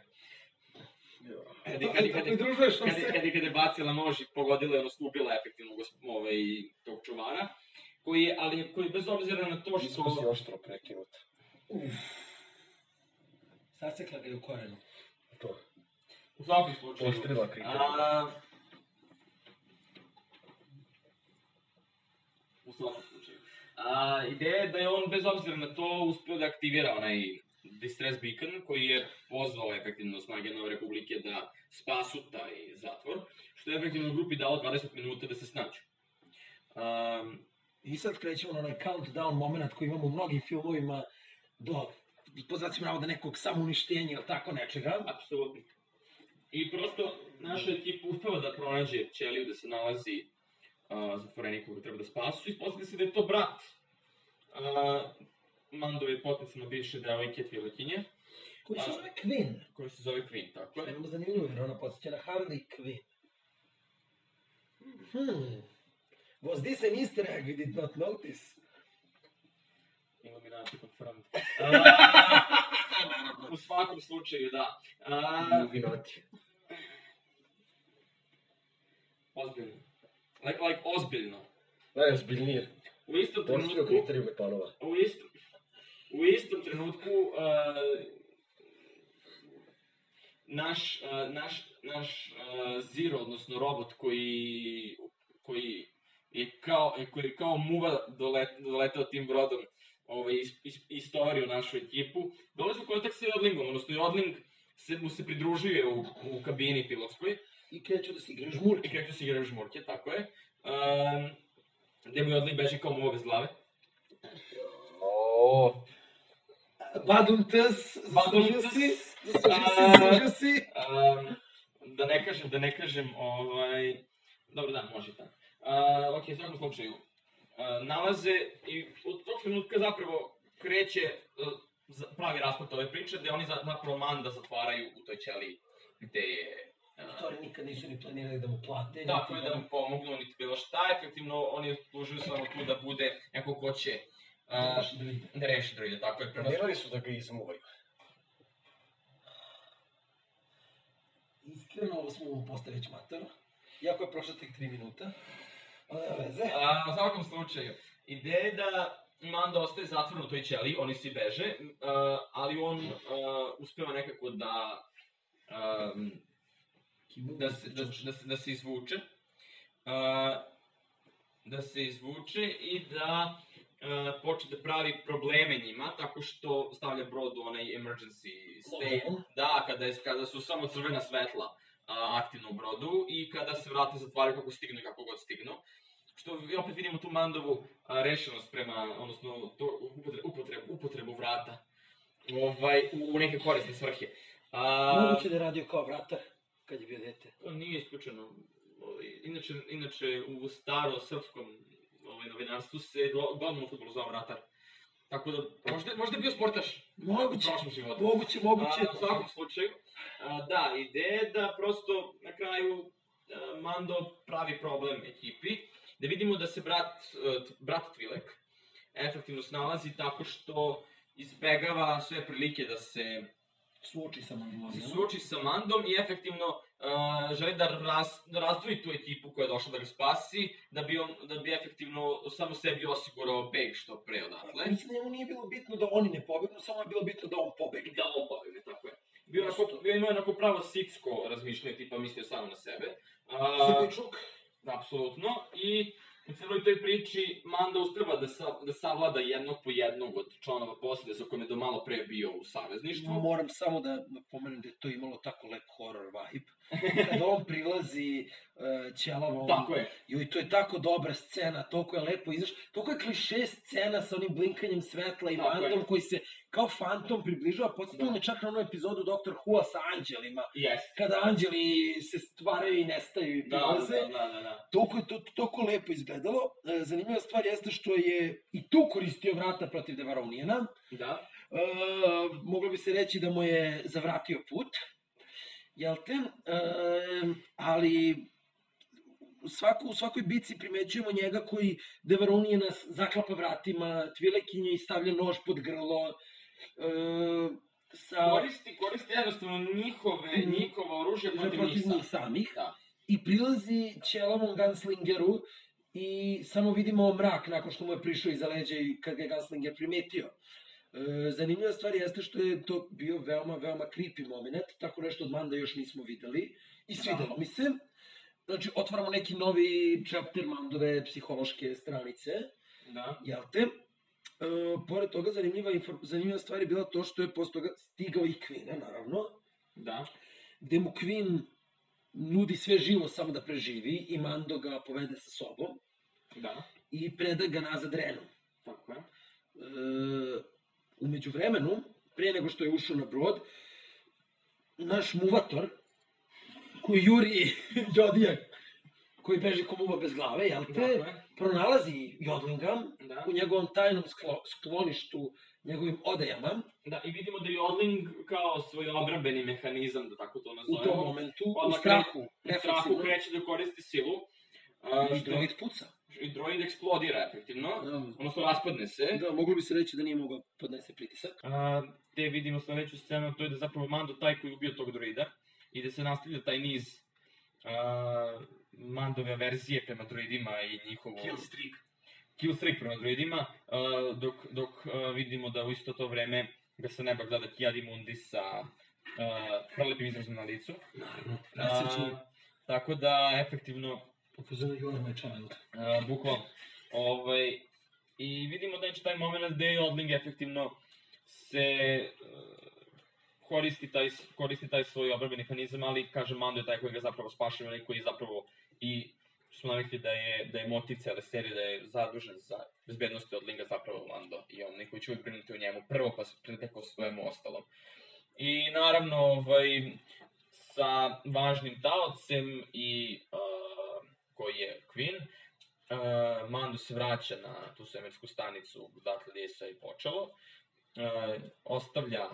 Kad je, kad je, kad je, kad je, kad je, kad je bacila nož i pogodila je, odnosno ubila efektivno ovaj, tog čuvara, koji je, ali koji bez obzira na to Iskus je što... oštro prekinut. Sasekla ga je u korenu. To. U svakom slučaju... Oštrila kriterija. A, u svakom slučaju. A, ideja je da je on, bez obzira na to, uspio da aktivira onaj Distress Beacon, koji je pozvao efektivno snage Nove Republike da spasu taj zatvor, što je efektivno grupi dalo 20 minuta da se snađu. Um, I sad krećemo na onaj countdown moment koji imamo u mnogim filmovima do, po znacima navoda, nekog samouništenja ili tako nečega. Apsolutno. I prosto naša ekipa uspeva da pronađe ćeliju da se nalazi uh, zatvorenik koga treba da spasu. Ispostavlja se da je to brat uh, Mandove potencijalno bivše devojke Tvilekinje, Koji se A. zove Queen. koji se zove Queen, tako je je. veoma zanimljivo jer ona podsjeća na Harley Quinn. Hmm. Was this an easter egg we did not notice? Illuminati confirmed. Uh, u svakom slučaju, da. Uh, Illuminati. ozbiljno. Like, like, ozbiljno. Najozbiljnije. U istom trenutku... kriterijume panova. U istom, u istom trenutku uh, naš, uh, naš, naš uh, Zero, odnosno robot koji, koji je kao, koji je kao muva dolet, doletao tim brodom ovaj, is, is, istovario našu ekipu, dolazi u kontakt sa Jodlingom, odnosno Jodling se, mu se pridružuje u, u kabini pilotskoj I kreću da se igraš i žmurke. kreću se igraju žmurke, tako je. Um, gde mu Jodling beži kao muva bez glave. O, Badum tes, zaslužio si, zaslužio si, A. zaslužio si. Da ne kažem, da ne kažem, ovaj... Dobro, da, može i tako. Uh, ok, u svakom slučaju, uh, nalaze i od tog trenutka zapravo kreće uh, pravi rasplet ove priče, gde oni za, zapravo Manda zatvaraju u toj ćeliji gde je... Uh, To oni nikad nisu ni planirali da mu plate. tako je niti da mu pomognu, niti bilo šta, efektivno oni služuju samo tu da bude neko ko će Da uh, baš da reši droide, tako je. Planirali su da ga izmuvaju. Iskreno, ovo smo mu postao već mater. Iako je prošlo tek 3 minuta. Ali nema veze. A, u svakom slučaju, ideja je da Mando ostaje zatvoren u toj ćeliji, oni svi beže, a, ali on a, uspeva nekako da, um, da, se, da, da, se, da se izvuče. A, da se izvuče i da a, počne da pravi probleme njima, tako što stavlja brod u onaj emergency state. Da, kada, je, kada su samo crvena svetla a, aktivno u brodu i kada se vrata zatvaraju kako stignu i kako god stignu. Što opet vidimo tu Mandovu a, rešenost prema, odnosno to, upotrebu, upotrebu, upotrebu vrata ovaj, u, u neke korisne svrhe. A, Moguće da je radio kao vratar kad je bio dete. To nije isključeno. Ovaj, inače, inače, u staro srpskom ovaj, novinarstvu se go- godinu u futbolu zvao vratar. Tako da, možda, možda je bio sportaš Moguće. u prošlom životu. Moguće, moguće. A, u svakom slučaju, a, da, ideja je da prosto na kraju a, Mando pravi problem ekipi, da vidimo da se brat, a, brat Tvilek efektivno snalazi tako što izbegava sve prilike da se Suoči sa se suoči sa Mandom i efektivno uh, želi da, raz, da razdvoji tu ekipu koja je došla da ga spasi, da bi, on, da bi efektivno samo sebi osigurao beg što pre odatle. Mislim da njemu nije bilo bitno da oni ne pobegnu, samo je bilo bitno da on pobegne. Da on pobegne, tako je. Bio, onako, bio imao onako pravo sitsko razmišljanje, tipa mislio samo na sebe. A, Sipičuk. apsolutno. I u celoj toj priči Manda uspeva da, sa, da savlada jednog po jednog od članova posade sa kojim je do malo pre bio u savezništvu. Moram samo da napomenem da je to imalo tako lep horror vibe. Kada on prilazi uh, ćelavom... Tako je. Joj, to je tako dobra scena, toliko je lepo izaš, toliko je kliše scena sa onim blinkanjem svetla i Tako je. koji se kao fantom približava. Podsjetilo Da. me čak na onu epizodu Dr. Who-a sa anđelima, Jeste. kada anđeli se stvaraju i nestaju i Da, prilaze. da, da, da, da. Toliko je to, toliko lepo izgledalo. E, Zanimljiva stvar jeste što je i tu koristio vrata protiv Devaronijana. Da. E, moglo bi se reći da mu je zavratio put, jel te? E, ali u, svaku, u svakoj bici primećujemo njega koji Devaronijana zaklapa vratima, tvilekinje i stavlja nož pod grlo. E, sa, Koristi, koristi jednostavno njihove, Mhm. njihova oružja protiv, protiv njih samih. Da. I prilazi ćelavom Gunslingeru i samo vidimo mrak nakon što mu je prišao iza leđa i kad ga je Gunslinger primetio. E, zanimljiva stvar jeste što je to bio veoma, veoma creepy moment, tako nešto od Manda još nismo videli i svidelo mi se. Znači, otvaramo neki novi chapter Mandove psihološke stranice, Da. jel te? E, pored toga, zanimljiva, zanimljiva stvar je bila to što je posle toga stigao i Queen, naravno, Da. gde mu Queen nudi sve živo samo da preživi i Mando ga povede sa sobom. Da. i preda ga nazad Renu. Tako je. E, umeđu vremenu, pre nego što je ušao na brod, naš muvator, koji juri Jodija, koji beži ko muva bez glave, jel te, je. pronalazi Jodlinga Da. u njegovom tajnom sklo, skloništu, njegovim odejama, Da, i vidimo da Jodling kao svoj obrambeni mehanizam, da tako to u nazovemo. tom momentu, u strahu, U strahu kreće da koristi silu. A, i što, droid puca. I droid eksplodira efektivno, Da, odnosno raspadne se. da, moglo bi se reći da nije mogao podnese pritisak. A, te vidimo sledeću scenu, to je da zapravo Mando taj koji je ubio tog droida i da se nastavlja taj niz a, Mandove verzije prema droidima i njihovo... streak. kill streak prema droidima, a, dok, dok a, vidimo da u isto to vreme ga se neba gleda Kiadi Mundi sa a, prelepim izrazom na licu. Naravno. A, tako da, efektivno, Pokazano you are my child. Uh, bukvalno. Ovaj, I vidimo da je taj moment gde Odling efektivno se uh, koristi taj, koristi taj svoj obrambeni mehanizam, ali kaže Mando je taj koji ga zapravo spašava i koji je zapravo i smo navikli da je, da je motiv cele serije, da je zadužen za bezbednosti Odlinga zapravo Mando i on koji će uvijek brinuti o njemu prvo pa preko svojemu ostalom. I naravno, ovaj, sa važnim taocem i uh, koji je Queen, uh, Mando se vraća na tu svemirsku stanicu gdje je sve i počelo. Uh, ostavlja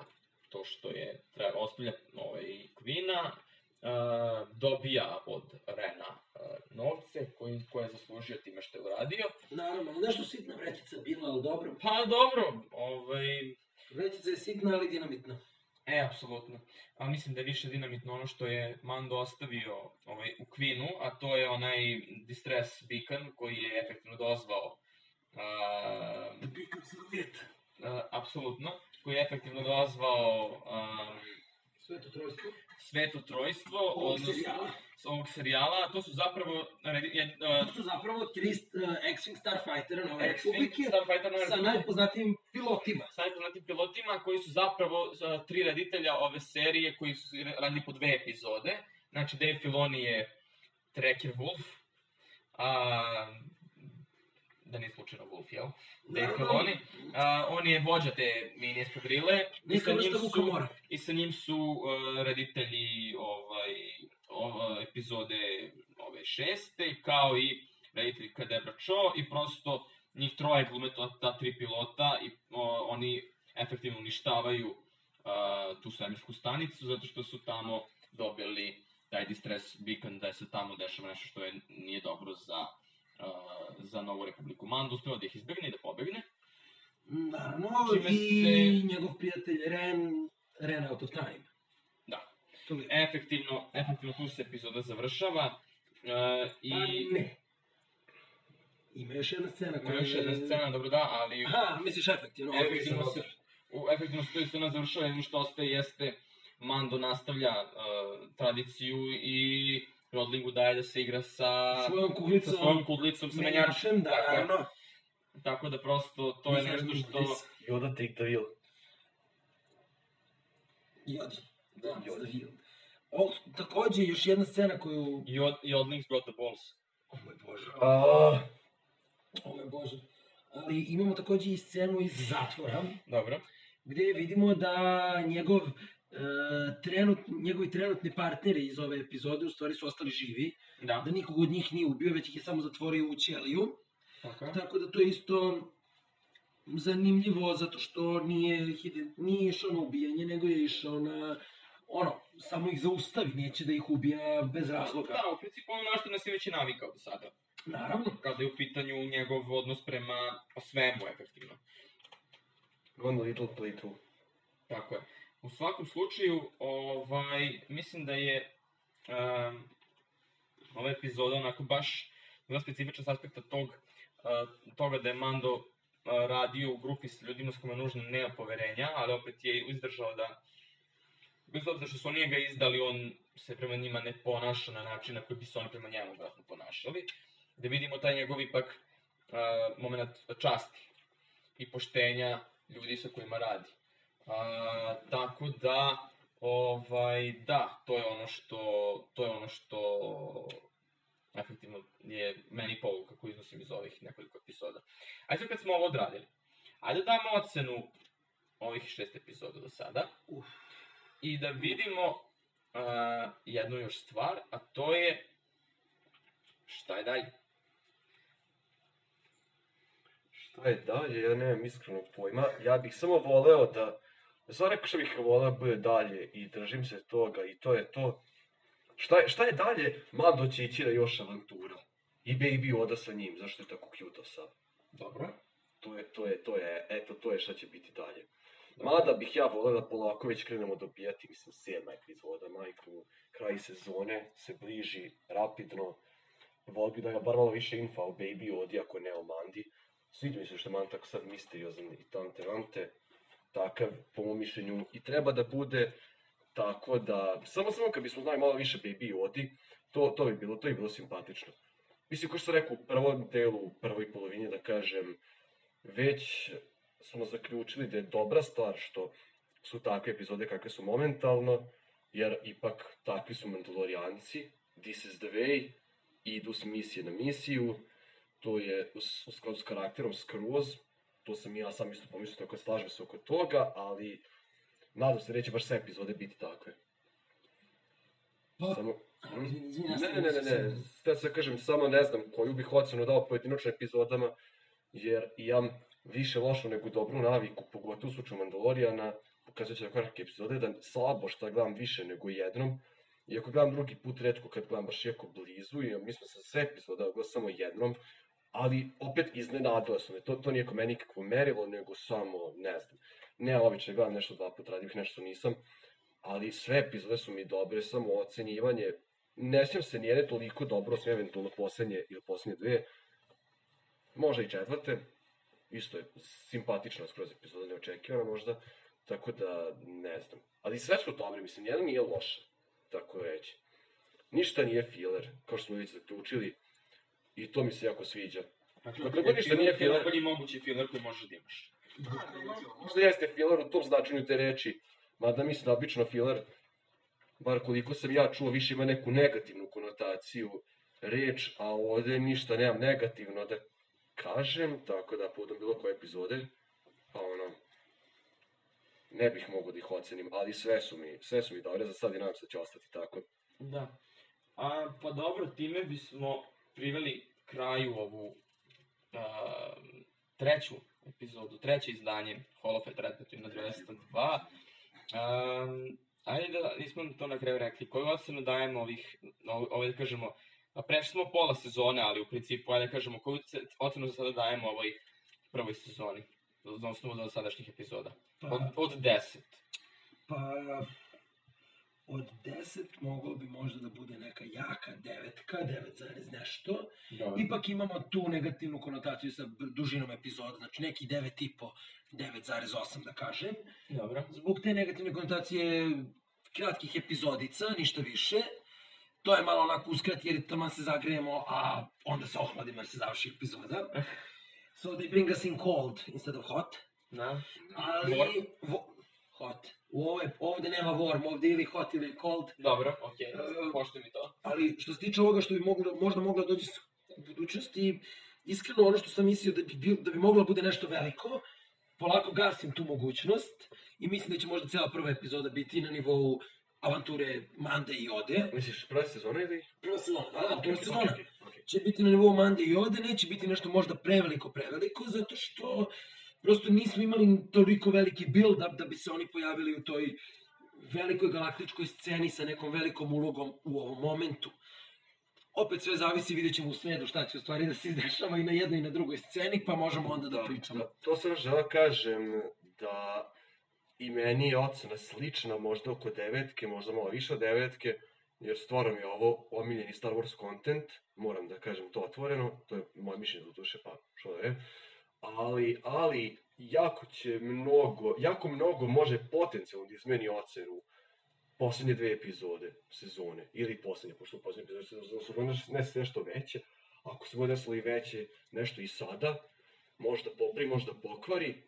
to što je treba, ostavlja ovaj, Queena, uh, dobija od Rena uh, novce koji, koje je zaslužio time što je uradio. Naravno, nešto sitna vrećica bila, ali dobro. Pa dobro, ovaj, Vrećica je sitna, ali dinamitna. E, apsolutno. A mislim da je više dinamitno ono što je Mando ostavio ovaj, u Queenu, a to je onaj distress beacon koji je efektivno dozvao a, The beacon a, apsolutno, koji je efektivno dozvao a, Sveto trojstvo. sveto trojstvo odnosno, ovog serijala, to su zapravo a, To su zapravo tri uh, X-Wing Starfightera Nove Republike Starfighter Nove sa najpoznatijim pilotima. sa najpoznatijim pilotima koji su zapravo a, tri reditelja ove serije koji su radili po dve epizode. Znači, Dave Filoni je Trekker Wolf, a, da nije slučajno Wolf, jel? Dave. Filoni. A, on je vođa te mini eskadrile. i sa njim su- Vuka Mora. I sa njim su uh, reditelji ovaj, ova, epizode ove šeste, kao i reditelji Kadebra Cho i prosto njih troje glume to, ta tri pilota i o, oni efektivno uništavaju uh, tu svemirsku stanicu zato što su tamo dobili taj distress beacon da se tamo dešava nešto što je, nije dobro za, uh, za Novu Republiku. Mando uspeva da ih izbegne i da pobegne. Naravno, Čime i se- njegov prijatelj Ren, Ren Out of Time. Da. Efektivno, efektivno tu se epizoda završava. Uh, i Pa ne. Ima još jedna scena Ima koja još jedna scena, dobro da, ali Aha, misliš efektivno. efektivno se, u, efektivno se to scena završava, jedino što ostaje jeste Mando nastavlja uh, tradiciju i Rodlingu daje da se igra sa, Svojom kuglicom. sa svojom kuglicom, sa menjačem. Da, Tako naravno. Tako da prosto to je nešto što... this. Yoda take the wheel. Jodi. Da, Jodi. Jodi. O, takođe, još jedna scena koju... Jod, Jodling's got the balls. O moj Bože. Ah, O moj Bože. Ali imamo takođe i scenu iz zatvora, Dobro. gde vidimo da njegov e, trenut, njegovi trenutni partneri iz ove epizode u stvari su ostali živi, Da. da nikog od njih nije ubio, već ih je samo zatvorio u ćeliju. Je. Tako da to je isto zanimljivo zato što nije, nije išao na ubijanje, nego je išao na ono, samo ih zaustavi, neće da ih ubija bez razloga. Da, u principu ono na što nas je već i navikao do sada. Naravno. Kada je u pitanju njegov odnos prema pa svemu, efektivno. one little playthrough. Tako je. U svakom slučaju, ovaj, mislim da je um, ova epizoda onako baš bila specifičan s aspekta tog, uh, toga da je Mando uh, radio u grupi s ljudima s kojima nužno nema poverenja, ali opet je izdržao da bez obzira što su oni njega izdali, on se prema njima ne ponaša na način na koji bi se oni prema njemu vjerojatno ponašali. Da vidimo taj njegov ipak uh, moment časti i poštenja ljudi sa kojima radi. A, tako da, ovaj, da, to je ono što, to je ono što efektivno je meni povuka koju iznosim iz ovih nekoliko epizoda. Ajde sad kad smo ovo odradili, ajde da damo ocenu ovih šest epizoda do sada Uf. I da vidimo uh, jednu još stvar, a to je šta je dalje. Šta je dalje, ja nemam iskrenog pojma. Ja bih samo voleo da... Samo rekao što bih voleo da bude dalje i držim se toga i to je to. Šta je, šta je dalje? Mando će ići na još avantura. I Baby Oda sa njim, zašto je tako cute sad? Dobro. To je, to je, to je, eto, to je šta će biti dalje. Mada bih ja voleo da polako već krenemo dobijati, mislim, sedma epizoda, majku, kraj sezone se bliži rapidno. Volio bih da ga bar malo više infa o Baby Odi, ako ne o Mandi. Sviđa mi se što je Manda tako sad misteriozan i tante vante. Takav, po mom mišljenju, i treba da bude tako da, samo samo kad bismo znali malo više Baby Odi, to, to bi bilo, to bi bilo simpatično. Mislim, kao što sam rekao u prvom delu, u prvoj polovini, da kažem, već smo zaključili da je dobra stvar što su takve epizode kakve su momentalno, jer ipak takvi su Mandalorijanci, this is the way, idu s misije na misiju, to je u, skladu s karakterom skroz, to sam ja sam isto pomislio, tako da slažem se oko toga, ali nadam se da neće baš sve epizode biti takve. Pa, Samo... izvini, Ne, ne, ne, ne, ne, da se kažem, samo ne znam koju bih ocenu dao pojedinačnim epizodama, jer imam više lošu nego dobru naviku, pogotovo u slučaju Mandalorijana, pokazat ću da kratke epizode, da slabo šta gledam više nego jednom, iako gledam drugi put, redko kad gledam baš jako blizu, i mislim sam sve epizoda gledao samo jednom, ali opet iznenadilo su me, to, to nije ko meni nikakvo merilo, nego samo, ne znam, ne obično gledam nešto dva puta, radim nešto nisam, ali sve epizode su mi dobre, samo ocenjivanje, ne sjećam se nijedne toliko dobro, osim eventualno poslednje ili poslednje dve, možda i četvrte, isto je simpatična skroz epizoda, neočekivana možda, tako da ne znam. Ali sve su dobre, mislim, nijedna nije loša, tako reći. Ništa nije filler, kao što smo već zaključili, i to mi se jako sviđa. Znači, Dokle god ništa nije filler. Najbolji mogući filler koji možeš da imaš. Možda jeste filler u tom značenju te reči, mada mislim da obično filler, bar koliko sam ja čuo, više ima neku negativnu konotaciju reč, a ovde ništa nemam negativno da kažem, tako da povodom bilo koje epizode, pa ono, ne bih mogao da ih ocenim, ali sve su mi, sve su mi dobre za sad i nadam se da će ostati tako. Da. A, pa dobro, time bismo priveli kraju ovu a, treću epizodu, treće izdanje Hall of Ratatouille na 202. Um, ajde da nismo to na kraju rekli, koju ocenu dajemo ovih, ovo da kažemo, a prešli smo pola sezone, ali u principu, ajde da kažemo, koju ce- ocenu za sada dajemo ovoj prvoj sezoni, za osnovu za sadašnjih epizoda? Od, Pa, od 10. pa, od 10 moglo bi možda da bude neka jaka devetka, 9 zarez nešto. Dobro. Ipak imamo tu negativnu konotaciju sa dužinom epizoda, znači neki 9,5, 9,8 da kažem. Dobro. Zbog te negativne konotacije kratkih epizodica, ništa više. To je malo onako uskrat jer tamo se zagrejemo, a onda se ohladimo jer se završi epizoda. So they bring us in cold instead of hot. Da. Ali... Warm? Vo, hot. U ovoj, ovde nema warm, ovde ili hot ili cold. Dobro, okej, E, poštuj mi to. Ali što se tiče ovoga što bi moglo, možda moglo da dođe u budućnosti, iskreno ono što sam mislio da bi, bil, da bi moglo da bude nešto veliko, polako gasim tu mogućnost i mislim da će možda cela prva epizoda biti na nivou avanture Mande i Ode. Misliš, prva sezona ili? Prva sezona, da, da, prva sezona. ok, ok. Će biti na nivou Mande i Ode, neće biti nešto možda preveliko, preveliko, zato što prosto nismo imali toliko veliki build up da bi se oni pojavili u toj velikoj galaktičkoj sceni sa nekom velikom ulogom u ovom momentu. Opet sve zavisi, vidjet ćemo u sredu šta će u stvari da se izdešava i na jednoj i na drugoj sceni, pa možemo onda da, pričamo. Da, to sam želeo kažem da i meni je ocena slična, možda oko devetke, možda malo više od devetke, jer stvarno mi je ovo omiljeni Star Wars content, moram da kažem to otvoreno, to je moje mišljenje do duše, pa što da je. Ali, ali, jako će mnogo, jako mnogo može potencijalno da izmeni ocenu poslednje dve epizode sezone, ili poslednje, pošto poslednje epizode sezone su ne nešto veće, ako se bude desilo i veće nešto i sada, možda popravi, možda pokvari,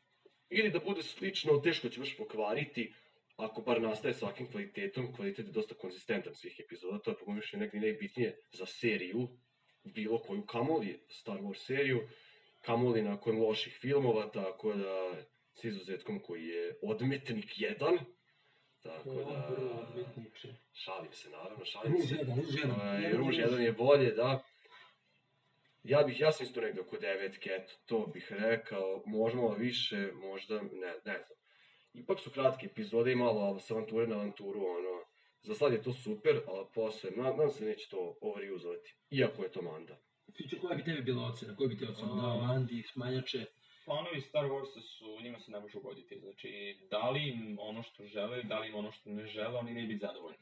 ili da bude slično, teško će baš pokvariti, ako bar nastaje sa ovakvim kvalitetom, kvalitet je dosta konzistentan svih epizoda, to je po mojom mišljenju negdje najbitnije za seriju, bilo koju kamoli Star Wars seriju, kamoli nakon loših filmova, tako da s izuzetkom koji je Odmetnik 1, tako da... Šalim se, naravno, šalim Ruž se. jedan, ruž jedan. Ovaj, Jedan Ruž 1 je bolje, da. Ja bih, ja sam isto negde oko devetke, eto, to bih rekao, možda malo više, možda, ne, ne znam. Ipak su kratke epizode i malo s avanture na avanturu, ono, za sad je to super, ali posle, na- nadam se neće to overusovati, iako je to manda. Fiću, koja bi tebi bila ocena? Koju bi ti ocenu A. dao? Mandi, smanjače? Fanovi Star Warsa su, njima se ne može ugoditi. Znači, da li im ono što žele, da li im ono što ne žele, oni ne bi zadovoljni.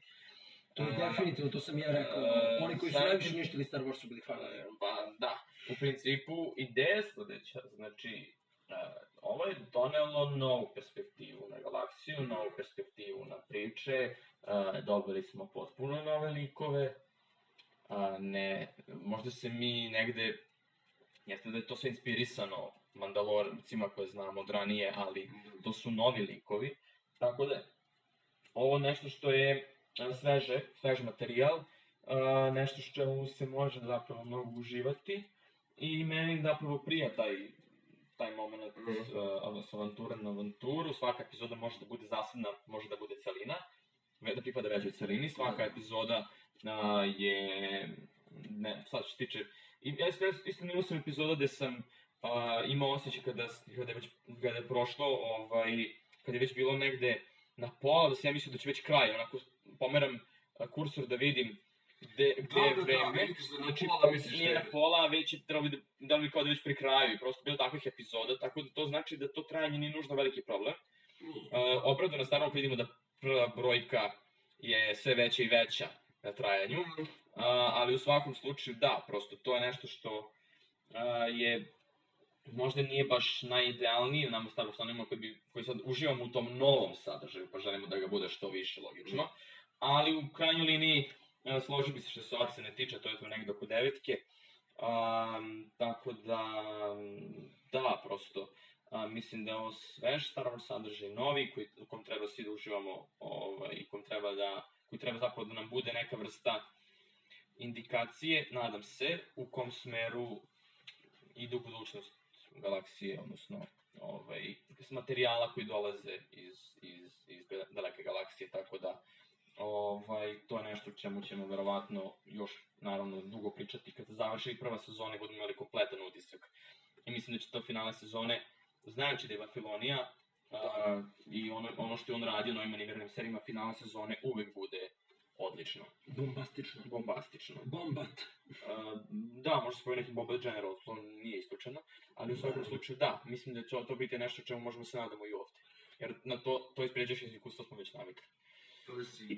To je A, definitivno, to sam ja rekao. e, Oni koji su najviše uništili Star Wars su bili fanovi. Pa da, u principu ideja sledeća, znači uh, ovo je donelo novu perspektivu na galaksiju, novu perspektivu na priče, uh, dobili smo potpuno nove likove, ne, možda se mi negde, jeste da je to sve inspirisano Mandalorcima koje znamo od ranije, ali to su novi likovi, tako da ovo nešto što je sveže, svež materijal, nešto što čemu se može zapravo mnogo uživati. I meni zapravo prija taj taj moment Mhm. uh, s avanture na avanturu, svaka epizoda može da bude zasebna, može da bude celina, da pripada većoj celini, svaka epizoda a, je, ne, sad što se tiče, i, ja isto, isto imao sam epizoda gde sam a, imao osjećaj kada, kada, je već, kada je prošlo, ovaj, kada je već bilo negde na pola, da sam ja mislio da će već kraj, onako pomeram kursor da vidim gde, gde je vreme. Znači, pola misliš Nije na pola, već je trebalo bi da, da li bi kao da već pri kraju i prosto bilo takvih epizoda, tako da to znači da to trajanje nije nužno veliki problem. Uh, obradu na starom vidimo da prva brojka je sve veća i veća na trajanju, uh, ali u svakom slučaju da, prosto to je nešto što uh, je možda nije baš najidealniji nama Star Wars onima koji, bi, koji sad uživamo u tom novom sadržaju, pa želimo da ga bude što više logično, ali u krajnjoj liniji uh, složio bi se što se ocene tiče, to je to negde oko devetke, Um, tako da, da, prosto, a, mislim da je ovo svež Star Wars sadržaj, novi, koji, u kom treba svi da uživamo, ovaj, i kom treba da, koji treba zapravo da nam bude neka vrsta indikacije, nadam se, u kom smeru ide u budućnost galaksije, odnosno ovaj, materijala koji dolaze iz, iz, iz daleke galaksije, tako da ovaj, to je nešto čemu ćemo verovatno još naravno dugo pričati kad se završi i prva sezona i budemo imali kompletan utisak. I mislim da će to finale sezone, znajući da je Babilonija a, i ono, ono što je on radio na ovim animiranim serijima, finale sezone uvek bude odlično, Bombastično. bombastično. Bombat. Uh, da, možda se neki Boba General, to nije isključeno, ali u svakom slučaju da, mislim da će to biti nešto čemu možemo se nadamo i ovde. Jer na to, to iz pređašnjih iskustva smo već navikli.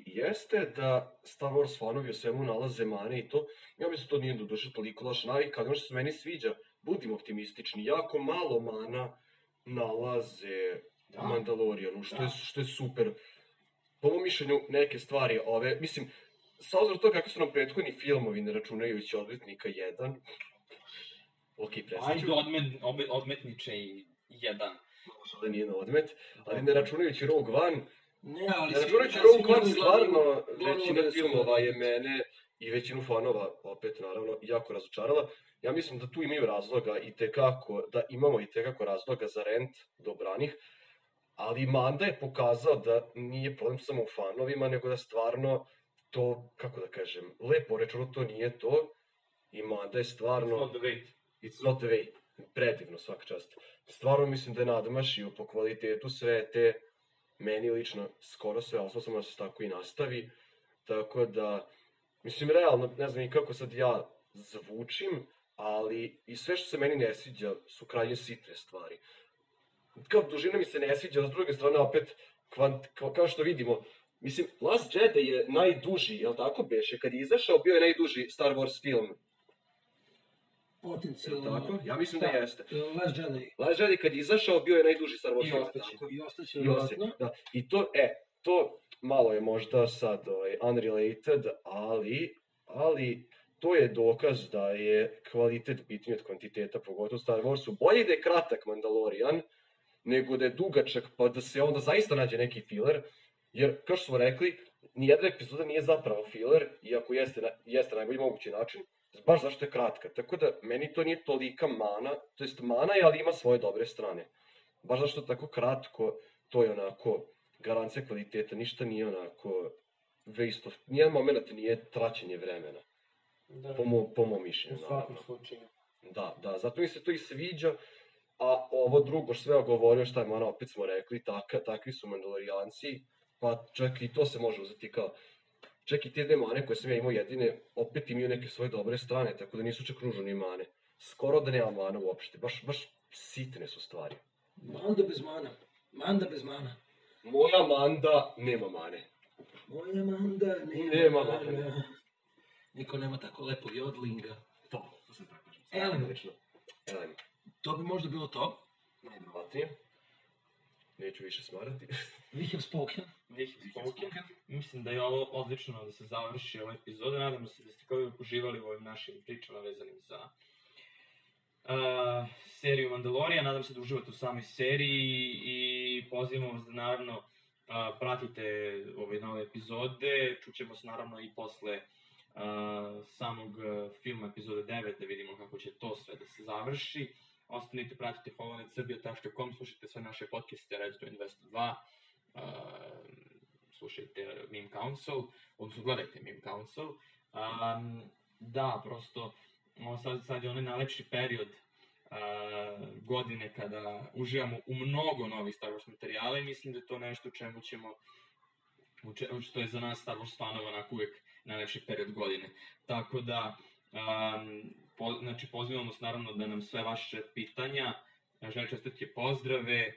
Jeste da Star Wars fanovi o svemu nalaze mane i to, ja mislim da to nije do duše toliko loša navika, ono što se meni sviđa, budimo optimistični, jako malo mana nalaze Da. u Mandalorianu, što, Da. je, što je super. Po mom mišljenju, neke stvari ove, mislim, sa na to kako su nam prethodni filmovi, ne računajući odvetnika 1, ok, prestaću, Ajde, odmet, odmet, odmetniče i jedan. da nije na odmet, ali ne računajući Rogue One, Ne, ali... Svi- računajući da, Rogue One, stvarno, većina filmova je mene i većinu fanova, opet naravno, jako razočarala. Ja mislim da tu imaju razloga i tekako, da imamo i tekako razloga za rent dobranih, ali Manda je pokazao da nije problem samo u fanovima, nego da stvarno to, kako da kažem, lepo rečeno to nije to, i Manda je stvarno... Not the wait. It's not the way. Predivno, svaka čast. Stvarno mislim da je nadmašio po kvalitetu sve te, meni lično, skoro sve, ostalo sam da se tako i nastavi. Tako da, mislim, realno, ne znam i kako sad ja zvučim, ali i sve što se meni ne sviđa su krajnje sitne stvari. Kao dužina mi se ne sviđa, a s druge strane opet, kvant, kao, kao što vidimo, mislim, Last Jedi je najduži, jel tako beše? Kad je izašao, bio je najduži Star Wars film Potencijalno... Tako? Ja mislim da jeste. Last Jedi. Last Jedi kad je izašao bio je najduži Star Wars I ostaće. tako? I ostaće I ostaće, da. I to, e, to malo je možda sad ovaj, unrelated, ali, ali to je dokaz da je kvalitet bitniji od kvantiteta, pogotovo Star Warsu. Bolje da je kratak Mandalorian, nego da je dugačak, pa da se onda zaista nađe neki filler, jer, kao što smo rekli, nijedna epizoda nije zapravo filler, iako jeste, jeste na najbolji mogući način, baš zašto je kratka. Tako da, meni to nije tolika mana, to jest mana je, ali ima svoje dobre strane. Baš zašto je tako kratko, to je onako garancija kvaliteta, ništa nije onako waste of, nijedan moment nije traćenje vremena, Da, po, mo, po mom u mišljenju. svakom naravno. slučaju. Da, da, zato mi se to i sviđa, a ovo drugo sve ogovorio, šta je mana, opet smo rekli, taka, takvi su mandalorijanci, pa čak i to se može uzeti kao, čak i te dve mane koje sam ja imao jedine, opet imaju neke svoje dobre strane, tako da nisu čak ružne ni mane. Skoro da nema mana uopšte, baš, baš sitne su stvari. Manda bez mana. Manda bez mana. Moja manda nema mane. Moja manda nema, Nema mana. mana. Niko nema tako lepog jodlinga. To, to se tako kažem. Elem. Elem, To bi možda bilo to. najvjerovatnije. Neću više smarati. We have spoken. Vih spoken. Mislim da je ovo odlično da se završi ova epizoda. Nadamo se da ste kao uvijek uživali u ovim našim pričama vezanim za uh, seriju Mandalorian. Nadam se da uživate u samoj seriji i pozivamo vas da naravno uh, pratite ove nove epizode. Čućemo se naravno i posle uh, samog uh, filma epizode 9 da vidimo kako će to sve da se završi. Ostanite, pratite follownetsrbio.com, slušajte sve naše podcaste Red to Invest 2, uh, slušajte Meme Council, odnosno gledajte Meme Council. Um, da, prosto, ovo sad, sad je onaj najlepši period uh, godine kada uživamo u mnogo novih Star Wars materijala i mislim da je to nešto u čemu ćemo u što je za nas Star Wars fanova onako uvek najlepši period godine. Tako da, um, po, znači pozivamo se naravno da nam sve vaše pitanja, žele čestitke, pozdrave,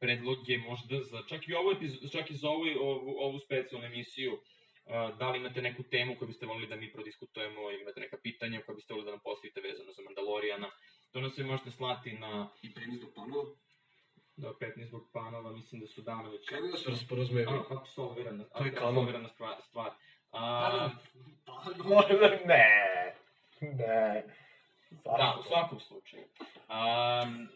predloge možda za čak i ovu epizodu, čak i za ovu, ovu, ovu specijalnu emisiju, da li imate neku temu koju biste volili da mi prodiskutujemo ili imate neka pitanja koja biste volili da nam postavite vezano za Mandalorijana, to nas sve možete slati na I penis do panova. do 15 zbog panova, mislim da su davno već... Kaj bi da se rasporazumeli? A, apsolvirana, To je kanon. apsolvirana stvar. stvar. A, ne, ne. Da, u svakom slučaju. Um,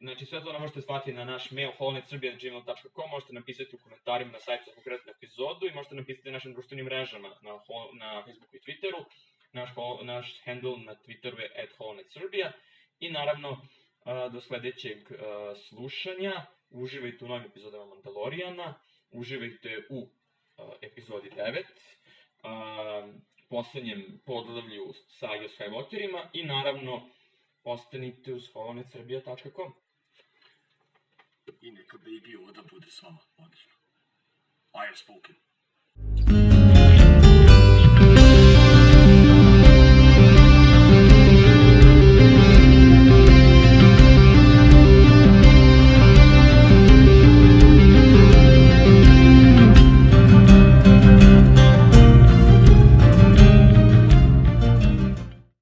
znači, sve to možete slati na naš mail holnetsrbija.gmail.com, možete napisati u komentarima na sajtu za konkretnu epizodu i možete napisati na našim društvenim mrežama na, na Facebooku i Twitteru. Naš, naš handle na Twitteru je at holnetsrbija. I naravno, do sledećeg slušanja, uživajte u novim epizodama Mandalorijana, uživajte u epizodi 9, um, poslednjem podlavlju sa Yo Skywalkerima i naravno ostanite uz holonetsrbija.com. I neka Baby Yoda bude s vama, odlično. I have spoken.